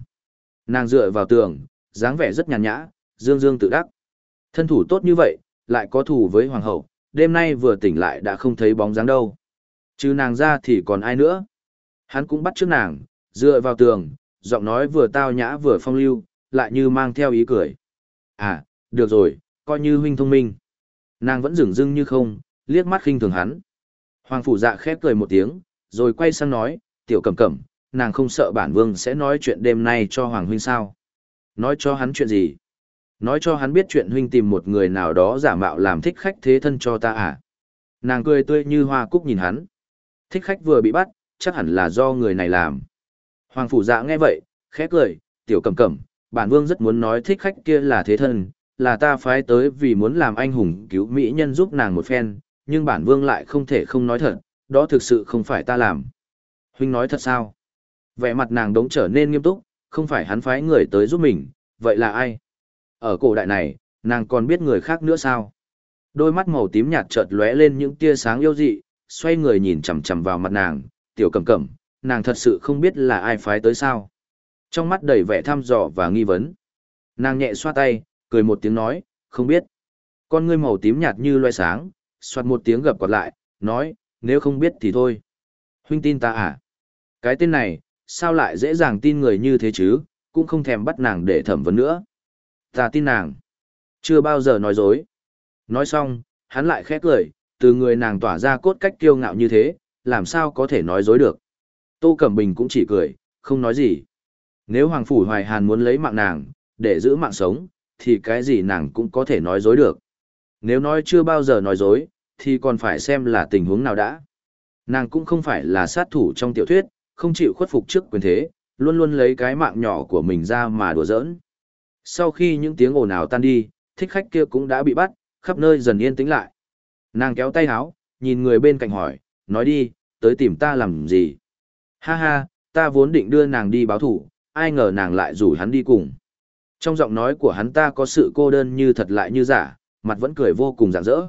Nàng dựa vào tường, dáng vẻ rất nhàn nhã, dương dương tự đắc. Thân thủ tốt như vậy, lại có thù với hoàng hậu, đêm nay vừa tỉnh lại đã không thấy bóng dáng đâu. Chứ nàng ra thì còn ai nữa? Hắn cũng bắt trước nàng, dựa vào tường, giọng nói vừa tao nhã vừa phong lưu, lại như mang theo ý cười. À, được rồi, coi như huynh thông minh. Nàng vẫn dửng dưng như không, liếc mắt khinh thường hắn. Hoàng phủ dạ khép cười một tiếng, rồi quay sang nói, tiểu cẩm cẩm, nàng không sợ bản vương sẽ nói chuyện đêm nay cho Hoàng huynh sao. Nói cho hắn chuyện gì? Nói cho hắn biết chuyện huynh tìm một người nào đó giả mạo làm thích khách thế thân cho ta à? Nàng cười tươi như hoa cúc nhìn hắn. Thích khách vừa bị bắt, chắc hẳn là do người này làm. Hoàng phủ dạ nghe vậy, khẽ cười, tiểu cẩm cẩm, bản vương rất muốn nói thích khách kia là thế thân, là ta phái tới vì muốn làm anh hùng cứu mỹ nhân giúp nàng một phen, nhưng bản vương lại không thể không nói thật, đó thực sự không phải ta làm. Huynh nói thật sao? Vẻ mặt nàng đống trở nên nghiêm túc, không phải hắn phái người tới giúp mình, vậy là ai? Ở cổ đại này, nàng còn biết người khác nữa sao? Đôi mắt màu tím nhạt chợt lóe lên những tia sáng yêu dị, xoay người nhìn chằm chằm vào mặt nàng, tiểu cẩm cẩm, nàng thật sự không biết là ai phái tới sao. Trong mắt đầy vẻ thăm dò và nghi vấn. Nàng nhẹ xoa tay, cười một tiếng nói, không biết. Con ngươi màu tím nhạt như loe sáng, soạt một tiếng gập quạt lại, nói, nếu không biết thì thôi. Huynh tin ta à? Cái tên này, sao lại dễ dàng tin người như thế chứ, cũng không thèm bắt nàng để thẩm vấn nữa. Ta tin nàng. Chưa bao giờ nói dối. Nói xong, hắn lại khét cười, từ người nàng tỏa ra cốt cách kiêu ngạo như thế, làm sao có thể nói dối được. Tô Cẩm Bình cũng chỉ cười, không nói gì. Nếu Hoàng Phủ Hoài Hàn muốn lấy mạng nàng, để giữ mạng sống, thì cái gì nàng cũng có thể nói dối được. Nếu nói chưa bao giờ nói dối, thì còn phải xem là tình huống nào đã. Nàng cũng không phải là sát thủ trong tiểu thuyết, không chịu khuất phục trước quyền thế, luôn luôn lấy cái mạng nhỏ của mình ra mà đùa giỡn. Sau khi những tiếng ồn ào tan đi, thích khách kia cũng đã bị bắt, khắp nơi dần yên tĩnh lại. Nàng kéo tay háo, nhìn người bên cạnh hỏi, nói đi, tới tìm ta làm gì? Ha ha, ta vốn định đưa nàng đi báo thủ, ai ngờ nàng lại rủ hắn đi cùng. Trong giọng nói của hắn ta có sự cô đơn như thật lại như giả, mặt vẫn cười vô cùng rạng rỡ.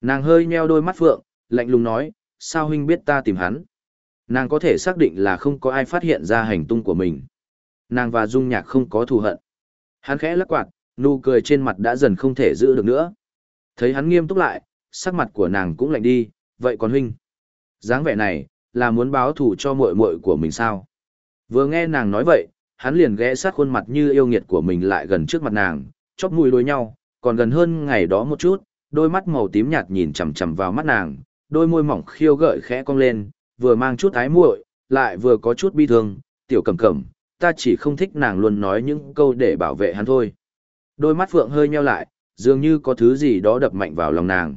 Nàng hơi nheo đôi mắt phượng, lạnh lùng nói, sao huynh biết ta tìm hắn? Nàng có thể xác định là không có ai phát hiện ra hành tung của mình. Nàng và Dung Nhạc không có thù hận. Hắn khẽ lắc quạt, nụ cười trên mặt đã dần không thể giữ được nữa. Thấy hắn nghiêm túc lại, sắc mặt của nàng cũng lạnh đi, vậy còn huynh? dáng vẻ này, là muốn báo thù cho muội muội của mình sao? Vừa nghe nàng nói vậy, hắn liền ghé sát khuôn mặt như yêu nghiệt của mình lại gần trước mặt nàng, chóp mũi đối nhau, còn gần hơn ngày đó một chút, đôi mắt màu tím nhạt nhìn chằm chằm vào mắt nàng, đôi môi mỏng khiêu gợi khẽ cong lên, vừa mang chút ái muội, lại vừa có chút bi thương, "Tiểu Cẩm Cẩm, ta chỉ không thích nàng luôn nói những câu để bảo vệ hắn thôi." Đôi mắt Phượng hơi nheo lại, dường như có thứ gì đó đập mạnh vào lòng nàng.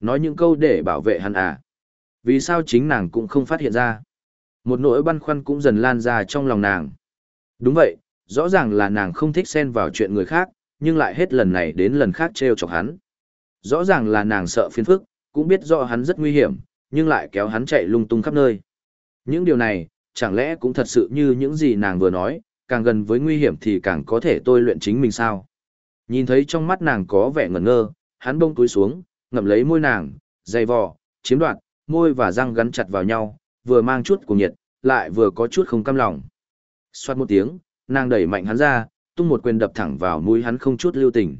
Nói những câu để bảo vệ hắn à? Vì sao chính nàng cũng không phát hiện ra? Một nỗi băn khoăn cũng dần lan ra trong lòng nàng. Đúng vậy, rõ ràng là nàng không thích xen vào chuyện người khác, nhưng lại hết lần này đến lần khác trêu chọc hắn. Rõ ràng là nàng sợ phiền phức, cũng biết rõ hắn rất nguy hiểm, nhưng lại kéo hắn chạy lung tung khắp nơi. Những điều này, chẳng lẽ cũng thật sự như những gì nàng vừa nói, càng gần với nguy hiểm thì càng có thể tôi luyện chính mình sao. Nhìn thấy trong mắt nàng có vẻ ngẩn ngơ, hắn bông túi xuống, ngậm lấy môi nàng, dày vò, chiếm đoạt, môi và răng gắn chặt vào nhau, vừa mang chút của nhiệt, lại vừa có chút không cam lòng. Xoát một tiếng, nàng đẩy mạnh hắn ra, tung một quyền đập thẳng vào mũi hắn không chút lưu tình.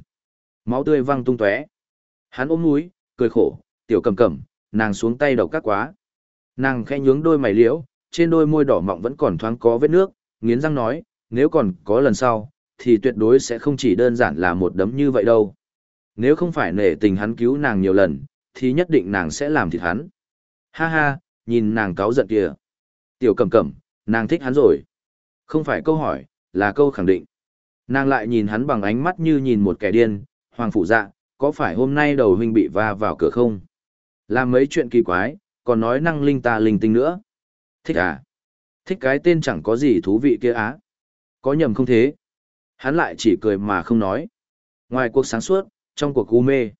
Máu tươi văng tung tóe. Hắn ôm mũi, cười khổ, tiểu cầm cầm, nàng xuống tay đầu cắt quá. Nàng khẽ nhướng đôi mày liễu, trên đôi môi đỏ mọng vẫn còn thoáng có vết nước, nghiến răng nói, nếu còn có lần sau, thì tuyệt đối sẽ không chỉ đơn giản là một đấm như vậy đâu. Nếu không phải nể tình hắn cứu nàng nhiều lần, thì nhất định nàng sẽ làm thịt hắn. Ha ha, nhìn nàng cáo giận kìa. Tiểu cầm cầm, nàng thích hắn rồi. Không phải câu hỏi, là câu khẳng định. Nàng lại nhìn hắn bằng ánh mắt như nhìn một kẻ điên, hoàng phủ dạ, có phải hôm nay đầu huynh bị va vào cửa không? Làm mấy chuyện kỳ quái, còn nói năng linh ta linh tinh nữa. Thích à? Thích cái tên chẳng có gì thú vị kia á. Có nhầm không thế? Hắn lại chỉ cười mà không nói. Ngoài cuộc sáng suốt, trong cuộc u mê,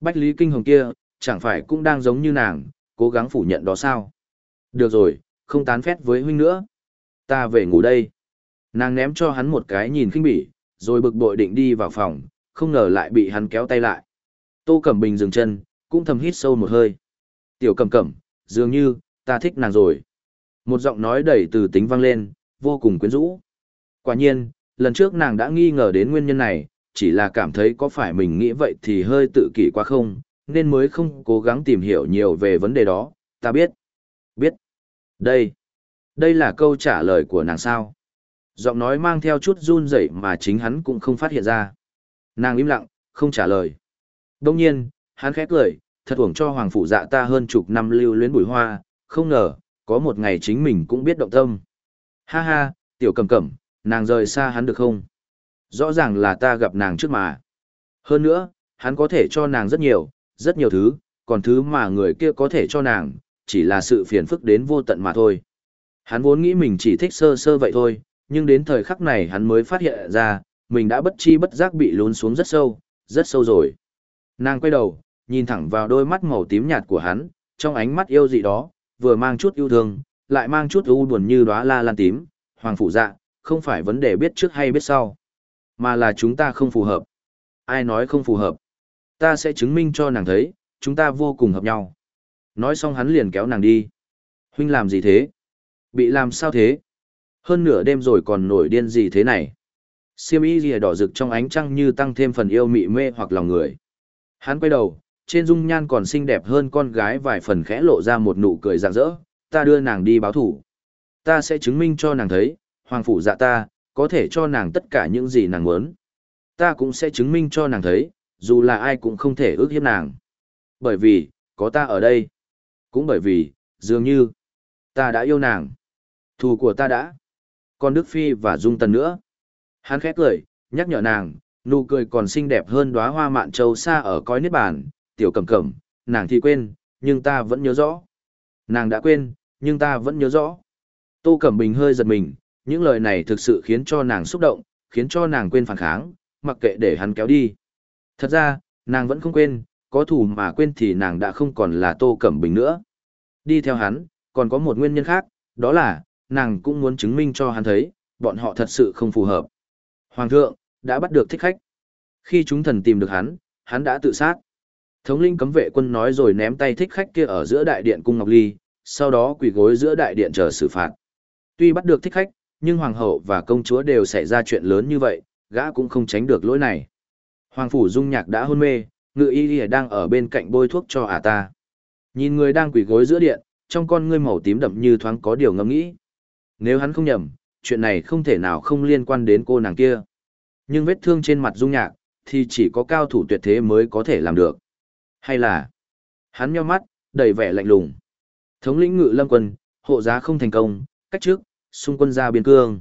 Bách Lý Kinh Hồng kia, chẳng phải cũng đang giống như nàng, cố gắng phủ nhận đó sao? Được rồi, không tán phét với huynh nữa. Ta về ngủ đây. Nàng ném cho hắn một cái nhìn khinh bỉ, rồi bực bội định đi vào phòng, không ngờ lại bị hắn kéo tay lại. Tô Cẩm Bình dừng chân, cũng thầm hít sâu một hơi. Tiểu Cẩm Cẩm, dường như, ta thích nàng rồi. Một giọng nói đầy từ tính vang lên, vô cùng quyến rũ. Quả nhiên, lần trước nàng đã nghi ngờ đến nguyên nhân này, chỉ là cảm thấy có phải mình nghĩ vậy thì hơi tự kỷ quá không, nên mới không cố gắng tìm hiểu nhiều về vấn đề đó, ta biết. Biết. Đây. Đây là câu trả lời của nàng sao. Giọng nói mang theo chút run rẩy mà chính hắn cũng không phát hiện ra. Nàng im lặng, không trả lời. Đông nhiên, hắn khẽ cười, thật uổng cho hoàng phụ dạ ta hơn chục năm lưu luyến bùi hoa, không ngờ, có một ngày chính mình cũng biết động tâm. Ha ha, tiểu cầm cẩm, nàng rời xa hắn được không? Rõ ràng là ta gặp nàng trước mà. Hơn nữa, hắn có thể cho nàng rất nhiều, rất nhiều thứ, còn thứ mà người kia có thể cho nàng, chỉ là sự phiền phức đến vô tận mà thôi. Hắn vốn nghĩ mình chỉ thích sơ sơ vậy thôi, nhưng đến thời khắc này hắn mới phát hiện ra, mình đã bất chi bất giác bị lún xuống rất sâu, rất sâu rồi. Nàng quay đầu, nhìn thẳng vào đôi mắt màu tím nhạt của hắn, trong ánh mắt yêu dị đó, vừa mang chút yêu thương, lại mang chút u buồn như đóa la lan tím, hoàng phụ dạ, không phải vấn đề biết trước hay biết sau, mà là chúng ta không phù hợp. Ai nói không phù hợp? Ta sẽ chứng minh cho nàng thấy, chúng ta vô cùng hợp nhau. Nói xong hắn liền kéo nàng đi. Huynh làm gì thế? Bị làm sao thế? Hơn nửa đêm rồi còn nổi điên gì thế này? Siêm y rìa đỏ rực trong ánh trăng như tăng thêm phần yêu mị mê hoặc lòng người. Hắn quay đầu, trên dung nhan còn xinh đẹp hơn con gái vài phần khẽ lộ ra một nụ cười rạng rỡ, ta đưa nàng đi báo thủ. Ta sẽ chứng minh cho nàng thấy, hoàng phủ dạ ta, có thể cho nàng tất cả những gì nàng muốn. Ta cũng sẽ chứng minh cho nàng thấy, dù là ai cũng không thể ước hiếp nàng. Bởi vì, có ta ở đây. Cũng bởi vì, dường như, ta đã yêu nàng. Thù của ta đã. Còn Đức Phi và Dung Tần nữa. Hắn khẽ cười, nhắc nhở nàng, nụ cười còn xinh đẹp hơn đóa hoa mạn châu xa ở cõi niết bàn, tiểu cẩm cẩm, nàng thì quên, nhưng ta vẫn nhớ rõ. Nàng đã quên, nhưng ta vẫn nhớ rõ. Tô Cẩm Bình hơi giật mình, những lời này thực sự khiến cho nàng xúc động, khiến cho nàng quên phản kháng, mặc kệ để hắn kéo đi. Thật ra, nàng vẫn không quên, có thủ mà quên thì nàng đã không còn là Tô Cẩm Bình nữa. Đi theo hắn, còn có một nguyên nhân khác, đó là, nàng cũng muốn chứng minh cho hắn thấy, bọn họ thật sự không phù hợp. Hoàng thượng, đã bắt được thích khách. Khi chúng thần tìm được hắn, hắn đã tự sát. Thống linh cấm vệ quân nói rồi ném tay thích khách kia ở giữa đại điện cung Ngọc Ly, sau đó quỳ gối giữa đại điện chờ xử phạt. Tuy bắt được thích khách, nhưng hoàng hậu và công chúa đều xảy ra chuyện lớn như vậy, gã cũng không tránh được lỗi này. Hoàng phủ dung nhạc đã hôn mê, ngự y y đang ở bên cạnh bôi thuốc cho ả ta. Nhìn người đang quỳ gối giữa điện, trong con ngươi màu tím đậm như thoáng có điều ngẫm nghĩ. Nếu hắn không nhầm, chuyện này không thể nào không liên quan đến cô nàng kia. Nhưng vết thương trên mặt dung nhạc, thì chỉ có cao thủ tuyệt thế mới có thể làm được. Hay là, hắn nheo mắt, đầy vẻ lạnh lùng. Thống lĩnh ngự lâm quân, hộ giá không thành công, cách trước, xung quân ra biên cương.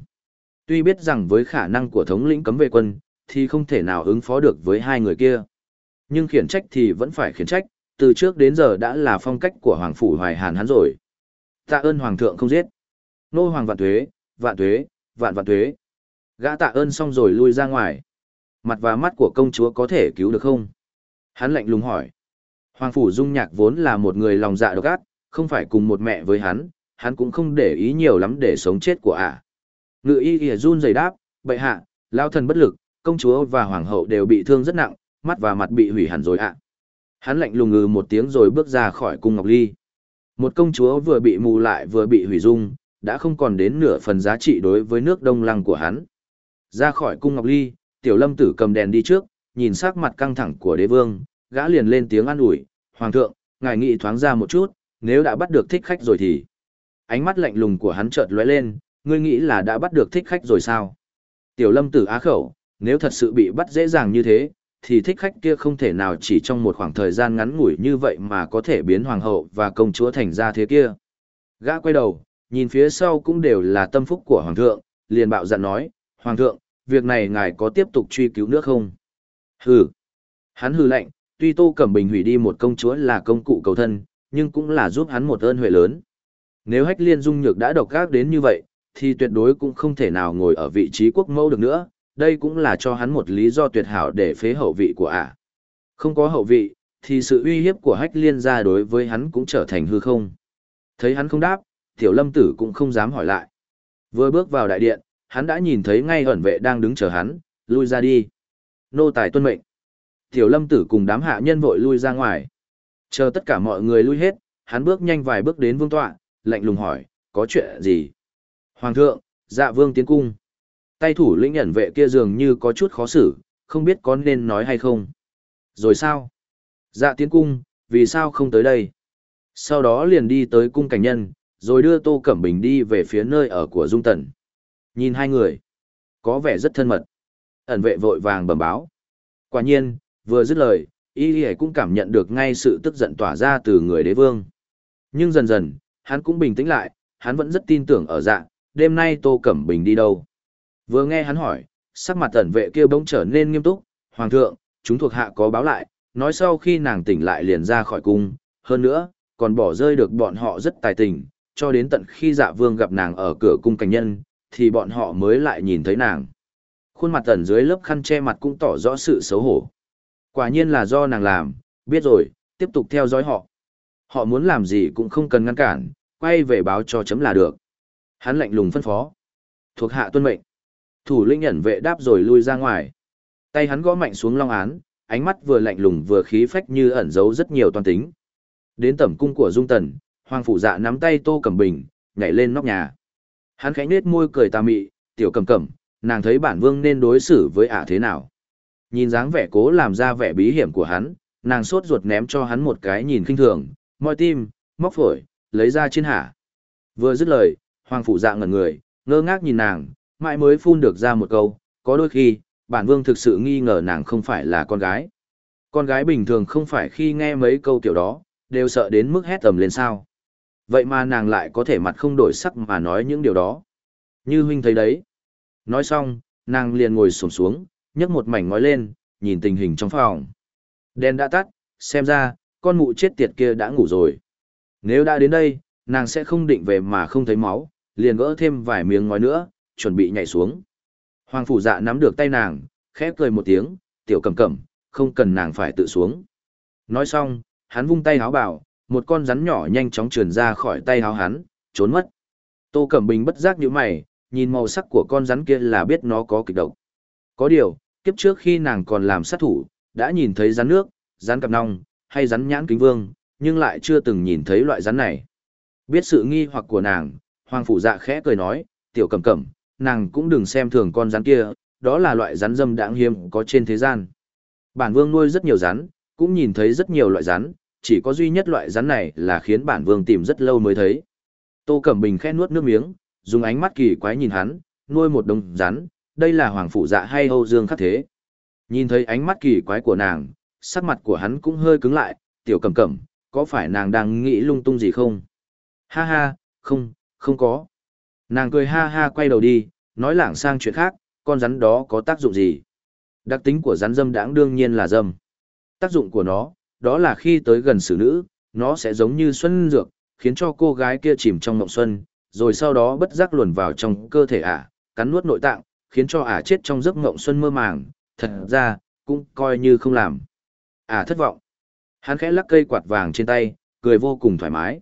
Tuy biết rằng với khả năng của thống lĩnh cấm vệ quân, thì không thể nào ứng phó được với hai người kia. Nhưng khiển trách thì vẫn phải khiển trách, từ trước đến giờ đã là phong cách của Hoàng Phủ Hoài Hàn hắn rồi. Tạ ơn Hoàng thượng không giết. Nô Hoàng vạn thuế, vạn thuế, vạn vạn thuế. Gã tạ ơn xong rồi lui ra ngoài. Mặt và mắt của công chúa có thể cứu được không? Hắn lạnh lùng hỏi. Hoàng Phủ Dung Nhạc vốn là một người lòng dạ độc ác, không phải cùng một mẹ với hắn, hắn cũng không để ý nhiều lắm để sống chết của ả. Ngự y ỉa run rẩy đáp, bệ hạ, lao thần bất lực, công chúa và hoàng hậu đều bị thương rất nặng, mắt và mặt bị hủy hẳn rồi ạ. Hắn lạnh lùng ngừ một tiếng rồi bước ra khỏi cung ngọc ly. Một công chúa vừa bị mù lại vừa bị hủy dung, đã không còn đến nửa phần giá trị đối với nước đông lăng của hắn. Ra khỏi cung ngọc ly, tiểu lâm tử cầm đèn đi trước, nhìn sắc mặt căng thẳng của đế vương, gã liền lên tiếng an ủi, hoàng thượng, ngài nghĩ thoáng ra một chút, nếu đã bắt được thích khách rồi thì... Ánh mắt lạnh lùng của hắn chợt lóe lên, ngươi nghĩ là đã bắt được thích khách rồi sao? Tiểu lâm tử á khẩu, nếu thật sự bị bắt dễ dàng như thế, thì thích khách kia không thể nào chỉ trong một khoảng thời gian ngắn ngủi như vậy mà có thể biến hoàng hậu và công chúa thành ra thế kia. Gã quay đầu, nhìn phía sau cũng đều là tâm phúc của hoàng thượng, liền bạo dặn nói, hoàng thượng, việc này ngài có tiếp tục truy cứu nữa không? Hừ. Hắn hừ lạnh, tuy Tô Cẩm Bình hủy đi một công chúa là công cụ cầu thân, nhưng cũng là giúp hắn một ơn huệ lớn. Nếu hách liên dung nhược đã độc gác đến như vậy, thì tuyệt đối cũng không thể nào ngồi ở vị trí quốc mẫu được nữa, đây cũng là cho hắn một lý do tuyệt hảo để phế hậu vị của ả. Không có hậu vị, thì sự uy hiếp của hách liên gia đối với hắn cũng trở thành hư không. Thấy hắn không đáp, tiểu lâm tử cũng không dám hỏi lại. Vừa bước vào đại điện, hắn đã nhìn thấy ngay ẩn vệ đang đứng chờ hắn, lui ra đi. Nô tài tuân mệnh. Tiểu lâm tử cùng đám hạ nhân vội lui ra ngoài. Chờ tất cả mọi người lui hết, hắn bước nhanh vài bước đến vương tọa, lạnh lùng hỏi, có chuyện gì? Hoàng thượng, dạ vương tiến cung. Tay thủ lĩnh ẩn vệ kia dường như có chút khó xử, không biết có nên nói hay không. Rồi sao? Dạ tiến cung, vì sao không tới đây? Sau đó liền đi tới cung cảnh nhân, rồi đưa Tô Cẩm Bình đi về phía nơi ở của Dung Tần. Nhìn hai người, có vẻ rất thân mật. Ẩn vệ vội vàng bẩm báo. Quả nhiên, vừa dứt lời, y y cũng cảm nhận được ngay sự tức giận tỏa ra từ người đế vương. Nhưng dần dần, hắn cũng bình tĩnh lại, hắn vẫn rất tin tưởng ở dạ, đêm nay Tô Cẩm Bình đi đâu. Vừa nghe hắn hỏi, sắc mặt ẩn vệ kia bỗng trở nên nghiêm túc, Hoàng thượng, chúng thuộc hạ có báo lại, nói sau khi nàng tỉnh lại liền ra khỏi cung, hơn nữa, còn bỏ rơi được bọn họ rất tài tình, cho đến tận khi dạ vương gặp nàng ở cửa cung cảnh nhân, thì bọn họ mới lại nhìn thấy nàng. Khuôn mặt ẩn dưới lớp khăn che mặt cũng tỏ rõ sự xấu hổ. Quả nhiên là do nàng làm, biết rồi, tiếp tục theo dõi họ. Họ muốn làm gì cũng không cần ngăn cản, quay về báo cho chấm là được. Hắn lạnh lùng phân phó. Thuộc hạ tuân mệnh. Thủ lĩnh ẩn vệ đáp rồi lui ra ngoài. Tay hắn gõ mạnh xuống long án, ánh mắt vừa lạnh lùng vừa khí phách như ẩn giấu rất nhiều toàn tính. Đến tẩm cung của Dung Tần, Hoàng phủ dạ nắm tay Tô Cẩm Bình, nhảy lên nóc nhà. Hắn khẽ nết môi cười tà mị, "Tiểu Cẩm Cẩm, nàng thấy bản vương nên đối xử với ả thế nào?" Nhìn dáng vẻ cố làm ra vẻ bí hiểm của hắn, nàng sốt ruột ném cho hắn một cái nhìn khinh thường, moi tim, móc phổi, lấy ra trên hạ. Vừa dứt lời, Hoàng phủ dạ ngẩn người, ngơ ngác nhìn nàng, mãi mới phun được ra một câu, có đôi khi, bản vương thực sự nghi ngờ nàng không phải là con gái. Con gái bình thường không phải khi nghe mấy câu kiểu đó, đều sợ đến mức hét tầm lên sao. Vậy mà nàng lại có thể mặt không đổi sắc mà nói những điều đó. Như huynh thấy đấy. Nói xong, nàng liền ngồi xổm xuống, nhấc một mảnh ngói lên, nhìn tình hình trong phòng. Đèn đã tắt, xem ra, con mụ chết tiệt kia đã ngủ rồi. Nếu đã đến đây, nàng sẽ không định về mà không thấy máu, liền gỡ thêm vài miếng ngói nữa, chuẩn bị nhảy xuống. Hoàng phủ dạ nắm được tay nàng, khẽ cười một tiếng, tiểu cầm cẩm, không cần nàng phải tự xuống. Nói xong, hắn vung tay háo bảo, một con rắn nhỏ nhanh chóng trườn ra khỏi tay háo hắn, trốn mất. Tô Cẩm Bình bất giác như mày, nhìn màu sắc của con rắn kia là biết nó có kịch độc. Có điều, kiếp trước khi nàng còn làm sát thủ, đã nhìn thấy rắn nước, rắn cặp nong, hay rắn nhãn kính vương, nhưng lại chưa từng nhìn thấy loại rắn này. Biết sự nghi hoặc của nàng, Hoàng Phủ Dạ khẽ cười nói, tiểu cẩm cẩm, nàng cũng đừng xem thường con rắn kia, đó là loại rắn dâm đãng hiếm có trên thế gian. Bản vương nuôi rất nhiều rắn, cũng nhìn thấy rất nhiều loại rắn, chỉ có duy nhất loại rắn này là khiến bản vương tìm rất lâu mới thấy. Tô Cẩm Bình khẽ nuốt nước miếng, dùng ánh mắt kỳ quái nhìn hắn, nuôi một đồng rắn, đây là hoàng phủ dạ hay Âu Dương khắc thế. Nhìn thấy ánh mắt kỳ quái của nàng, sắc mặt của hắn cũng hơi cứng lại, tiểu cẩm cẩm, có phải nàng đang nghĩ lung tung gì không? Ha ha, không, không có. Nàng cười ha ha quay đầu đi, nói lảng sang chuyện khác, con rắn đó có tác dụng gì? Đặc tính của rắn dâm đãng đương nhiên là dâm. Tác dụng của nó, đó là khi tới gần xử nữ, nó sẽ giống như xuân dược, khiến cho cô gái kia chìm trong mộng xuân, rồi sau đó bất giác luồn vào trong cơ thể ả, cắn nuốt nội tạng, khiến cho ả chết trong giấc mộng xuân mơ màng, thật ra, cũng coi như không làm. Ả thất vọng. Hắn khẽ lắc cây quạt vàng trên tay, cười vô cùng thoải mái.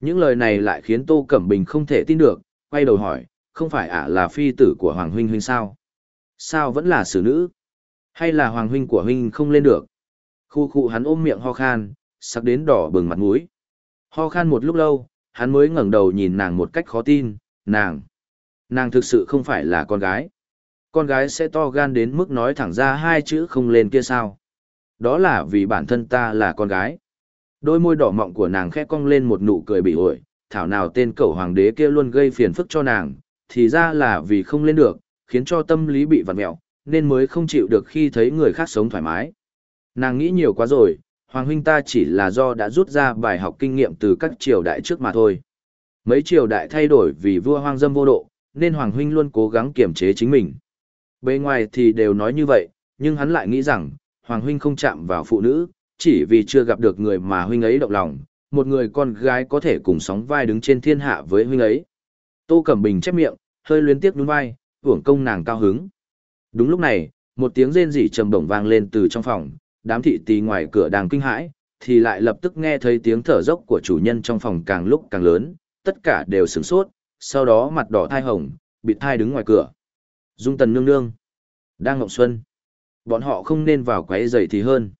Những lời này lại khiến Tô Cẩm Bình không thể tin được, quay đầu hỏi, không phải ả là phi tử của Hoàng Huynh Huynh sao? Sao vẫn là xử nữ? Hay là Hoàng Huynh của Huynh không lên được? Khu khu hắn ôm miệng ho khan, sắc đến đỏ bừng mặt mũi. Ho khan một lúc lâu, hắn mới ngẩng đầu nhìn nàng một cách khó tin, nàng. Nàng thực sự không phải là con gái. Con gái sẽ to gan đến mức nói thẳng ra hai chữ không lên kia sao. Đó là vì bản thân ta là con gái. Đôi môi đỏ mọng của nàng khẽ cong lên một nụ cười bị ổi, thảo nào tên cẩu hoàng đế kia luôn gây phiền phức cho nàng, thì ra là vì không lên được, khiến cho tâm lý bị vặn mẹo, nên mới không chịu được khi thấy người khác sống thoải mái. Nàng nghĩ nhiều quá rồi, Hoàng huynh ta chỉ là do đã rút ra bài học kinh nghiệm từ các triều đại trước mà thôi. Mấy triều đại thay đổi vì vua hoang dâm vô độ, nên Hoàng huynh luôn cố gắng kiềm chế chính mình. Bề ngoài thì đều nói như vậy, nhưng hắn lại nghĩ rằng, Hoàng huynh không chạm vào phụ nữ, chỉ vì chưa gặp được người mà huynh ấy động lòng, một người con gái có thể cùng sóng vai đứng trên thiên hạ với huynh ấy. Tô Cẩm Bình chép miệng, hơi luyến tiếc nhún vai, hưởng công nàng cao hứng. Đúng lúc này, một tiếng rên rỉ trầm bổng vang lên từ trong phòng, đám thị tì ngoài cửa đang kinh hãi, thì lại lập tức nghe thấy tiếng thở dốc của chủ nhân trong phòng càng lúc càng lớn, tất cả đều sửng sốt, sau đó mặt đỏ thai hồng, bị thai đứng ngoài cửa. Dung tần nương nương, đang ngọc xuân. Bọn họ không nên vào quấy giày thì hơn.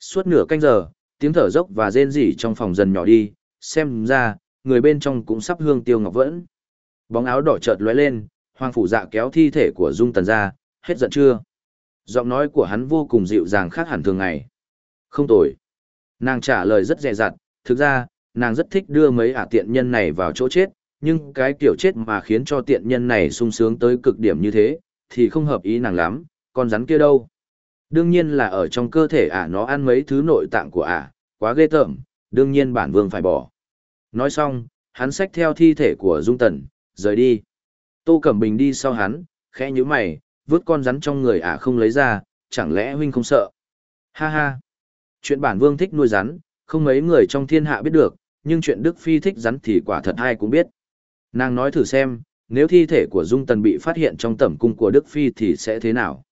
Suốt nửa canh giờ, tiếng thở dốc và rên rỉ trong phòng dần nhỏ đi, xem ra, người bên trong cũng sắp hương tiêu ngọc vẫn. Bóng áo đỏ chợt lóe lên, hoàng phủ dạ kéo thi thể của Dung tần ra, hết giận chưa? Giọng nói của hắn vô cùng dịu dàng khác hẳn thường ngày. Không tồi. Nàng trả lời rất dè dặt, thực ra, nàng rất thích đưa mấy ả tiện nhân này vào chỗ chết, nhưng cái kiểu chết mà khiến cho tiện nhân này sung sướng tới cực điểm như thế, thì không hợp ý nàng lắm, con rắn kia đâu. Đương nhiên là ở trong cơ thể ả nó ăn mấy thứ nội tạng của ả, quá ghê tởm, đương nhiên bản vương phải bỏ. Nói xong, hắn xách theo thi thể của Dung Tần, rời đi. Tô Cẩm Bình đi sau hắn, khẽ như mày, vứt con rắn trong người ả không lấy ra, chẳng lẽ huynh không sợ? Ha ha! Chuyện bản vương thích nuôi rắn, không mấy người trong thiên hạ biết được, nhưng chuyện Đức Phi thích rắn thì quả thật ai cũng biết. Nàng nói thử xem, nếu thi thể của Dung Tần bị phát hiện trong tẩm cung của Đức Phi thì sẽ thế nào?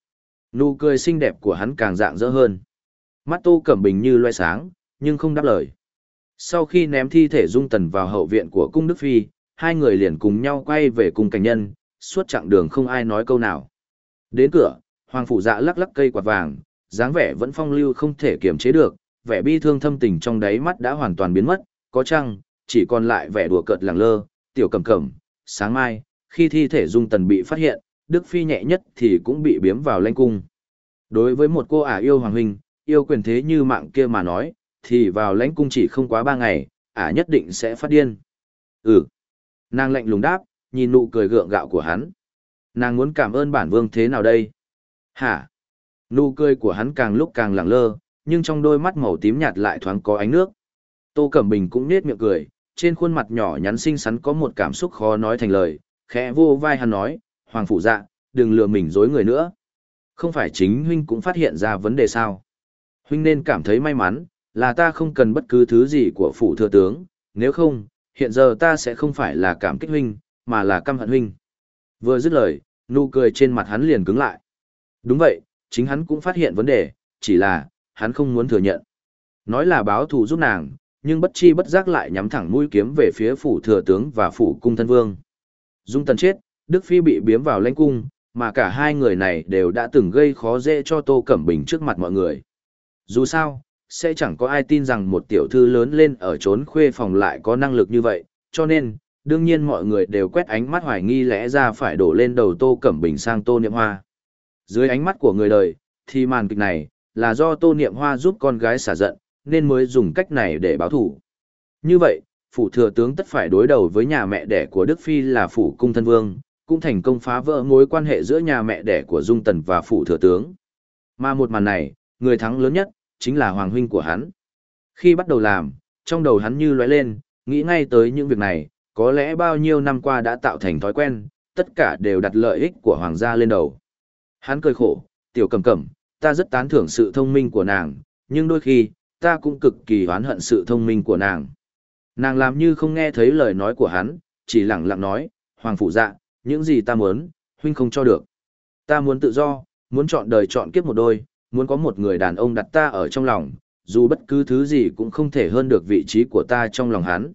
Nụ cười xinh đẹp của hắn càng dạng dỡ hơn. Mắt Tô Cẩm Bình như loe sáng, nhưng không đáp lời. Sau khi ném thi thể Dung Tần vào hậu viện của cung Đức Phi, hai người liền cùng nhau quay về cung cảnh nhân, suốt chặng đường không ai nói câu nào. Đến cửa, Hoàng Phủ Dạ lắc lắc cây quạt vàng, dáng vẻ vẫn phong lưu không thể kiềm chế được, vẻ bi thương thâm tình trong đáy mắt đã hoàn toàn biến mất, có chăng, chỉ còn lại vẻ đùa cợt lẳng lơ, tiểu cầm cẩm, sáng mai, khi thi thể dung tần bị phát hiện, Đức Phi nhẹ nhất thì cũng bị biếm vào lãnh cung. Đối với một cô ả yêu hoàng huynh, yêu quyền thế như mạng kia mà nói, thì vào lãnh cung chỉ không quá ba ngày, ả nhất định sẽ phát điên. Ừ. Nàng lạnh lùng đáp, nhìn nụ cười gượng gạo của hắn. Nàng muốn cảm ơn bản vương thế nào đây? Hả? Nụ cười của hắn càng lúc càng lẳng lơ, nhưng trong đôi mắt màu tím nhạt lại thoáng có ánh nước. Tô Cẩm Bình cũng nết miệng cười, trên khuôn mặt nhỏ nhắn xinh xắn có một cảm xúc khó nói thành lời, khẽ vô vai hắn nói, Hoàng Phụ Dạ, đừng lừa mình dối người nữa. Không phải chính huynh cũng phát hiện ra vấn đề sao? Huynh nên cảm thấy may mắn, là ta không cần bất cứ thứ gì của phủ thừa tướng, nếu không, hiện giờ ta sẽ không phải là cảm kích huynh, mà là căm hận huynh. Vừa dứt lời, nụ cười trên mặt hắn liền cứng lại. Đúng vậy, chính hắn cũng phát hiện vấn đề, chỉ là, hắn không muốn thừa nhận. Nói là báo thù giúp nàng, nhưng bất chi bất giác lại nhắm thẳng mũi kiếm về phía phủ thừa tướng và phủ cung thân vương. Dung tần chết, Đức Phi bị biếm vào lãnh cung, mà cả hai người này đều đã từng gây khó dễ cho Tô Cẩm Bình trước mặt mọi người. Dù sao, sẽ chẳng có ai tin rằng một tiểu thư lớn lên ở trốn khuê phòng lại có năng lực như vậy, cho nên, đương nhiên mọi người đều quét ánh mắt hoài nghi lẽ ra phải đổ lên đầu Tô Cẩm Bình sang Tô Niệm Hoa. Dưới ánh mắt của người đời, thì màn kịch này, là do Tô Niệm Hoa giúp con gái xả giận, nên mới dùng cách này để báo thù Như vậy, phủ thừa tướng tất phải đối đầu với nhà mẹ đẻ của Đức Phi là phủ cung thân vương, cũng thành công phá vỡ mối quan hệ giữa nhà mẹ đẻ của Dung Tần và phủ thừa tướng. Mà một màn này, người thắng lớn nhất, chính là hoàng huynh của hắn. Khi bắt đầu làm, trong đầu hắn như lóe lên, nghĩ ngay tới những việc này, có lẽ bao nhiêu năm qua đã tạo thành thói quen, tất cả đều đặt lợi ích của hoàng gia lên đầu. Hắn cười khổ, tiểu cầm cẩm, ta rất tán thưởng sự thông minh của nàng, nhưng đôi khi, ta cũng cực kỳ oán hận sự thông minh của nàng. Nàng làm như không nghe thấy lời nói của hắn, chỉ lặng lặng nói, hoàng phụ dạ, những gì ta muốn, huynh không cho được. Ta muốn tự do, muốn chọn đời chọn kiếp một đôi, muốn có một người đàn ông đặt ta ở trong lòng, dù bất cứ thứ gì cũng không thể hơn được vị trí của ta trong lòng hắn.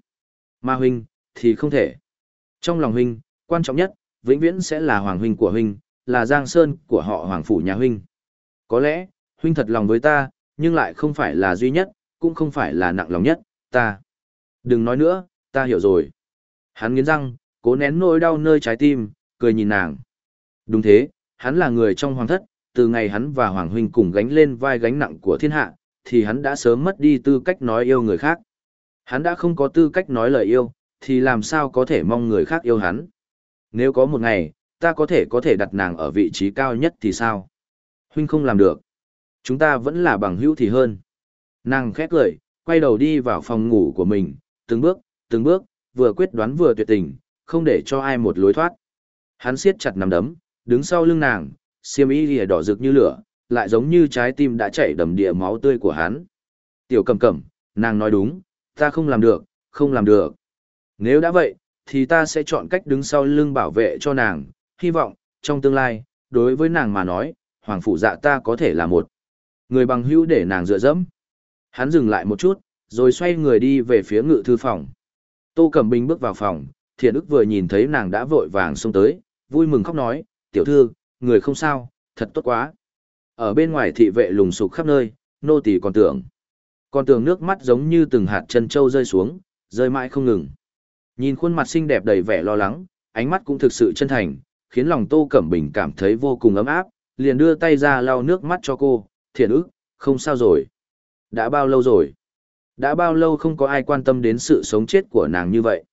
Ma huynh, thì không thể. Trong lòng huynh, quan trọng nhất, vĩnh viễn sẽ là hoàng huynh của huynh, là giang sơn của họ hoàng phủ nhà huynh. Có lẽ, huynh thật lòng với ta, nhưng lại không phải là duy nhất, cũng không phải là nặng lòng nhất, ta. Đừng nói nữa, ta hiểu rồi. Hắn nghiến răng, cố nén nỗi đau nơi trái tim, cười nhìn nàng. Đúng thế, hắn là người trong hoàng thất, từ ngày hắn và Hoàng Huynh cùng gánh lên vai gánh nặng của thiên hạ, thì hắn đã sớm mất đi tư cách nói yêu người khác. Hắn đã không có tư cách nói lời yêu, thì làm sao có thể mong người khác yêu hắn. Nếu có một ngày, ta có thể có thể đặt nàng ở vị trí cao nhất thì sao? Huynh không làm được. Chúng ta vẫn là bằng hữu thì hơn. Nàng khét cười, quay đầu đi vào phòng ngủ của mình, từng bước, từng bước, vừa quyết đoán vừa tuyệt tình, không để cho ai một lối thoát. Hắn siết chặt nắm đấm, đứng sau lưng nàng, xiêm y lìa đỏ rực như lửa, lại giống như trái tim đã chảy đầm địa máu tươi của hắn. Tiểu cầm cẩm, nàng nói đúng, ta không làm được, không làm được. Nếu đã vậy, thì ta sẽ chọn cách đứng sau lưng bảo vệ cho nàng, hy vọng, trong tương lai, đối với nàng mà nói, hoàng phủ dạ ta có thể là một người bằng hữu để nàng dựa dẫm. Hắn dừng lại một chút, rồi xoay người đi về phía ngự thư phòng. Tô Cẩm Bình bước vào phòng, thiện ức vừa nhìn thấy nàng đã vội vàng xông tới, vui mừng khóc nói, tiểu thư, người không sao, thật tốt quá. Ở bên ngoài thị vệ lùng sục khắp nơi, nô tỳ còn tưởng. Còn tưởng nước mắt giống như từng hạt chân trâu rơi xuống, rơi mãi không ngừng. Nhìn khuôn mặt xinh đẹp đầy vẻ lo lắng, ánh mắt cũng thực sự chân thành, khiến lòng Tô Cẩm Bình cảm thấy vô cùng ấm áp, liền đưa tay ra lau nước mắt cho cô, thiện ức, không sao rồi. Đã bao lâu rồi? Đã bao lâu không có ai quan tâm đến sự sống chết của nàng như vậy?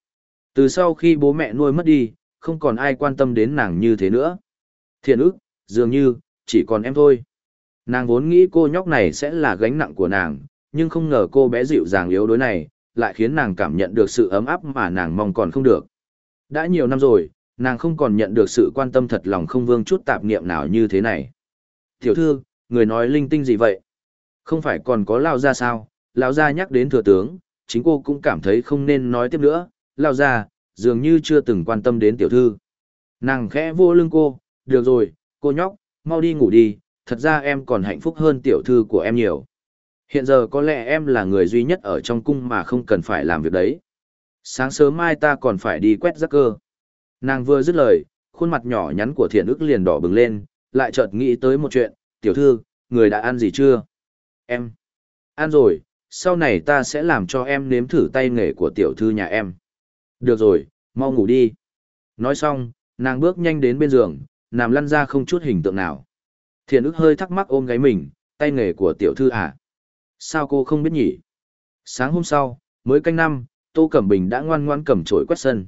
Từ sau khi bố mẹ nuôi mất đi, không còn ai quan tâm đến nàng như thế nữa. Thiện ức, dường như, chỉ còn em thôi. Nàng vốn nghĩ cô nhóc này sẽ là gánh nặng của nàng, nhưng không ngờ cô bé dịu dàng yếu đuối này, lại khiến nàng cảm nhận được sự ấm áp mà nàng mong còn không được. Đã nhiều năm rồi, nàng không còn nhận được sự quan tâm thật lòng không vương chút tạp niệm nào như thế này. Tiểu thư, người nói linh tinh gì vậy? Không phải còn có lao ra sao? Lao ra nhắc đến thừa tướng, chính cô cũng cảm thấy không nên nói tiếp nữa. Lao ra, dường như chưa từng quan tâm đến tiểu thư. Nàng khẽ vô lưng cô, được rồi, cô nhóc, mau đi ngủ đi, thật ra em còn hạnh phúc hơn tiểu thư của em nhiều. Hiện giờ có lẽ em là người duy nhất ở trong cung mà không cần phải làm việc đấy. Sáng sớm mai ta còn phải đi quét rác cơ. Nàng vừa dứt lời, khuôn mặt nhỏ nhắn của thiện ức liền đỏ bừng lên, lại chợt nghĩ tới một chuyện, tiểu thư, người đã ăn gì chưa? Em. Ăn rồi, sau này ta sẽ làm cho em nếm thử tay nghề của tiểu thư nhà em. Được rồi, mau ngủ đi. Nói xong, nàng bước nhanh đến bên giường, nằm lăn ra không chút hình tượng nào. Thiện ức hơi thắc mắc ôm gáy mình, tay nghề của tiểu thư à? Sao cô không biết nhỉ? Sáng hôm sau, mới canh năm, Tô Cẩm Bình đã ngoan ngoan cầm chổi quét sân.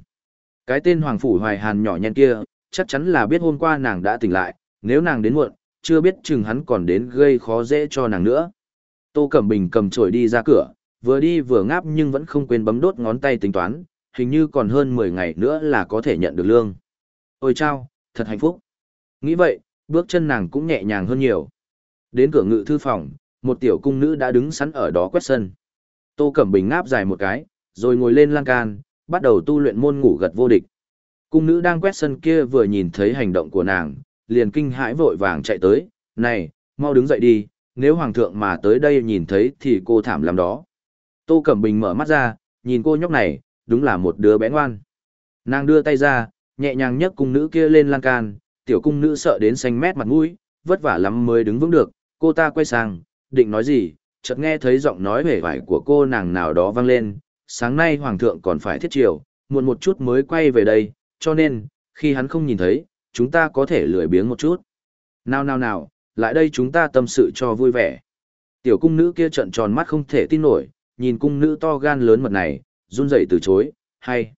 Cái tên Hoàng Phủ Hoài Hàn nhỏ nhen kia, chắc chắn là biết hôm qua nàng đã tỉnh lại, nếu nàng đến muộn, chưa biết chừng hắn còn đến gây khó dễ cho nàng nữa. Tô Cẩm Bình cầm chổi đi ra cửa, vừa đi vừa ngáp nhưng vẫn không quên bấm đốt ngón tay tính toán, hình như còn hơn 10 ngày nữa là có thể nhận được lương. Ôi chao, thật hạnh phúc. Nghĩ vậy, bước chân nàng cũng nhẹ nhàng hơn nhiều. Đến cửa ngự thư phòng, một tiểu cung nữ đã đứng sẵn ở đó quét sân. Tô Cẩm Bình ngáp dài một cái, rồi ngồi lên lan can, bắt đầu tu luyện môn ngủ gật vô địch. Cung nữ đang quét sân kia vừa nhìn thấy hành động của nàng, liền kinh hãi vội vàng chạy tới, này, mau đứng dậy đi, nếu hoàng thượng mà tới đây nhìn thấy thì cô thảm lắm đó. Tô Cẩm Bình mở mắt ra, nhìn cô nhóc này, đúng là một đứa bé ngoan. Nàng đưa tay ra, nhẹ nhàng nhấc cung nữ kia lên lan can, tiểu cung nữ sợ đến xanh mét mặt mũi, vất vả lắm mới đứng vững được, cô ta quay sang, định nói gì, chợt nghe thấy giọng nói vẻ vải của cô nàng nào đó vang lên, sáng nay hoàng thượng còn phải thiết triều, muộn một chút mới quay về đây, cho nên, khi hắn không nhìn thấy, chúng ta có thể lười biếng một chút. Nào nào nào, lại đây chúng ta tâm sự cho vui vẻ. Tiểu cung nữ kia trợn tròn mắt không thể tin nổi, nhìn cung nữ to gan lớn mật này, run rẩy từ chối, hay,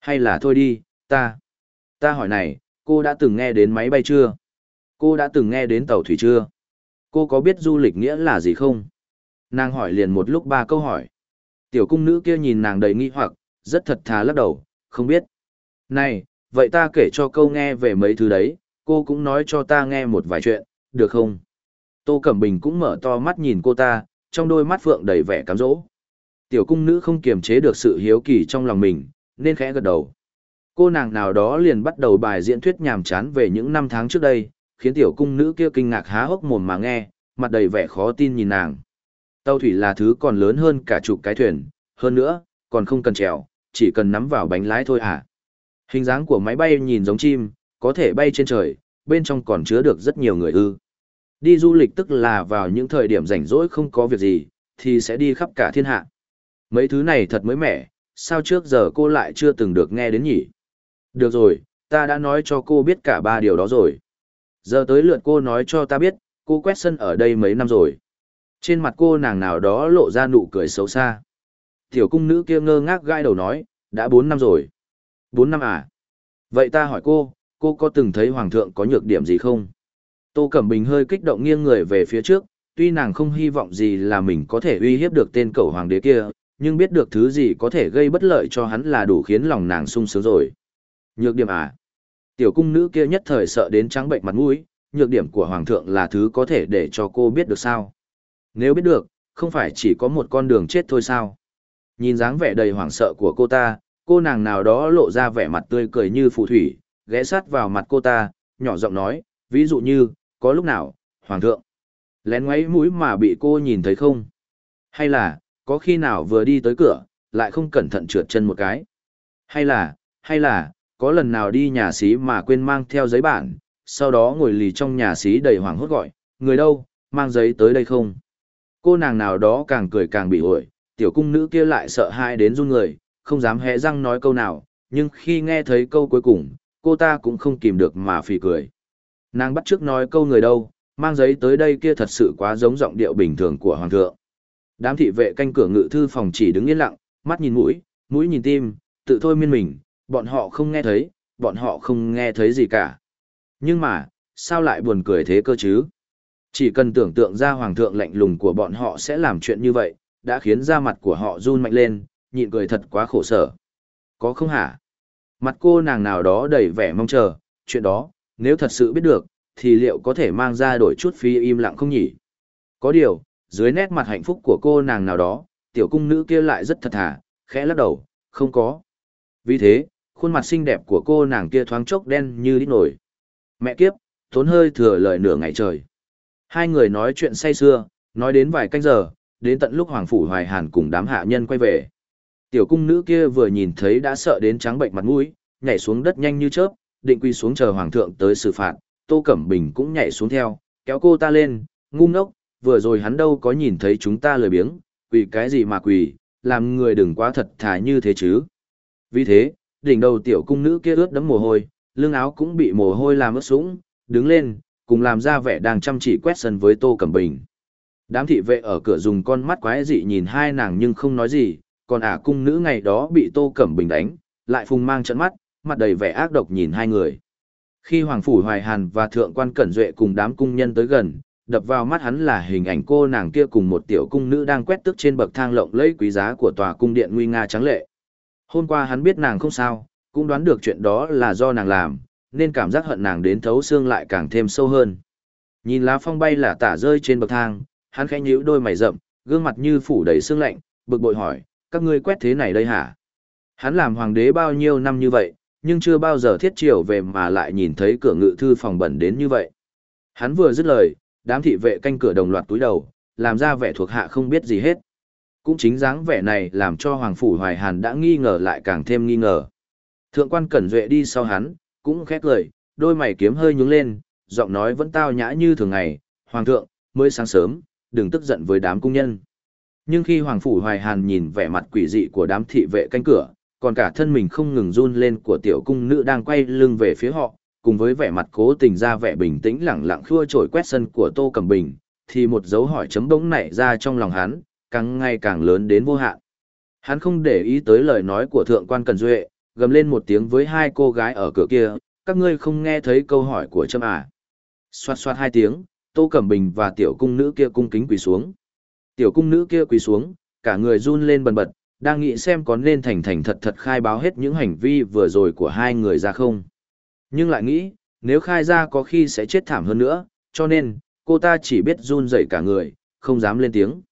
hay là thôi đi, ta, ta hỏi này, cô đã từng nghe đến máy bay chưa? Cô đã từng nghe đến tàu thủy chưa? Cô có biết du lịch nghĩa là gì không? Nàng hỏi liền một lúc ba câu hỏi. Tiểu cung nữ kia nhìn nàng đầy nghi hoặc, rất thật thà lắc đầu, không biết. Này, vậy ta kể cho câu nghe về mấy thứ đấy, cô cũng nói cho ta nghe một vài chuyện, được không? Tô Cẩm Bình cũng mở to mắt nhìn cô ta, trong đôi mắt phượng đầy vẻ cám dỗ. Tiểu cung nữ không kiềm chế được sự hiếu kỳ trong lòng mình, nên khẽ gật đầu. Cô nàng nào đó liền bắt đầu bài diễn thuyết nhàm chán về những năm tháng trước đây, khiến tiểu cung nữ kia kinh ngạc há hốc mồm mà nghe, mặt đầy vẻ khó tin nhìn nàng. Tàu thủy là thứ còn lớn hơn cả chục cái thuyền, hơn nữa, còn không cần trèo, chỉ cần nắm vào bánh lái thôi à. Hình dáng của máy bay nhìn giống chim, có thể bay trên trời, bên trong còn chứa được rất nhiều người ư. Đi du lịch tức là vào những thời điểm rảnh rỗi không có việc gì, thì sẽ đi khắp cả thiên hạ. Mấy thứ này thật mới mẻ, sao trước giờ cô lại chưa từng được nghe đến nhỉ? Được rồi, ta đã nói cho cô biết cả ba điều đó rồi. Giờ tới lượt cô nói cho ta biết, cô quét sân ở đây mấy năm rồi. Trên mặt cô nàng nào đó lộ ra nụ cười xấu xa. Tiểu cung nữ kia ngơ ngác gai đầu nói, đã bốn năm rồi. Bốn năm à? Vậy ta hỏi cô, cô có từng thấy hoàng thượng có nhược điểm gì không? Tô Cẩm Bình hơi kích động nghiêng người về phía trước, tuy nàng không hy vọng gì là mình có thể uy hiếp được tên cầu hoàng đế kia, nhưng biết được thứ gì có thể gây bất lợi cho hắn là đủ khiến lòng nàng sung sướng rồi. Nhược điểm à? Tiểu cung nữ kia nhất thời sợ đến trắng bệnh mặt mũi, nhược điểm của hoàng thượng là thứ có thể để cho cô biết được sao? Nếu biết được, không phải chỉ có một con đường chết thôi sao? Nhìn dáng vẻ đầy hoảng sợ của cô ta, cô nàng nào đó lộ ra vẻ mặt tươi cười như phù thủy, ghé sát vào mặt cô ta, nhỏ giọng nói, ví dụ như, có lúc nào, hoàng thượng, lén ngoáy mũi mà bị cô nhìn thấy không? Hay là, có khi nào vừa đi tới cửa, lại không cẩn thận trượt chân một cái? Hay là, hay là, có lần nào đi nhà xí mà quên mang theo giấy bản, sau đó ngồi lì trong nhà xí đầy hoảng hốt gọi, người đâu, mang giấy tới đây không? Cô nàng nào đó càng cười càng bị ổi, tiểu cung nữ kia lại sợ hãi đến run người, không dám hé răng nói câu nào, nhưng khi nghe thấy câu cuối cùng, cô ta cũng không kìm được mà phì cười. Nàng bắt trước nói câu người đâu, mang giấy tới đây kia thật sự quá giống giọng điệu bình thường của hoàng thượng. Đám thị vệ canh cửa ngự thư phòng chỉ đứng yên lặng, mắt nhìn mũi, mũi nhìn tim, tự thôi miên mình, bọn họ không nghe thấy, bọn họ không nghe thấy gì cả. Nhưng mà, sao lại buồn cười thế cơ chứ? Chỉ cần tưởng tượng ra hoàng thượng lạnh lùng của bọn họ sẽ làm chuyện như vậy, đã khiến da mặt của họ run mạnh lên, nhịn cười thật quá khổ sở. Có không hả? Mặt cô nàng nào đó đầy vẻ mong chờ, chuyện đó, nếu thật sự biết được, thì liệu có thể mang ra đổi chút phi im lặng không nhỉ? Có điều, dưới nét mặt hạnh phúc của cô nàng nào đó, tiểu cung nữ kia lại rất thật thà, khẽ lắc đầu, không có. Vì thế, khuôn mặt xinh đẹp của cô nàng kia thoáng chốc đen như đít nổi. Mẹ kiếp, tốn hơi thừa lời nửa ngày trời. Hai người nói chuyện say xưa, nói đến vài canh giờ, đến tận lúc Hoàng Phủ Hoài Hàn cùng đám hạ nhân quay về. Tiểu cung nữ kia vừa nhìn thấy đã sợ đến trắng bệnh mặt mũi, nhảy xuống đất nhanh như chớp, định quy xuống chờ Hoàng thượng tới xử phạt, Tô Cẩm Bình cũng nhảy xuống theo, kéo cô ta lên, ngu ngốc, vừa rồi hắn đâu có nhìn thấy chúng ta lười biếng, quỳ cái gì mà quỳ, làm người đừng quá thật thà như thế chứ. Vì thế, đỉnh đầu tiểu cung nữ kia ướt đẫm mồ hôi, lưng áo cũng bị mồ hôi làm ướt sũng, đứng lên, cùng làm ra vẻ đang chăm chỉ quét sân với Tô Cẩm Bình. Đám thị vệ ở cửa dùng con mắt quái dị nhìn hai nàng nhưng không nói gì, còn ả cung nữ ngày đó bị Tô Cẩm Bình đánh, lại phùng mang trận mắt, mặt đầy vẻ ác độc nhìn hai người. Khi Hoàng Phủ Hoài Hàn và Thượng quan Cẩn Duệ cùng đám cung nhân tới gần, đập vào mắt hắn là hình ảnh cô nàng kia cùng một tiểu cung nữ đang quét tức trên bậc thang lộng lẫy quý giá của tòa cung điện nguy nga trắng lệ. Hôm qua hắn biết nàng không sao, cũng đoán được chuyện đó là do nàng làm, nên cảm giác hận nàng đến thấu xương lại càng thêm sâu hơn. Nhìn lá phong bay là tả rơi trên bậc thang, hắn khẽ nhíu đôi mày rậm, gương mặt như phủ đầy sương lạnh, bực bội hỏi, các ngươi quét thế này đây hả? Hắn làm hoàng đế bao nhiêu năm như vậy, nhưng chưa bao giờ thiết triều về mà lại nhìn thấy cửa ngự thư phòng bẩn đến như vậy. Hắn vừa dứt lời, đám thị vệ canh cửa đồng loạt túi đầu, làm ra vẻ thuộc hạ không biết gì hết. Cũng chính dáng vẻ này làm cho Hoàng Phủ Hoài Hàn đã nghi ngờ lại càng thêm nghi ngờ. Thượng quan Cẩn Duệ đi sau hắn, cũng khét lời, đôi mày kiếm hơi nhướng lên, giọng nói vẫn tao nhã như thường ngày, Hoàng thượng, mới sáng sớm, đừng tức giận với đám cung nhân. Nhưng khi Hoàng Phủ Hoài Hàn nhìn vẻ mặt quỷ dị của đám thị vệ canh cửa, còn cả thân mình không ngừng run lên của tiểu cung nữ đang quay lưng về phía họ, cùng với vẻ mặt cố tình ra vẻ bình tĩnh lẳng lặng khua trổi quét sân của Tô Cẩm Bình, thì một dấu hỏi chấm bỗng nảy ra trong lòng hắn, càng ngày càng lớn đến vô hạn. Hắn không để ý tới lời nói của thượng quan Cần Duệ, gầm lên một tiếng với hai cô gái ở cửa kia, các ngươi không nghe thấy câu hỏi của trâm à. Xoát xoát hai tiếng, Tô Cẩm Bình và tiểu cung nữ kia cung kính quỳ xuống. Tiểu cung nữ kia quỳ xuống, cả người run lên bần bật, đang nghĩ xem có nên thành thành thật thật khai báo hết những hành vi vừa rồi của hai người ra không. Nhưng lại nghĩ, nếu khai ra có khi sẽ chết thảm hơn nữa, cho nên, cô ta chỉ biết run rẩy cả người, không dám lên tiếng.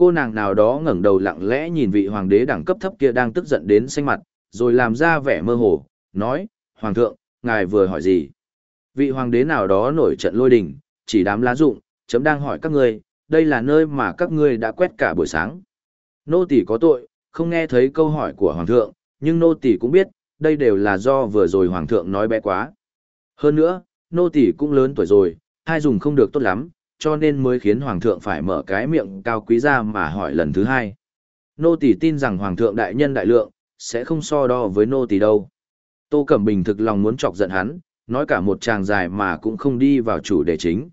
Cô nàng nào đó ngẩng đầu lặng lẽ nhìn vị hoàng đế đẳng cấp thấp kia đang tức giận đến xanh mặt, rồi làm ra vẻ mơ hồ, nói, Hoàng thượng, ngài vừa hỏi gì? Vị hoàng đế nào đó nổi trận lôi đình, chỉ đám lá rụng, chấm đang hỏi các ngươi, đây là nơi mà các ngươi đã quét cả buổi sáng. Nô tỳ có tội, không nghe thấy câu hỏi của hoàng thượng, nhưng nô tỳ cũng biết, đây đều là do vừa rồi hoàng thượng nói bé quá. Hơn nữa, nô tỳ cũng lớn tuổi rồi, hai dùng không được tốt lắm, cho nên mới khiến hoàng thượng phải mở cái miệng cao quý ra mà hỏi lần thứ hai. Nô tỳ tin rằng hoàng thượng đại nhân đại lượng, sẽ không so đo với nô tỳ đâu. Tô Cẩm Bình thực lòng muốn chọc giận hắn, nói cả một tràng dài mà cũng không đi vào chủ đề chính.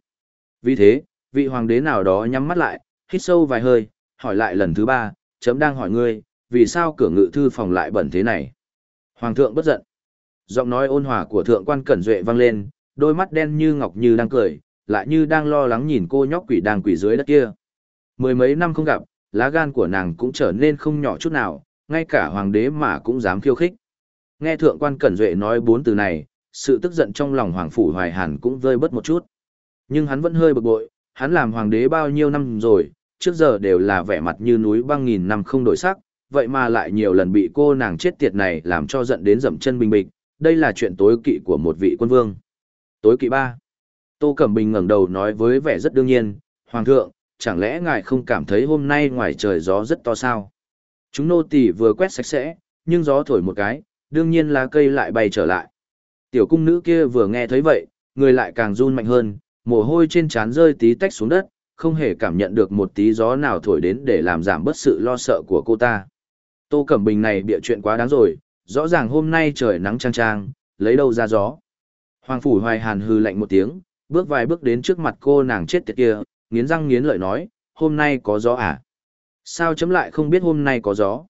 Vì thế, vị hoàng đế nào đó nhắm mắt lại, hít sâu vài hơi, hỏi lại lần thứ ba, chấm đang hỏi ngươi, vì sao cửa ngự thư phòng lại bẩn thế này? Hoàng thượng bất giận. Giọng nói ôn hòa của thượng quan Cẩn Duệ vang lên, đôi mắt đen như ngọc như đang cười, lại như đang lo lắng nhìn cô nhóc quỷ đang quỷ dưới đất kia. Mười mấy năm không gặp, lá gan của nàng cũng trở nên không nhỏ chút nào, ngay cả hoàng đế mà cũng dám khiêu khích. Nghe thượng quan Cẩn Duệ nói bốn từ này, sự tức giận trong lòng hoàng phủ hoài hàn cũng vơi bớt một chút. Nhưng hắn vẫn hơi bực bội, hắn làm hoàng đế bao nhiêu năm rồi, trước giờ đều là vẻ mặt như núi băng nghìn năm không đổi sắc, vậy mà lại nhiều lần bị cô nàng chết tiệt này làm cho giận đến dậm chân bình bịch, đây là chuyện tối kỵ của một vị quân vương. Tối kỵ ba. Tô Cẩm Bình ngẩng đầu nói với vẻ rất đương nhiên, Hoàng thượng, chẳng lẽ ngài không cảm thấy hôm nay ngoài trời gió rất to sao? Chúng nô tỳ vừa quét sạch sẽ, nhưng gió thổi một cái, đương nhiên lá cây lại bay trở lại. Tiểu cung nữ kia vừa nghe thấy vậy, người lại càng run mạnh hơn, mồ hôi trên trán rơi tí tách xuống đất, không hề cảm nhận được một tí gió nào thổi đến để làm giảm bớt sự lo sợ của cô ta. Tô Cẩm Bình này bịa chuyện quá đáng rồi, rõ ràng hôm nay trời nắng trang trang, lấy đâu ra gió. Hoàng Phủ Hoài Hàn hư lạnh một tiếng, bước vài bước đến trước mặt cô nàng chết tiệt kia, nghiến răng nghiến lợi nói, hôm nay có gió à? Sao chấm lại không biết hôm nay có gió?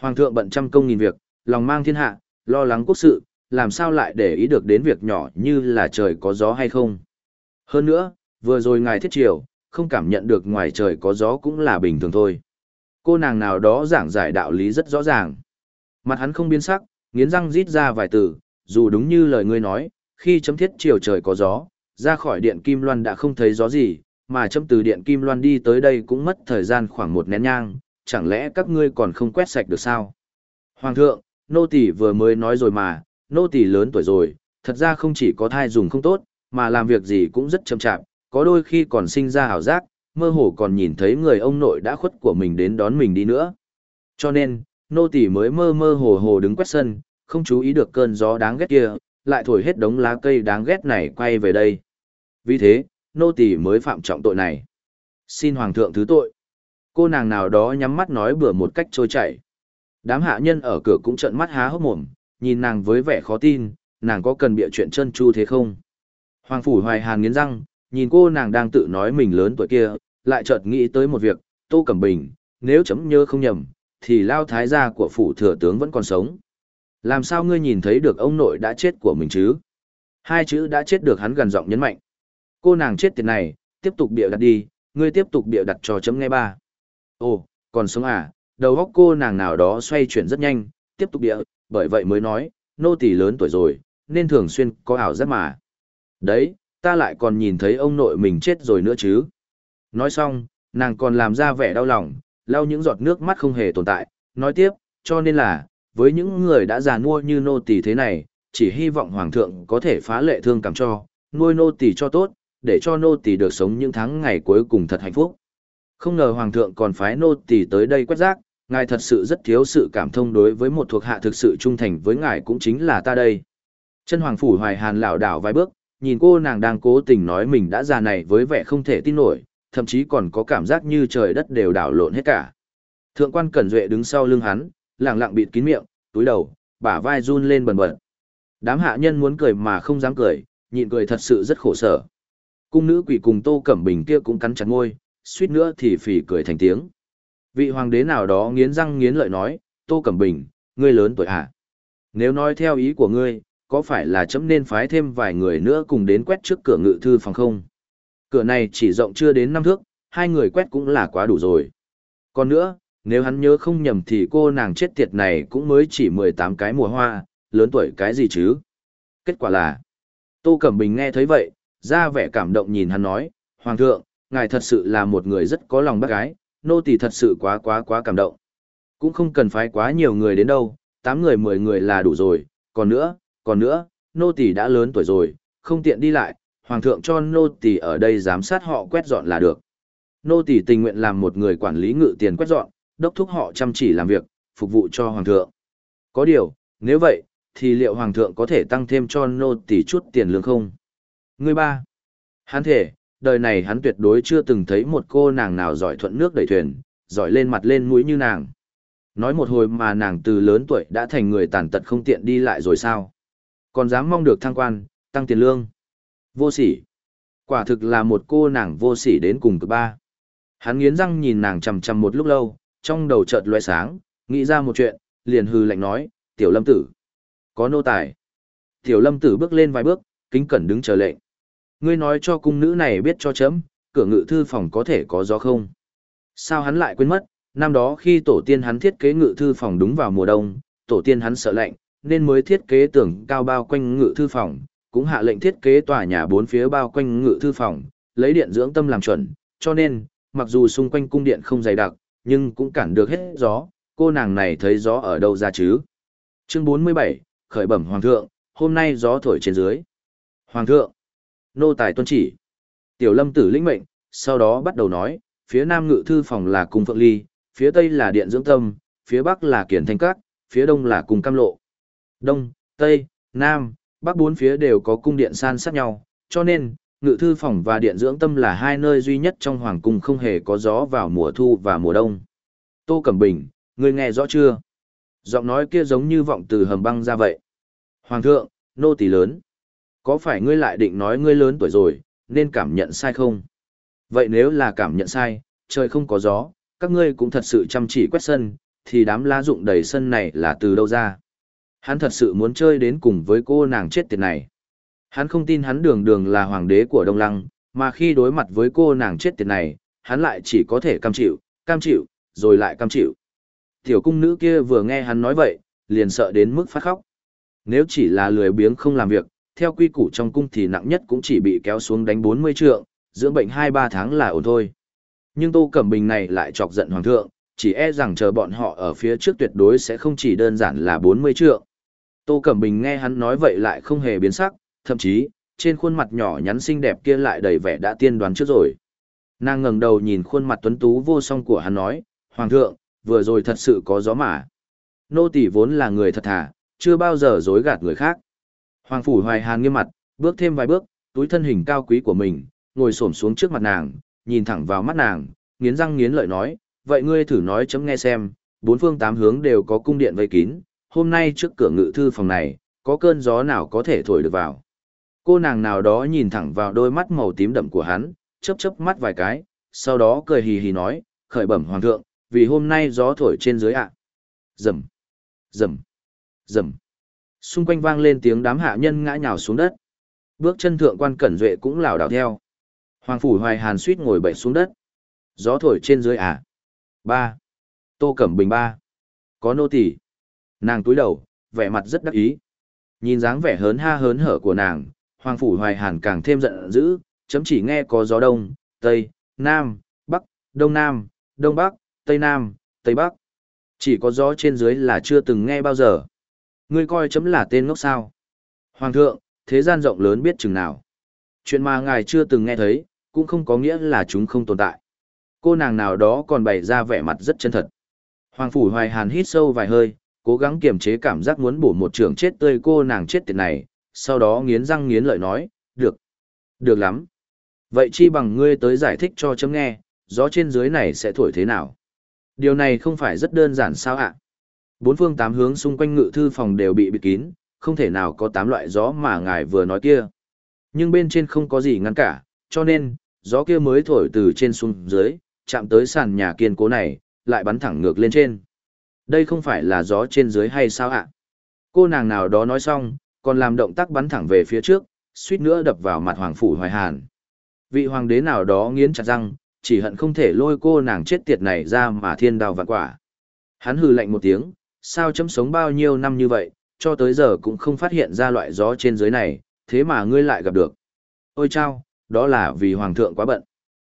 Hoàng thượng bận trăm công nghìn việc, lòng mang thiên hạ, lo lắng quốc sự, làm sao lại để ý được đến việc nhỏ như là trời có gió hay không? Hơn nữa, vừa rồi ngài thiết triều, không cảm nhận được ngoài trời có gió cũng là bình thường thôi. Cô nàng nào đó giảng giải đạo lý rất rõ ràng. Mặt hắn không biến sắc, nghiến răng rít ra vài từ, dù đúng như lời ngươi nói, khi chấm thiết chiều trời có gió, ra khỏi điện Kim Loan đã không thấy gió gì, mà chấm từ điện Kim Loan đi tới đây cũng mất thời gian khoảng một nén nhang, chẳng lẽ các ngươi còn không quét sạch được sao? Hoàng thượng, nô tỳ vừa mới nói rồi mà, nô tỳ lớn tuổi rồi, thật ra không chỉ có thai dùng không tốt, mà làm việc gì cũng rất chậm chạp, có đôi khi còn sinh ra ảo giác, mơ hồ còn nhìn thấy người ông nội đã khuất của mình đến đón mình đi nữa. Cho nên, nô tỳ mới mơ mơ hồ hồ đứng quét sân, không chú ý được cơn gió đáng ghét kia, lại thổi hết đống lá cây đáng ghét này quay về đây. Vì thế, nô tỳ mới phạm trọng tội này. Xin hoàng thượng thứ tội. Cô nàng nào đó nhắm mắt nói bừa một cách trôi chảy. Đám hạ nhân ở cửa cũng trợn mắt há hốc mồm, nhìn nàng với vẻ khó tin, nàng có cần bịa chuyện chân chu thế không? Hoàng phủ hoài hàn nghiến răng, nhìn cô nàng đang tự nói mình lớn tuổi kia, lại chợt nghĩ tới một việc, Tô Cẩm Bình, nếu chấm nhớ không nhầm, thì lao thái gia của phủ thừa tướng vẫn còn sống. Làm sao ngươi nhìn thấy được ông nội đã chết của mình chứ? Hai chữ đã chết được hắn gần giọng nhấn mạnh. Cô nàng chết tiệt này, tiếp tục bịa đặt đi, ngươi tiếp tục bịa đặt cho chấm nghe ba. Ồ, còn sống à, đầu óc cô nàng nào đó xoay chuyển rất nhanh, tiếp tục bịa, bởi vậy mới nói, nô tỳ lớn tuổi rồi, nên thường xuyên có ảo giác mà. Đấy, ta lại còn nhìn thấy ông nội mình chết rồi nữa chứ. Nói xong, nàng còn làm ra vẻ đau lòng, lau những giọt nước mắt không hề tồn tại, nói tiếp, cho nên là, với những người đã già nuôi như nô tỳ thế này, chỉ hy vọng hoàng thượng có thể phá lệ thương cảm cho, nuôi nô tỳ cho tốt, để cho nô tỳ được sống những tháng ngày cuối cùng thật hạnh phúc. Không ngờ hoàng thượng còn phái nô tỳ tới đây quét rác, ngài thật sự rất thiếu sự cảm thông đối với một thuộc hạ thực sự trung thành với ngài cũng chính là ta đây. Chân hoàng phủ hoài hàn lảo đảo vài bước, nhìn cô nàng đang cố tình nói mình đã già này với vẻ không thể tin nổi, thậm chí còn có cảm giác như trời đất đều đảo lộn hết cả. Thượng quan Cẩn Duệ đứng sau lưng hắn, lặng lặng bịt kín miệng, túi đầu, bả vai run lên bần bật. Đám hạ nhân muốn cười mà không dám cười, nhịn cười thật sự rất khổ sở. Cung nữ quỷ cùng Tô Cẩm Bình kia cũng cắn chặt môi, suýt nữa thì phỉ cười thành tiếng. Vị hoàng đế nào đó nghiến răng nghiến lợi nói, Tô Cẩm Bình, ngươi lớn tuổi à? Nếu nói theo ý của ngươi, có phải là chấm nên phái thêm vài người nữa cùng đến quét trước cửa ngự thư phòng không? Cửa này chỉ rộng chưa đến năm thước, hai người quét cũng là quá đủ rồi. Còn nữa, nếu hắn nhớ không nhầm thì cô nàng chết tiệt này cũng mới chỉ 18 cái mùa hoa, lớn tuổi cái gì chứ? Kết quả là, Tô Cẩm Bình nghe thấy vậy, ra vẻ cảm động nhìn hắn nói, Hoàng thượng, ngài thật sự là một người rất có lòng bác gái, nô tỳ thật sự quá quá quá cảm động. Cũng không cần phái quá nhiều người đến đâu, 8 người 10 người là đủ rồi, còn nữa, còn nữa, nô tỳ đã lớn tuổi rồi, không tiện đi lại, hoàng thượng cho nô tỳ ở đây giám sát họ quét dọn là được. Nô tỳ tình nguyện làm một người quản lý ngự tiền quét dọn, đốc thúc họ chăm chỉ làm việc, phục vụ cho hoàng thượng. Có điều, nếu vậy, thì liệu hoàng thượng có thể tăng thêm cho nô tỷ chút tiền lương không? Người ba. Hắn thể, đời này hắn tuyệt đối chưa từng thấy một cô nàng nào giỏi thuận nước đẩy thuyền, giỏi lên mặt lên mũi như nàng. Nói một hồi mà nàng từ lớn tuổi đã thành người tàn tật không tiện đi lại rồi sao? Còn dám mong được thăng quan, tăng tiền lương. Vô sỉ. Quả thực là một cô nàng vô sỉ đến cùng cực ba. Hắn nghiến răng nhìn nàng chằm chằm một lúc lâu, trong đầu chợt loe sáng, nghĩ ra một chuyện, liền hư lạnh nói, tiểu lâm tử. Có nô tài. Tiểu lâm tử bước lên vài bước, kính cẩn đứng chờ lệnh. Ngươi nói cho cung nữ này biết cho chấm, cửa ngự thư phòng có thể có gió không? Sao hắn lại quên mất, năm đó khi tổ tiên hắn thiết kế ngự thư phòng đúng vào mùa đông, tổ tiên hắn sợ lạnh, nên mới thiết kế tường cao bao quanh ngự thư phòng, cũng hạ lệnh thiết kế tòa nhà bốn phía bao quanh ngự thư phòng, lấy điện dưỡng tâm làm chuẩn, cho nên, mặc dù xung quanh cung điện không dày đặc, nhưng cũng cản được hết gió, cô nàng này thấy gió ở đâu ra chứ? Chương 47, khởi bẩm hoàng thượng, hôm nay gió thổi trên dưới. Hoàng thượng, nô tài tuân chỉ. Tiểu lâm tử lĩnh mệnh, sau đó bắt đầu nói, phía nam ngự thư phòng là cung phượng ly, phía tây là điện dưỡng tâm, phía bắc là kiển thanh cát, phía đông là cung cam lộ. Đông, tây, nam, bắc bốn phía đều có cung điện san sát nhau, cho nên, ngự thư phòng và điện dưỡng tâm là hai nơi duy nhất trong hoàng cung không hề có gió vào mùa thu và mùa đông. Tô Cẩm Bình, ngươi nghe rõ chưa? Giọng nói kia giống như vọng từ hầm băng ra vậy. Hoàng thượng, nô tỳ lớn. Có phải ngươi lại định nói ngươi lớn tuổi rồi, nên cảm nhận sai không? Vậy nếu là cảm nhận sai, trời không có gió, các ngươi cũng thật sự chăm chỉ quét sân, thì đám lá rụng đầy sân này là từ đâu ra? Hắn thật sự muốn chơi đến cùng với cô nàng chết tiệt này. Hắn không tin hắn đường đường là hoàng đế của Đông Lăng, mà khi đối mặt với cô nàng chết tiệt này, hắn lại chỉ có thể cam chịu, cam chịu, rồi lại cam chịu. Tiểu cung nữ kia vừa nghe hắn nói vậy, liền sợ đến mức phát khóc. Nếu chỉ là lười biếng không làm việc, theo quy củ trong cung thì nặng nhất cũng chỉ bị kéo xuống đánh 40 trượng, dưỡng bệnh 2-3 tháng là ổn thôi. Nhưng Tô Cẩm Bình này lại chọc giận hoàng thượng, chỉ e rằng chờ bọn họ ở phía trước tuyệt đối sẽ không chỉ đơn giản là 40 trượng. Tô Cẩm Bình nghe hắn nói vậy lại không hề biến sắc, thậm chí, trên khuôn mặt nhỏ nhắn xinh đẹp kia lại đầy vẻ đã tiên đoán trước rồi. Nàng ngẩng đầu nhìn khuôn mặt tuấn tú vô song của hắn nói, Hoàng thượng, vừa rồi thật sự có gió mà. Nô tỳ vốn là người thật thà, chưa bao giờ dối gạt người khác. Hoàng phủ hoài hàn nghiêm mặt, bước thêm vài bước, túi thân hình cao quý của mình, ngồi xổm xuống trước mặt nàng, nhìn thẳng vào mắt nàng, nghiến răng nghiến lợi nói, vậy ngươi thử nói chấm nghe xem, bốn phương tám hướng đều có cung điện vây kín, hôm nay trước cửa ngự thư phòng này, có cơn gió nào có thể thổi được vào. Cô nàng nào đó nhìn thẳng vào đôi mắt màu tím đậm của hắn, chớp chớp mắt vài cái, sau đó cười hì hì nói, khởi bẩm hoàng thượng, vì hôm nay gió thổi trên dưới ạ. À. Rầm, rầm, rầm. Xung quanh vang lên tiếng đám hạ nhân ngã nhào xuống đất. Bước chân thượng quan cẩn duệ cũng lảo đảo theo. Hoàng phủ hoài hàn suýt ngồi bậy xuống đất. Gió thổi trên dưới à. Ba. Tô Cẩm Bình ba. Có nô tỳ. Nàng túi đầu, vẻ mặt rất đắc ý. Nhìn dáng vẻ hớn ha hớn hở của nàng, Hoàng Phủ Hoài Hàn càng thêm giận dữ, chấm chỉ nghe có gió đông, tây, nam, bắc, đông nam, đông bắc, tây nam, tây bắc. Chỉ có gió trên dưới là chưa từng nghe bao giờ. Ngươi coi chấm là tên ngốc sao. Hoàng thượng, thế gian rộng lớn biết chừng nào. Chuyện mà ngài chưa từng nghe thấy, cũng không có nghĩa là chúng không tồn tại. Cô nàng nào đó còn bày ra vẻ mặt rất chân thật. Hoàng Phủ Hoài Hàn hít sâu vài hơi, cố gắng kiềm chế cảm giác muốn bổ một trường chết tươi cô nàng chết tiệt này, sau đó nghiến răng nghiến lợi nói, được, được lắm. Vậy chi bằng ngươi tới giải thích cho chấm nghe, gió trên dưới này sẽ thổi thế nào? Điều này không phải rất đơn giản sao ạ? Bốn phương tám hướng xung quanh ngự thư phòng đều bị bịt kín, không thể nào có tám loại gió mà ngài vừa nói kia. Nhưng bên trên không có gì ngăn cả, cho nên, gió kia mới thổi từ trên xuống dưới, chạm tới sàn nhà kiên cố này, lại bắn thẳng ngược lên trên. Đây không phải là gió trên dưới hay sao ạ? Cô nàng nào đó nói xong, còn làm động tác bắn thẳng về phía trước, suýt nữa đập vào mặt hoàng phủ hoài hàn. Vị hoàng đế nào đó nghiến chặt răng, chỉ hận không thể lôi cô nàng chết tiệt này ra mà thiên đào vạn quả. Hắn hừ lạnh một tiếng, sao chấm sống bao nhiêu năm như vậy, cho tới giờ cũng không phát hiện ra loại gió trên dưới này, thế mà ngươi lại gặp được. Ôi chao, đó là vì hoàng thượng quá bận.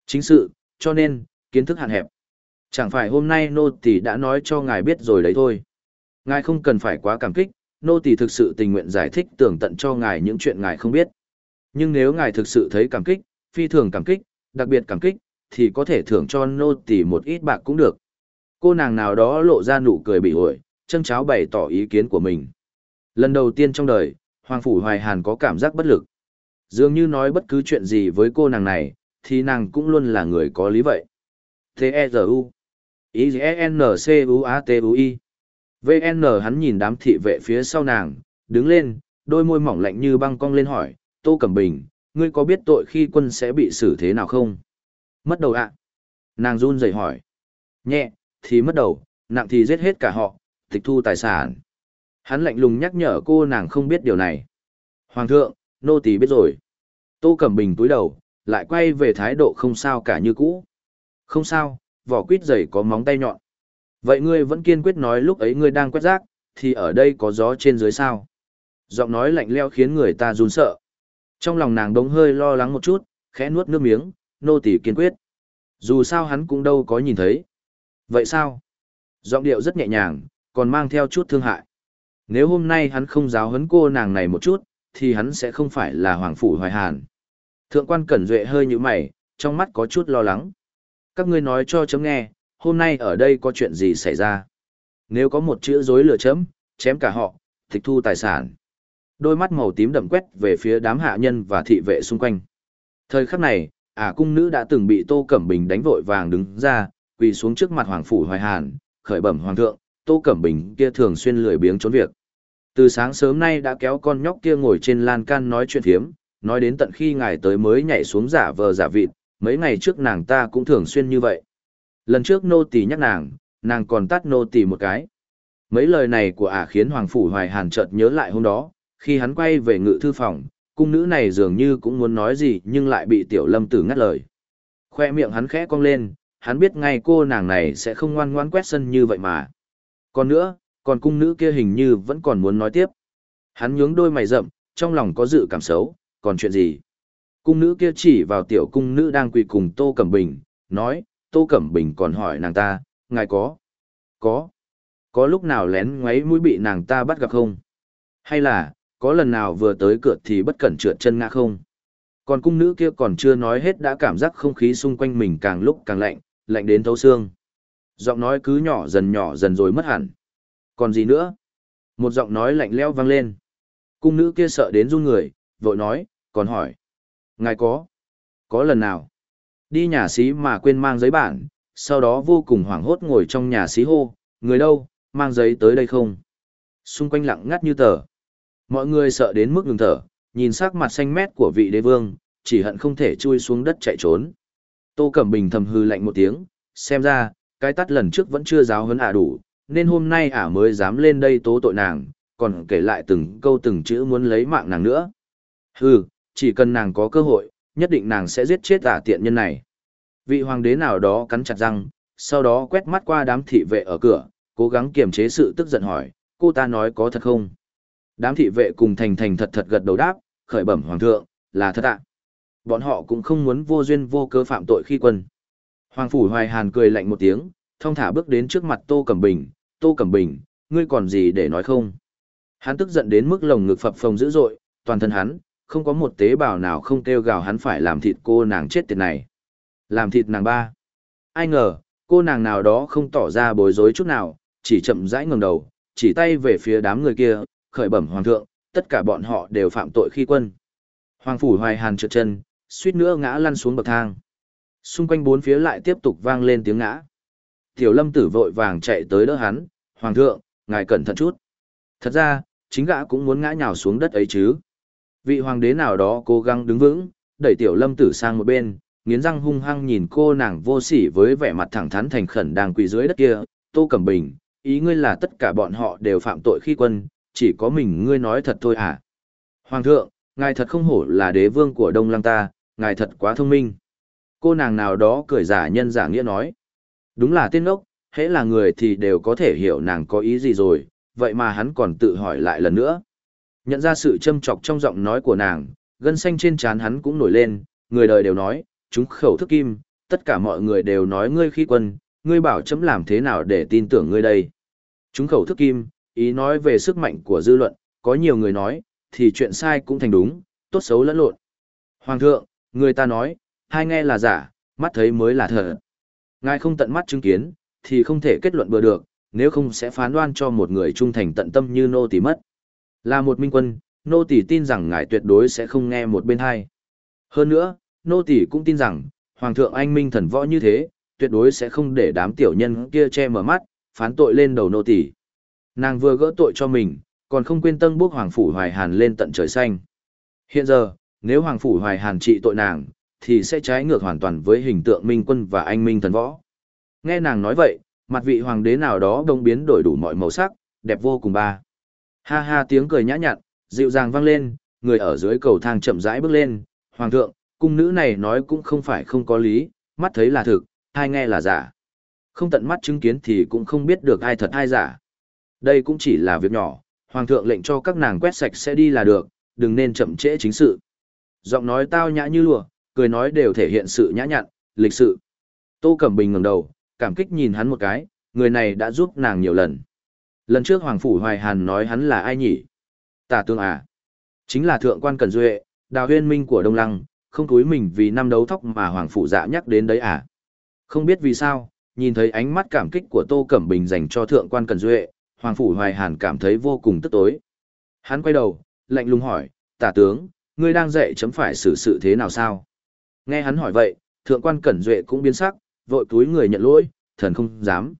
Chính sự, cho nên, kiến thức hạn hẹp. Chẳng phải hôm nay nô tỳ đã nói cho ngài biết rồi đấy thôi. Ngài không cần phải quá cảm kích, nô tỳ thực sự tình nguyện giải thích tường tận cho ngài những chuyện ngài không biết. Nhưng nếu ngài thực sự thấy cảm kích, phi thường cảm kích, đặc biệt cảm kích, thì có thể thưởng cho nô tỳ một ít bạc cũng được. Cô nàng nào đó lộ ra nụ cười bị ổi, chân cháo bày tỏ ý kiến của mình. Lần đầu tiên trong đời, Hoàng Phủ Hoài Hàn có cảm giác bất lực. Dường như nói bất cứ chuyện gì với cô nàng này, thì nàng cũng luôn là người có lý vậy. T-E-Z-U I-N-C-U-A-T-U-I VN hắn nhìn đám thị vệ phía sau nàng, đứng lên, đôi môi mỏng lạnh như băng cong lên hỏi, Tô Cẩm Bình, ngươi có biết tội khi quân sẽ bị xử thế nào không? Mất đầu ạ. Nàng run rẩy hỏi. Nhẹ, thì mất đầu, nặng thì giết hết cả họ, tịch thu tài sản. Hắn lạnh lùng nhắc nhở cô nàng không biết điều này. Hoàng thượng, nô tỳ biết rồi. Tô Cẩm Bình túi đầu, lại quay về thái độ không sao cả như cũ. Không sao, vỏ quýt dày có móng tay nhọn. Vậy ngươi vẫn kiên quyết nói lúc ấy ngươi đang quét rác, thì ở đây có gió trên dưới sao? Giọng nói lạnh leo khiến người ta run sợ. Trong lòng nàng đống hơi lo lắng một chút, khẽ nuốt nước miếng, nô tỳ kiên quyết. Dù sao hắn cũng đâu có nhìn thấy. Vậy sao? Giọng điệu rất nhẹ nhàng, còn mang theo chút thương hại. Nếu hôm nay hắn không giáo huấn cô nàng này một chút, thì hắn sẽ không phải là Hoàng Phủ Hoài Hàn. Thượng quan Cẩn Duệ hơi như mày, trong mắt có chút lo lắng. Các ngươi nói cho chấm nghe, hôm nay ở đây có chuyện gì xảy ra? Nếu có một chữ dối lửa chấm, chém cả họ, tịch thu tài sản. Đôi mắt màu tím đậm quét về phía đám hạ nhân và thị vệ xung quanh. Thời khắc này, ả cung nữ đã từng bị Tô Cẩm Bình đánh vội vàng đứng ra, quỳ xuống trước mặt Hoàng Phủ Hoài Hàn, khởi bẩm Hoàng thượng, Tô Cẩm Bình kia thường xuyên lười biếng trốn việc. Từ sáng sớm nay đã kéo con nhóc kia ngồi trên lan can nói chuyện thiếm, nói đến tận khi ngài tới mới nhảy xuống giả vờ giả vịt, mấy ngày trước nàng ta cũng thường xuyên như vậy. Lần trước nô tỳ nhắc nàng, nàng còn tắt nô tỳ một cái. Mấy lời này của ả khiến Hoàng Phủ Hoài Hàn chợt nhớ lại hôm đó, khi hắn quay về ngự thư phòng, cung nữ này dường như cũng muốn nói gì nhưng lại bị tiểu lâm tử ngắt lời. Khoe miệng hắn khẽ cong lên, hắn biết ngay cô nàng này sẽ không ngoan ngoan quét sân như vậy mà. Còn nữa, còn cung nữ kia hình như vẫn còn muốn nói tiếp. Hắn nhướng đôi mày rậm, trong lòng có dự cảm xấu, còn chuyện gì? Cung nữ kia chỉ vào tiểu cung nữ đang quỳ cùng Tô Cẩm Bình, nói, Tô Cẩm Bình còn hỏi nàng ta, ngài có? Có. Có lúc nào lén ngoáy mũi bị nàng ta bắt gặp không? Hay là, có lần nào vừa tới cửa thì bất cẩn trượt chân ngã không? Còn cung nữ kia còn chưa nói hết đã cảm giác không khí xung quanh mình càng lúc càng lạnh, lạnh đến thấu xương. Giọng nói cứ nhỏ dần nhỏ dần rồi mất hẳn. Còn gì nữa? Một giọng nói lạnh lẽo vang lên. Cung nữ kia sợ đến run người, vội nói, còn hỏi. Ngài có? Có lần nào? Đi nhà xí mà quên mang giấy bản, sau đó vô cùng hoảng hốt ngồi trong nhà xí hô, người đâu, mang giấy tới đây không? Xung quanh lặng ngắt như tờ. Mọi người sợ đến mức ngừng thở, nhìn sắc mặt xanh mét của vị đế vương, chỉ hận không thể chui xuống đất chạy trốn. Tô Cẩm Bình thầm hư lạnh một tiếng, xem ra, cái tắt lần trước vẫn chưa giáo huấn ả đủ, nên hôm nay ả mới dám lên đây tố tội nàng, còn kể lại từng câu từng chữ muốn lấy mạng nàng nữa. Hừ, chỉ cần nàng có cơ hội, nhất định nàng sẽ giết chết ả tiện nhân này. Vị hoàng đế nào đó cắn chặt răng, sau đó quét mắt qua đám thị vệ ở cửa, cố gắng kiềm chế sự tức giận hỏi, cô ta nói có thật không? Đám thị vệ cùng thành thành thật thật gật đầu đáp, khởi bẩm hoàng thượng, là thật ạ. Bọn họ cũng không muốn vô duyên vô cớ phạm tội khi quân. Hoàng phủ hoài hàn cười lạnh một tiếng, thong thả bước đến trước mặt Tô Cẩm Bình, Tô Cẩm Bình, ngươi còn gì để nói không? Hắn tức giận đến mức lồng ngực phập phồng dữ dội, toàn thân hắn, không có một tế bào nào không kêu gào hắn phải làm thịt cô nàng chết tiệt này. Làm thịt nàng ba. Ai ngờ, cô nàng nào đó không tỏ ra bối rối chút nào, chỉ chậm rãi ngẩng đầu, chỉ tay về phía đám người kia, khởi bẩm hoàng thượng, tất cả bọn họ đều phạm tội khi quân. Hoàng phủ hoài hàn trượt chân, suýt nữa ngã lăn xuống bậc thang. Xung quanh bốn phía lại tiếp tục vang lên tiếng ngã. Tiểu lâm tử vội vàng chạy tới đỡ hắn, Hoàng thượng, ngài cẩn thận chút. Thật ra, chính gã cũng muốn ngã nhào xuống đất ấy chứ. Vị hoàng đế nào đó cố gắng đứng vững, đẩy tiểu lâm tử sang một bên, nghiến răng hung hăng nhìn cô nàng vô sỉ với vẻ mặt thẳng thắn thành khẩn đang quỳ dưới đất kia, Tô Cẩm Bình, ý ngươi là tất cả bọn họ đều phạm tội khi quân, chỉ có mình ngươi nói thật thôi à? Hoàng thượng, ngài thật không hổ là đế vương của Đông Lăng ta, ngài thật quá thông minh. Cô nàng nào đó cười giả nhân giả nghĩa nói. Đúng là tên ngốc, hễ là người thì đều có thể hiểu nàng có ý gì rồi, vậy mà hắn còn tự hỏi lại lần nữa. Nhận ra sự châm chọc trong giọng nói của nàng, gân xanh trên trán hắn cũng nổi lên, người đời đều nói, chúng khẩu thức kim, tất cả mọi người đều nói ngươi khi quân, ngươi bảo chấm làm thế nào để tin tưởng ngươi đây. Chúng khẩu thức kim, ý nói về sức mạnh của dư luận, có nhiều người nói, thì chuyện sai cũng thành đúng, tốt xấu lẫn lộn. Hoàng thượng, người ta nói, hai nghe là giả, mắt thấy mới là thật. Ngài không tận mắt chứng kiến, thì không thể kết luận bừa được, nếu không sẽ phán đoan cho một người trung thành tận tâm như nô tỳ mất. Là một minh quân, nô tỳ tin rằng ngài tuyệt đối sẽ không nghe một bên hai. Hơn nữa, nô tỳ cũng tin rằng, Hoàng thượng anh minh thần võ như thế, tuyệt đối sẽ không để đám tiểu nhân kia che mở mắt, phán tội lên đầu nô tỳ. Nàng vừa gỡ tội cho mình, còn không quên tân bước Hoàng Phủ Hoài Hàn lên tận trời xanh. Hiện giờ, nếu Hoàng Phủ Hoài Hàn trị tội nàng, thì sẽ trái ngược hoàn toàn với hình tượng minh quân và anh minh thần võ. Nghe nàng nói vậy, mặt vị hoàng đế nào đó đông biến đổi đủ mọi màu sắc, đẹp vô cùng ba. Ha ha tiếng cười nhã nhặn, dịu dàng vang lên, người ở dưới cầu thang chậm rãi bước lên, hoàng thượng, cung nữ này nói cũng không phải không có lý, mắt thấy là thực, hai nghe là giả. Không tận mắt chứng kiến thì cũng không biết được ai thật ai giả. Đây cũng chỉ là việc nhỏ, hoàng thượng lệnh cho các nàng quét sạch sẽ đi là được, đừng nên chậm trễ chính sự. Giọng nói tao nhã như lùa, cười nói đều thể hiện sự nhã nhặn, lịch sự. Tô Cẩm Bình ngẩng đầu, cảm kích nhìn hắn một cái, người này đã giúp nàng nhiều lần. Lần trước Hoàng Phủ Hoài Hàn nói hắn là ai nhỉ? Tả tương à? Chính là thượng quan Cẩn Duệ, đào huyên minh của Đông Lăng, không túi mình vì năm đấu thóc mà Hoàng Phủ dạ nhắc đến đấy à? Không biết vì sao, nhìn thấy ánh mắt cảm kích của Tô Cẩm Bình dành cho thượng quan Cẩn Duệ, Hoàng Phủ Hoài Hàn cảm thấy vô cùng tức tối. Hắn quay đầu, lạnh lùng hỏi, tả tướng, ngươi đang dạy chấm phải xử sự thế nào sao? Nghe hắn hỏi vậy, thượng quan Cẩn Duệ cũng biến sắc, vội túi người nhận lỗi, thần không dám.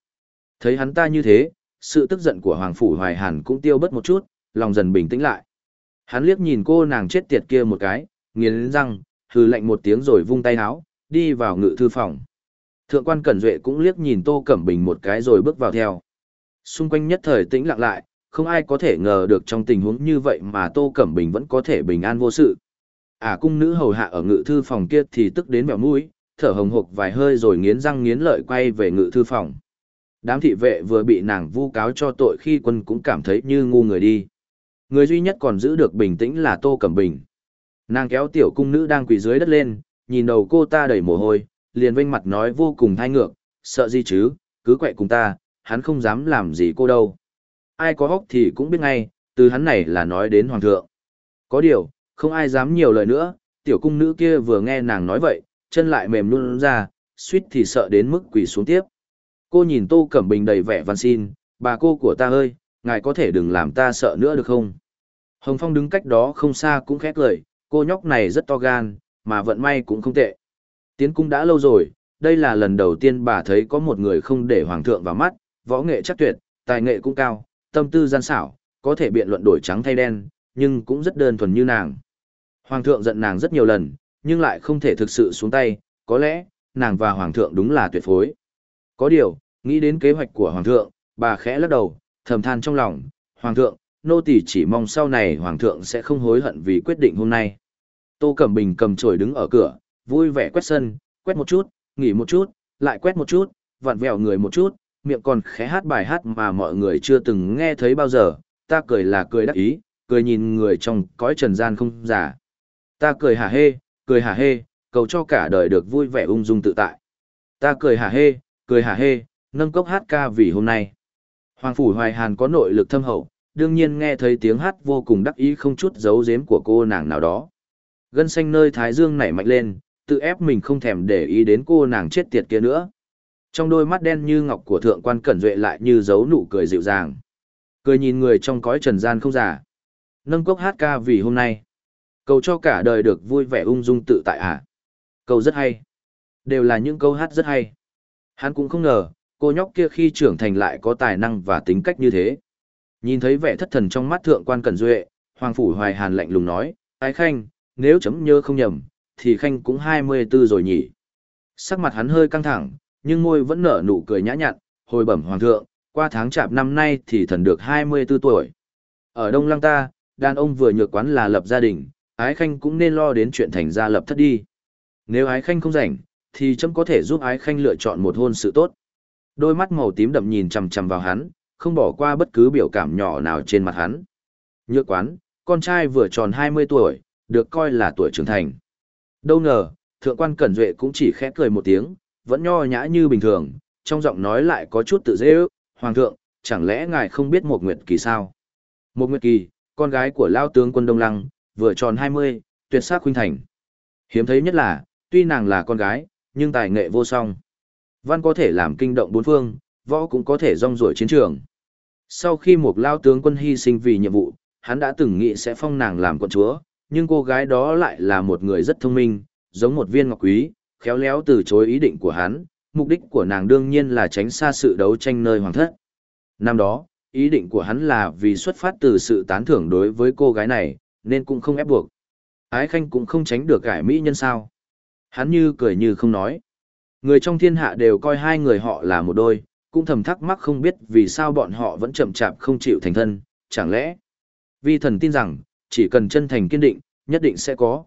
Thấy hắn ta như thế, sự tức giận của Hoàng Phủ Hoài Hàn cũng tiêu bớt một chút, lòng dần bình tĩnh lại. Hắn liếc nhìn cô nàng chết tiệt kia một cái, nghiến răng, hừ lạnh một tiếng rồi vung tay áo, đi vào ngự thư phòng. Thượng quan Cẩn Duệ cũng liếc nhìn Tô Cẩm Bình một cái rồi bước vào theo. Xung quanh nhất thời tĩnh lặng lại, không ai có thể ngờ được trong tình huống như vậy mà Tô Cẩm Bình vẫn có thể bình an vô sự. À cung nữ hầu hạ ở ngự thư phòng kia thì tức đến mèo mũi, thở hồng hộc vài hơi rồi nghiến răng nghiến lợi quay về ngự thư phòng. Đám thị vệ vừa bị nàng vu cáo cho tội khi quân cũng cảm thấy như ngu người đi. Người duy nhất còn giữ được bình tĩnh là Tô Cẩm Bình. Nàng kéo tiểu cung nữ đang quỳ dưới đất lên, nhìn đầu cô ta đầy mồ hôi, liền vênh mặt nói vô cùng thay ngược, sợ gì chứ, cứ quậy cùng ta, hắn không dám làm gì cô đâu. Ai có hốc thì cũng biết ngay, từ hắn này là nói đến hoàng thượng. Có điều, không ai dám nhiều lời nữa, tiểu cung nữ kia vừa nghe nàng nói vậy, chân lại mềm luôn ra, suýt thì sợ đến mức quỳ xuống tiếp. Cô nhìn Tô Cẩm Bình đầy vẻ văn xin, bà cô của ta ơi, ngài có thể đừng làm ta sợ nữa được không? Hồng Phong đứng cách đó không xa cũng khét lời, cô nhóc này rất to gan, mà vận may cũng không tệ. Tiến cung đã lâu rồi, đây là lần đầu tiên bà thấy có một người không để hoàng thượng vào mắt, võ nghệ chắc tuyệt, tài nghệ cũng cao, tâm tư gian xảo, có thể biện luận đổi trắng thay đen, nhưng cũng rất đơn thuần như nàng. Hoàng thượng giận nàng rất nhiều lần, nhưng lại không thể thực sự xuống tay, có lẽ, nàng và Hoàng thượng đúng là tuyệt phối. Có điều, nghĩ đến kế hoạch của Hoàng thượng, bà khẽ lắc đầu, thầm than trong lòng, Hoàng thượng, nô tỳ chỉ mong sau này Hoàng thượng sẽ không hối hận vì quyết định hôm nay. Tô Cẩm Bình cầm chổi đứng ở cửa, vui vẻ quét sân, quét một chút, nghỉ một chút, lại quét một chút, vặn vẹo người một chút, miệng còn khẽ hát bài hát mà mọi người chưa từng nghe thấy bao giờ, ta cười là cười đắc ý, cười nhìn người trong cõi trần gian không giả. Ta cười hả hê, cười hả hê, cầu cho cả đời được vui vẻ ung dung tự tại. Ta cười hả hê, cười hả hê, nâng cốc hát ca vì hôm nay. Hoàng Phủ Hoài Hàn có nội lực thâm hậu, đương nhiên nghe thấy tiếng hát vô cùng đắc ý không chút giấu giếm của cô nàng nào đó. Gân xanh nơi thái dương nảy mạnh lên, tự ép mình không thèm để ý đến cô nàng chết tiệt kia nữa. Trong đôi mắt đen như ngọc của thượng quan cẩn duệ lại như giấu nụ cười dịu dàng. Cười nhìn người trong cõi trần gian không giả. Nâng cốc hát ca vì hôm nay. Cầu cho cả đời được vui vẻ ung dung tự tại à? Câu rất hay. Đều là những câu hát rất hay. Hắn cũng không ngờ, cô nhóc kia khi trưởng thành lại có tài năng và tính cách như thế. Nhìn thấy vẻ thất thần trong mắt thượng quan Cẩn Duệ, Hoàng Phủ Hoài Hàn lạnh lùng nói, Ái Khanh, nếu chấm nhớ không nhầm, thì Khanh cũng 24 rồi nhỉ. Sắc mặt hắn hơi căng thẳng, nhưng môi vẫn nở nụ cười nhã nhặn, hồi bẩm Hoàng thượng, qua tháng chạp năm nay thì thần được 24 tuổi. Ở Đông Lăng ta, đàn ông vừa nhược quán là lập gia đình, Ái Khanh cũng nên lo đến chuyện thành gia lập thất đi. Nếu Ái Khanh không rảnh, thì chấm có thể giúp Ái Khanh lựa chọn một hôn sự tốt. Đôi mắt màu tím đậm nhìn chằm chằm vào hắn, không bỏ qua bất cứ biểu cảm nhỏ nào trên mặt hắn. Nhược quán, con trai vừa tròn 20 tuổi, được coi là tuổi trưởng thành. Đâu ngờ, thượng quan Cẩn Duệ cũng chỉ khẽ cười một tiếng, vẫn nho nhã như bình thường, trong giọng nói lại có chút tự dễ ước, Hoàng thượng, chẳng lẽ ngài không biết một Nguyệt Kỳ sao? Một Nguyệt Kỳ, con gái của Lao tướng quân Đông Lăng, vừa tròn 20, tuyệt sắc khuynh thành. Hiếm thấy nhất là, tuy nàng là con gái, nhưng tài nghệ vô song. Văn có thể làm kinh động bốn phương, võ cũng có thể rong ruổi chiến trường. Sau khi một lao tướng quân hy sinh vì nhiệm vụ, hắn đã từng nghĩ sẽ phong nàng làm quận chúa, nhưng cô gái đó lại là một người rất thông minh, giống một viên ngọc quý, khéo léo từ chối ý định của hắn, mục đích của nàng đương nhiên là tránh xa sự đấu tranh nơi hoàng thất. Năm đó, ý định của hắn là vì xuất phát từ sự tán thưởng đối với cô gái này, nên cũng không ép buộc. Ái Khanh cũng không tránh được gải mỹ nhân sao. Hắn như cười như không nói. Người trong thiên hạ đều coi hai người họ là một đôi, cũng thầm thắc mắc không biết vì sao bọn họ vẫn chậm chạp không chịu thành thân, chẳng lẽ? Vi thần tin rằng, chỉ cần chân thành kiên định, nhất định sẽ có.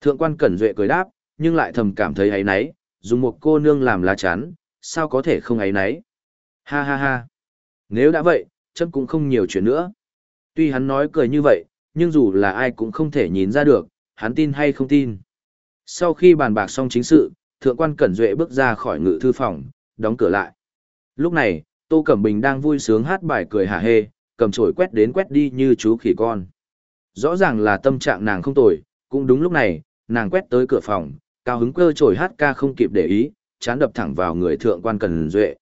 Thượng quan Cẩn Duệ cười đáp, nhưng lại thầm cảm thấy ấy nấy, dùng một cô nương làm lá chắn, sao có thể không ấy nấy? Ha ha ha. Nếu đã vậy, chấm cũng không nhiều chuyện nữa. Tuy hắn nói cười như vậy, nhưng dù là ai cũng không thể nhìn ra được, hắn tin hay không tin. Sau khi bàn bạc xong chính sự, thượng quan Cẩn Duệ bước ra khỏi ngự thư phòng, đóng cửa lại. Lúc này, Tô Cẩm Bình đang vui sướng hát bài cười hả hê, cầm chổi quét đến quét đi như chú khỉ con. Rõ ràng là tâm trạng nàng không tồi, cũng đúng lúc này, nàng quét tới cửa phòng, cao hứng cơ chổi hát ca không kịp để ý, chán đập thẳng vào người thượng quan Cẩn Duệ.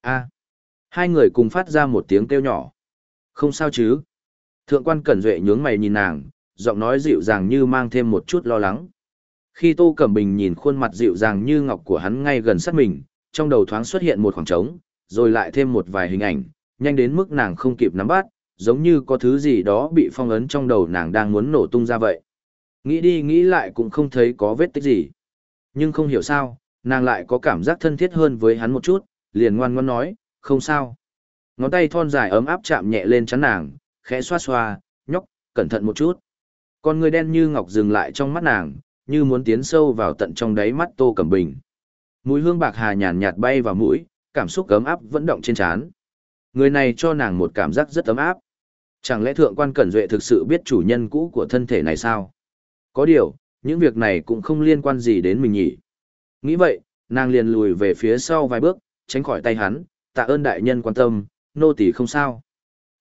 A. Hai người cùng phát ra một tiếng kêu nhỏ. Không sao chứ. Thượng quan Cẩn Duệ nhướng mày nhìn nàng, giọng nói dịu dàng như mang thêm một chút lo lắng. Khi Tô Cẩm Bình nhìn khuôn mặt dịu dàng như ngọc của hắn ngay gần sát mình, trong đầu thoáng xuất hiện một khoảng trống, rồi lại thêm một vài hình ảnh, nhanh đến mức nàng không kịp nắm bắt, giống như có thứ gì đó bị phong ấn trong đầu nàng đang muốn nổ tung ra vậy. Nghĩ đi nghĩ lại cũng không thấy có vết tích gì. Nhưng không hiểu sao, nàng lại có cảm giác thân thiết hơn với hắn một chút, liền ngoan ngoãn nói, không sao. Ngón tay thon dài ấm áp chạm nhẹ lên chắn nàng, khẽ xoa xoa, nhóc, cẩn thận một chút. Con người đen như ngọc dừng lại trong mắt nàng, như muốn tiến sâu vào tận trong đáy mắt Tô Cẩm Bình. Mùi hương bạc hà nhàn nhạt bay vào mũi, cảm xúc ấm áp vẫn động trên trán. Người này cho nàng một cảm giác rất ấm áp. Chẳng lẽ thượng quan Cẩn Duệ thực sự biết chủ nhân cũ của thân thể này sao? Có điều, những việc này cũng không liên quan gì đến mình nhỉ. Nghĩ vậy, nàng liền lùi về phía sau vài bước, tránh khỏi tay hắn, tạ ơn đại nhân quan tâm, nô tỳ không sao.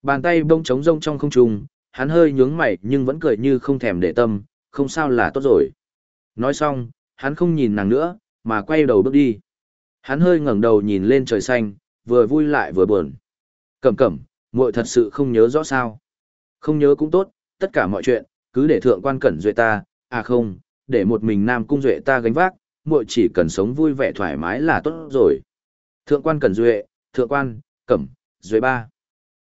Bàn tay bông trống rông trong không trung, hắn hơi nhướng mày nhưng vẫn cười như không thèm để tâm, không sao là tốt rồi. Nói xong, hắn không nhìn nàng nữa, mà quay đầu bước đi. Hắn hơi ngẩng đầu nhìn lên trời xanh, vừa vui lại vừa buồn. Cẩm cẩm, muội thật sự không nhớ rõ sao. Không nhớ cũng tốt, tất cả mọi chuyện, cứ để thượng quan cẩn duệ ta, à không, để một mình nam cung duệ ta gánh vác, muội chỉ cần sống vui vẻ thoải mái là tốt rồi. Thượng quan cẩn duệ, thượng quan, cẩm, duệ ba.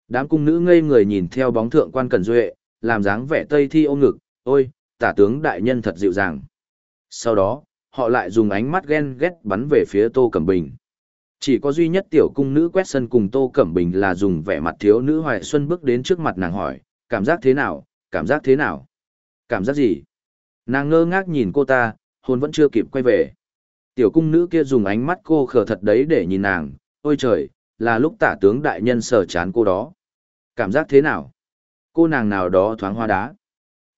Đám cung nữ ngây người nhìn theo bóng thượng quan cẩn duệ, làm dáng vẻ tây thi ôm ngực, ôi, tả tướng đại nhân thật dịu dàng. Sau đó, họ lại dùng ánh mắt ghen ghét bắn về phía Tô Cẩm Bình. Chỉ có duy nhất tiểu cung nữ quét sân cùng Tô Cẩm Bình là dùng vẻ mặt thiếu nữ Hoài Xuân bước đến trước mặt nàng hỏi, cảm giác thế nào, cảm giác thế nào, cảm giác gì? Nàng ngơ ngác nhìn cô ta, hồn vẫn chưa kịp quay về. Tiểu cung nữ kia dùng ánh mắt cô khờ thật đấy để nhìn nàng, ôi trời, là lúc tả tướng đại nhân sờ chán cô đó. Cảm giác thế nào? Cô nàng nào đó thoáng hoa đá.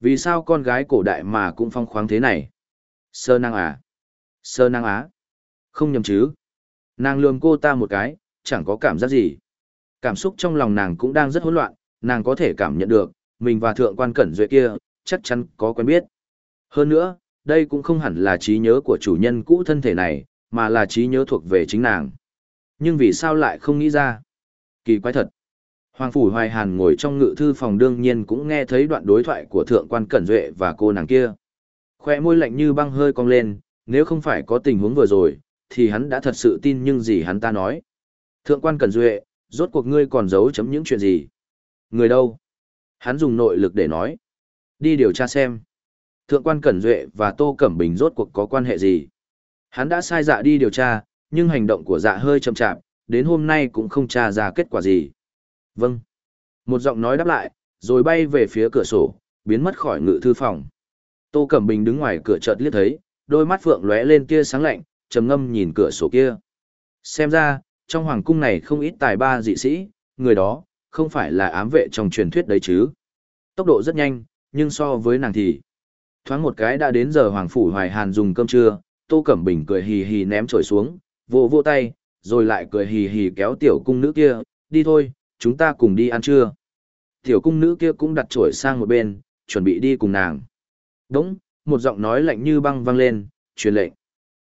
Vì sao con gái cổ đại mà cũng phong khoáng thế này? Sơ năng à? Sơ năng á? Không nhầm chứ? Nàng lườm cô ta một cái, chẳng có cảm giác gì. Cảm xúc trong lòng nàng cũng đang rất hỗn loạn, nàng có thể cảm nhận được, mình và thượng quan cẩn duệ kia, chắc chắn có quen biết. Hơn nữa, đây cũng không hẳn là trí nhớ của chủ nhân cũ thân thể này, mà là trí nhớ thuộc về chính nàng. Nhưng vì sao lại không nghĩ ra? Kỳ quái thật. Hoàng Phủ Hoài Hàn ngồi trong ngự thư phòng đương nhiên cũng nghe thấy đoạn đối thoại của Thượng quan Cẩn Duệ và cô nàng kia. Khoe môi lạnh như băng hơi cong lên, nếu không phải có tình huống vừa rồi, thì hắn đã thật sự tin nhưng gì hắn ta nói. Thượng quan Cẩn Duệ, rốt cuộc ngươi còn giấu chấm những chuyện gì? Người đâu? Hắn dùng nội lực để nói. Đi điều tra xem. Thượng quan Cẩn Duệ và Tô Cẩm Bình rốt cuộc có quan hệ gì? Hắn đã sai dạ đi điều tra, nhưng hành động của dạ hơi chậm chạp, đến hôm nay cũng không tra ra kết quả gì. Vâng. Một giọng nói đáp lại, rồi bay về phía cửa sổ, biến mất khỏi ngự thư phòng. Tô Cẩm Bình đứng ngoài cửa chợt liếc thấy, đôi mắt phượng lóe lên tia sáng lạnh, trầm ngâm nhìn cửa sổ kia. Xem ra, trong hoàng cung này không ít tài ba dị sĩ, người đó, không phải là ám vệ trong truyền thuyết đấy chứ. Tốc độ rất nhanh, nhưng so với nàng thì... Thoáng một cái đã đến giờ Hoàng Phủ Hoài Hàn dùng cơm trưa, Tô Cẩm Bình cười hì hì ném trổi xuống, vỗ vỗ tay, rồi lại cười hì hì kéo tiểu cung nữ kia, đi thôi, chúng ta cùng đi ăn trưa. Tiểu cung nữ kia cũng đặt trổi sang một bên, chuẩn bị đi cùng nàng. Đúng, một giọng nói lạnh như băng vang lên, truyền lệnh.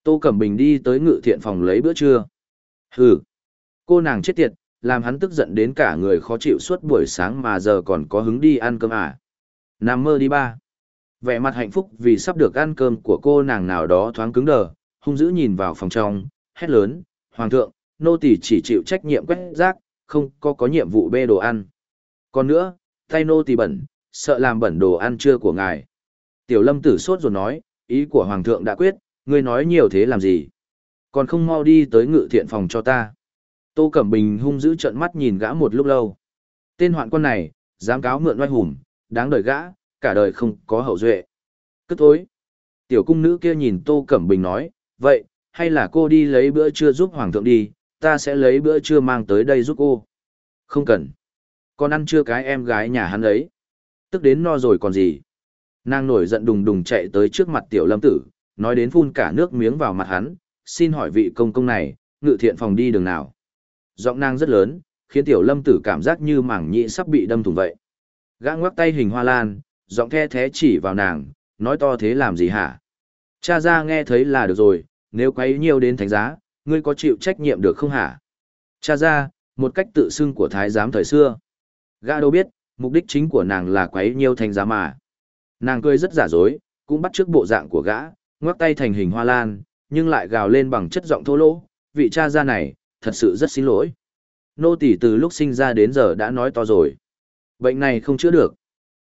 Tô Cẩm Bình đi tới ngự thiện phòng lấy bữa trưa. Hừ, cô nàng chết tiệt, làm hắn tức giận đến cả người khó chịu suốt buổi sáng mà giờ còn có hứng đi ăn cơm à. Nằm mơ đi ba. Vẻ mặt hạnh phúc vì sắp được ăn cơm của cô nàng nào đó thoáng cứng đờ, hung dữ nhìn vào phòng trong, hét lớn, Hoàng thượng, nô tỳ chỉ chịu trách nhiệm quét rác, không có có nhiệm vụ bê đồ ăn. Còn nữa, tay nô tỳ bẩn, sợ làm bẩn đồ ăn trưa của ngài. Tiểu lâm tử sốt rồi nói, ý của Hoàng thượng đã quyết, ngươi nói nhiều thế làm gì? Còn không mau đi tới ngự thiện phòng cho ta. Tô Cẩm Bình hung dữ trợn mắt nhìn gã một lúc lâu. Tên hoạn quân này, dám cáo mượn oai hùng, đáng đời gã, cả đời không có hậu duệ. Cất thối. Tiểu cung nữ kia nhìn Tô Cẩm Bình nói, vậy, hay là cô đi lấy bữa trưa giúp Hoàng thượng đi, ta sẽ lấy bữa trưa mang tới đây giúp cô. Không cần. Con ăn trưa cái em gái nhà hắn ấy. Tức đến no rồi còn gì. Nàng nổi giận đùng đùng chạy tới trước mặt tiểu lâm tử, nói đến phun cả nước miếng vào mặt hắn, xin hỏi vị công công này, ngự thiện phòng đi đường nào. Giọng nàng rất lớn, khiến tiểu lâm tử cảm giác như mảng nhị sắp bị đâm thủng vậy. Gã ngoắc tay hình hoa lan, giọng the thế chỉ vào nàng, nói to thế làm gì hả? Cha ra nghe thấy là được rồi, nếu quấy nhiều đến thánh giá, ngươi có chịu trách nhiệm được không hả? Cha ra, một cách tự xưng của thái giám thời xưa. Gã đâu biết, mục đích chính của nàng là quấy nhiều thánh giá mà. Nàng cười rất giả dối, cũng bắt trước bộ dạng của gã, ngoắc tay thành hình hoa lan, nhưng lại gào lên bằng chất giọng thô lỗ, vị cha gia này, thật sự rất xin lỗi. Nô tỳ từ lúc sinh ra đến giờ đã nói to rồi. Bệnh này không chữa được.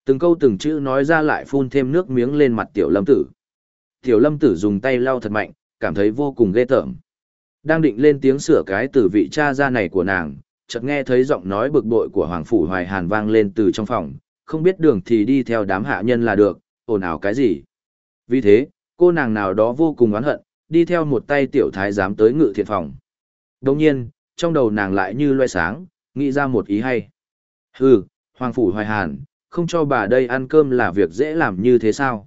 Từng câu từng chữ nói ra lại phun thêm nước miếng lên mặt tiểu lâm tử. Tiểu lâm tử dùng tay lau thật mạnh, cảm thấy vô cùng ghê tởm. Đang định lên tiếng sửa cái từ vị cha gia này của nàng, chợt nghe thấy giọng nói bực bội của Hoàng Phủ Hoài Hàn vang lên từ trong phòng, không biết đường thì đi theo đám hạ nhân là được, ồn ào cái gì. Vì thế, cô nàng nào đó vô cùng oán hận, đi theo một tay tiểu thái giám tới ngự thiện phòng. Đồng nhiên, trong đầu nàng lại như loe sáng, nghĩ ra một ý hay. Hừ, Hoàng Phủ Hoài Hàn, không cho bà đây ăn cơm là việc dễ làm như thế sao?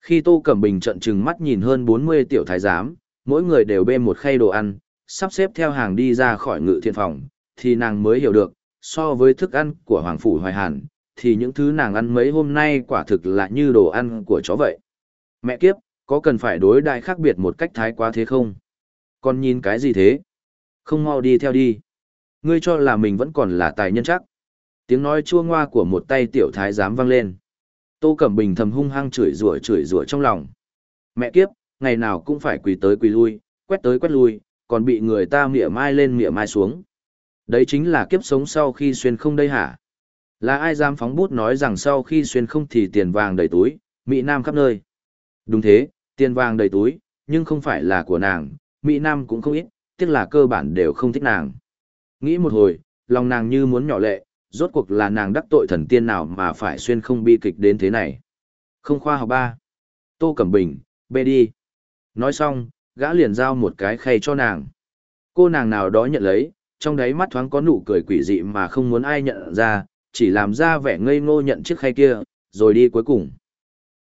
Khi Tô Cẩm Bình trận trừng mắt nhìn hơn 40 tiểu thái giám, mỗi người đều bê một khay đồ ăn, sắp xếp theo hàng đi ra khỏi ngự thiện phòng, thì nàng mới hiểu được, so với thức ăn của Hoàng Phủ Hoài Hàn, thì những thứ nàng ăn mấy hôm nay quả thực là như đồ ăn của chó vậy. Mẹ kiếp, có cần phải đối đại khác biệt một cách thái quá thế không? Con nhìn cái gì thế? Không mau đi theo đi. Ngươi cho là mình vẫn còn là tài nhân chắc. Tiếng nói chua ngoa của một tay tiểu thái dám vang lên. Tô Cẩm Bình thầm hung hăng chửi rủa chửi rủa trong lòng. Mẹ kiếp, ngày nào cũng phải quỳ tới quỳ lui, quét tới quét lui, còn bị người ta mỉa mai lên mỉa mai xuống. Đấy chính là kiếp sống sau khi xuyên không đây hả? Là ai dám phóng bút nói rằng sau khi xuyên không thì tiền vàng đầy túi, Mỹ Nam khắp nơi. Đúng thế, tiền vàng đầy túi, nhưng không phải là của nàng, Mỹ Nam cũng không ít, tiếc là cơ bản đều không thích nàng. Nghĩ một hồi, lòng nàng như muốn nhỏ lệ, rốt cuộc là nàng đắc tội thần tiên nào mà phải xuyên không bi kịch đến thế này. Không khoa học ba. Tô Cẩm Bình, bê đi. Nói xong, gã liền giao một cái khay cho nàng. Cô nàng nào đó nhận lấy, trong đáy mắt thoáng có nụ cười quỷ dị mà không muốn ai nhận ra, chỉ làm ra vẻ ngây ngô nhận chiếc khay kia, rồi đi cuối cùng.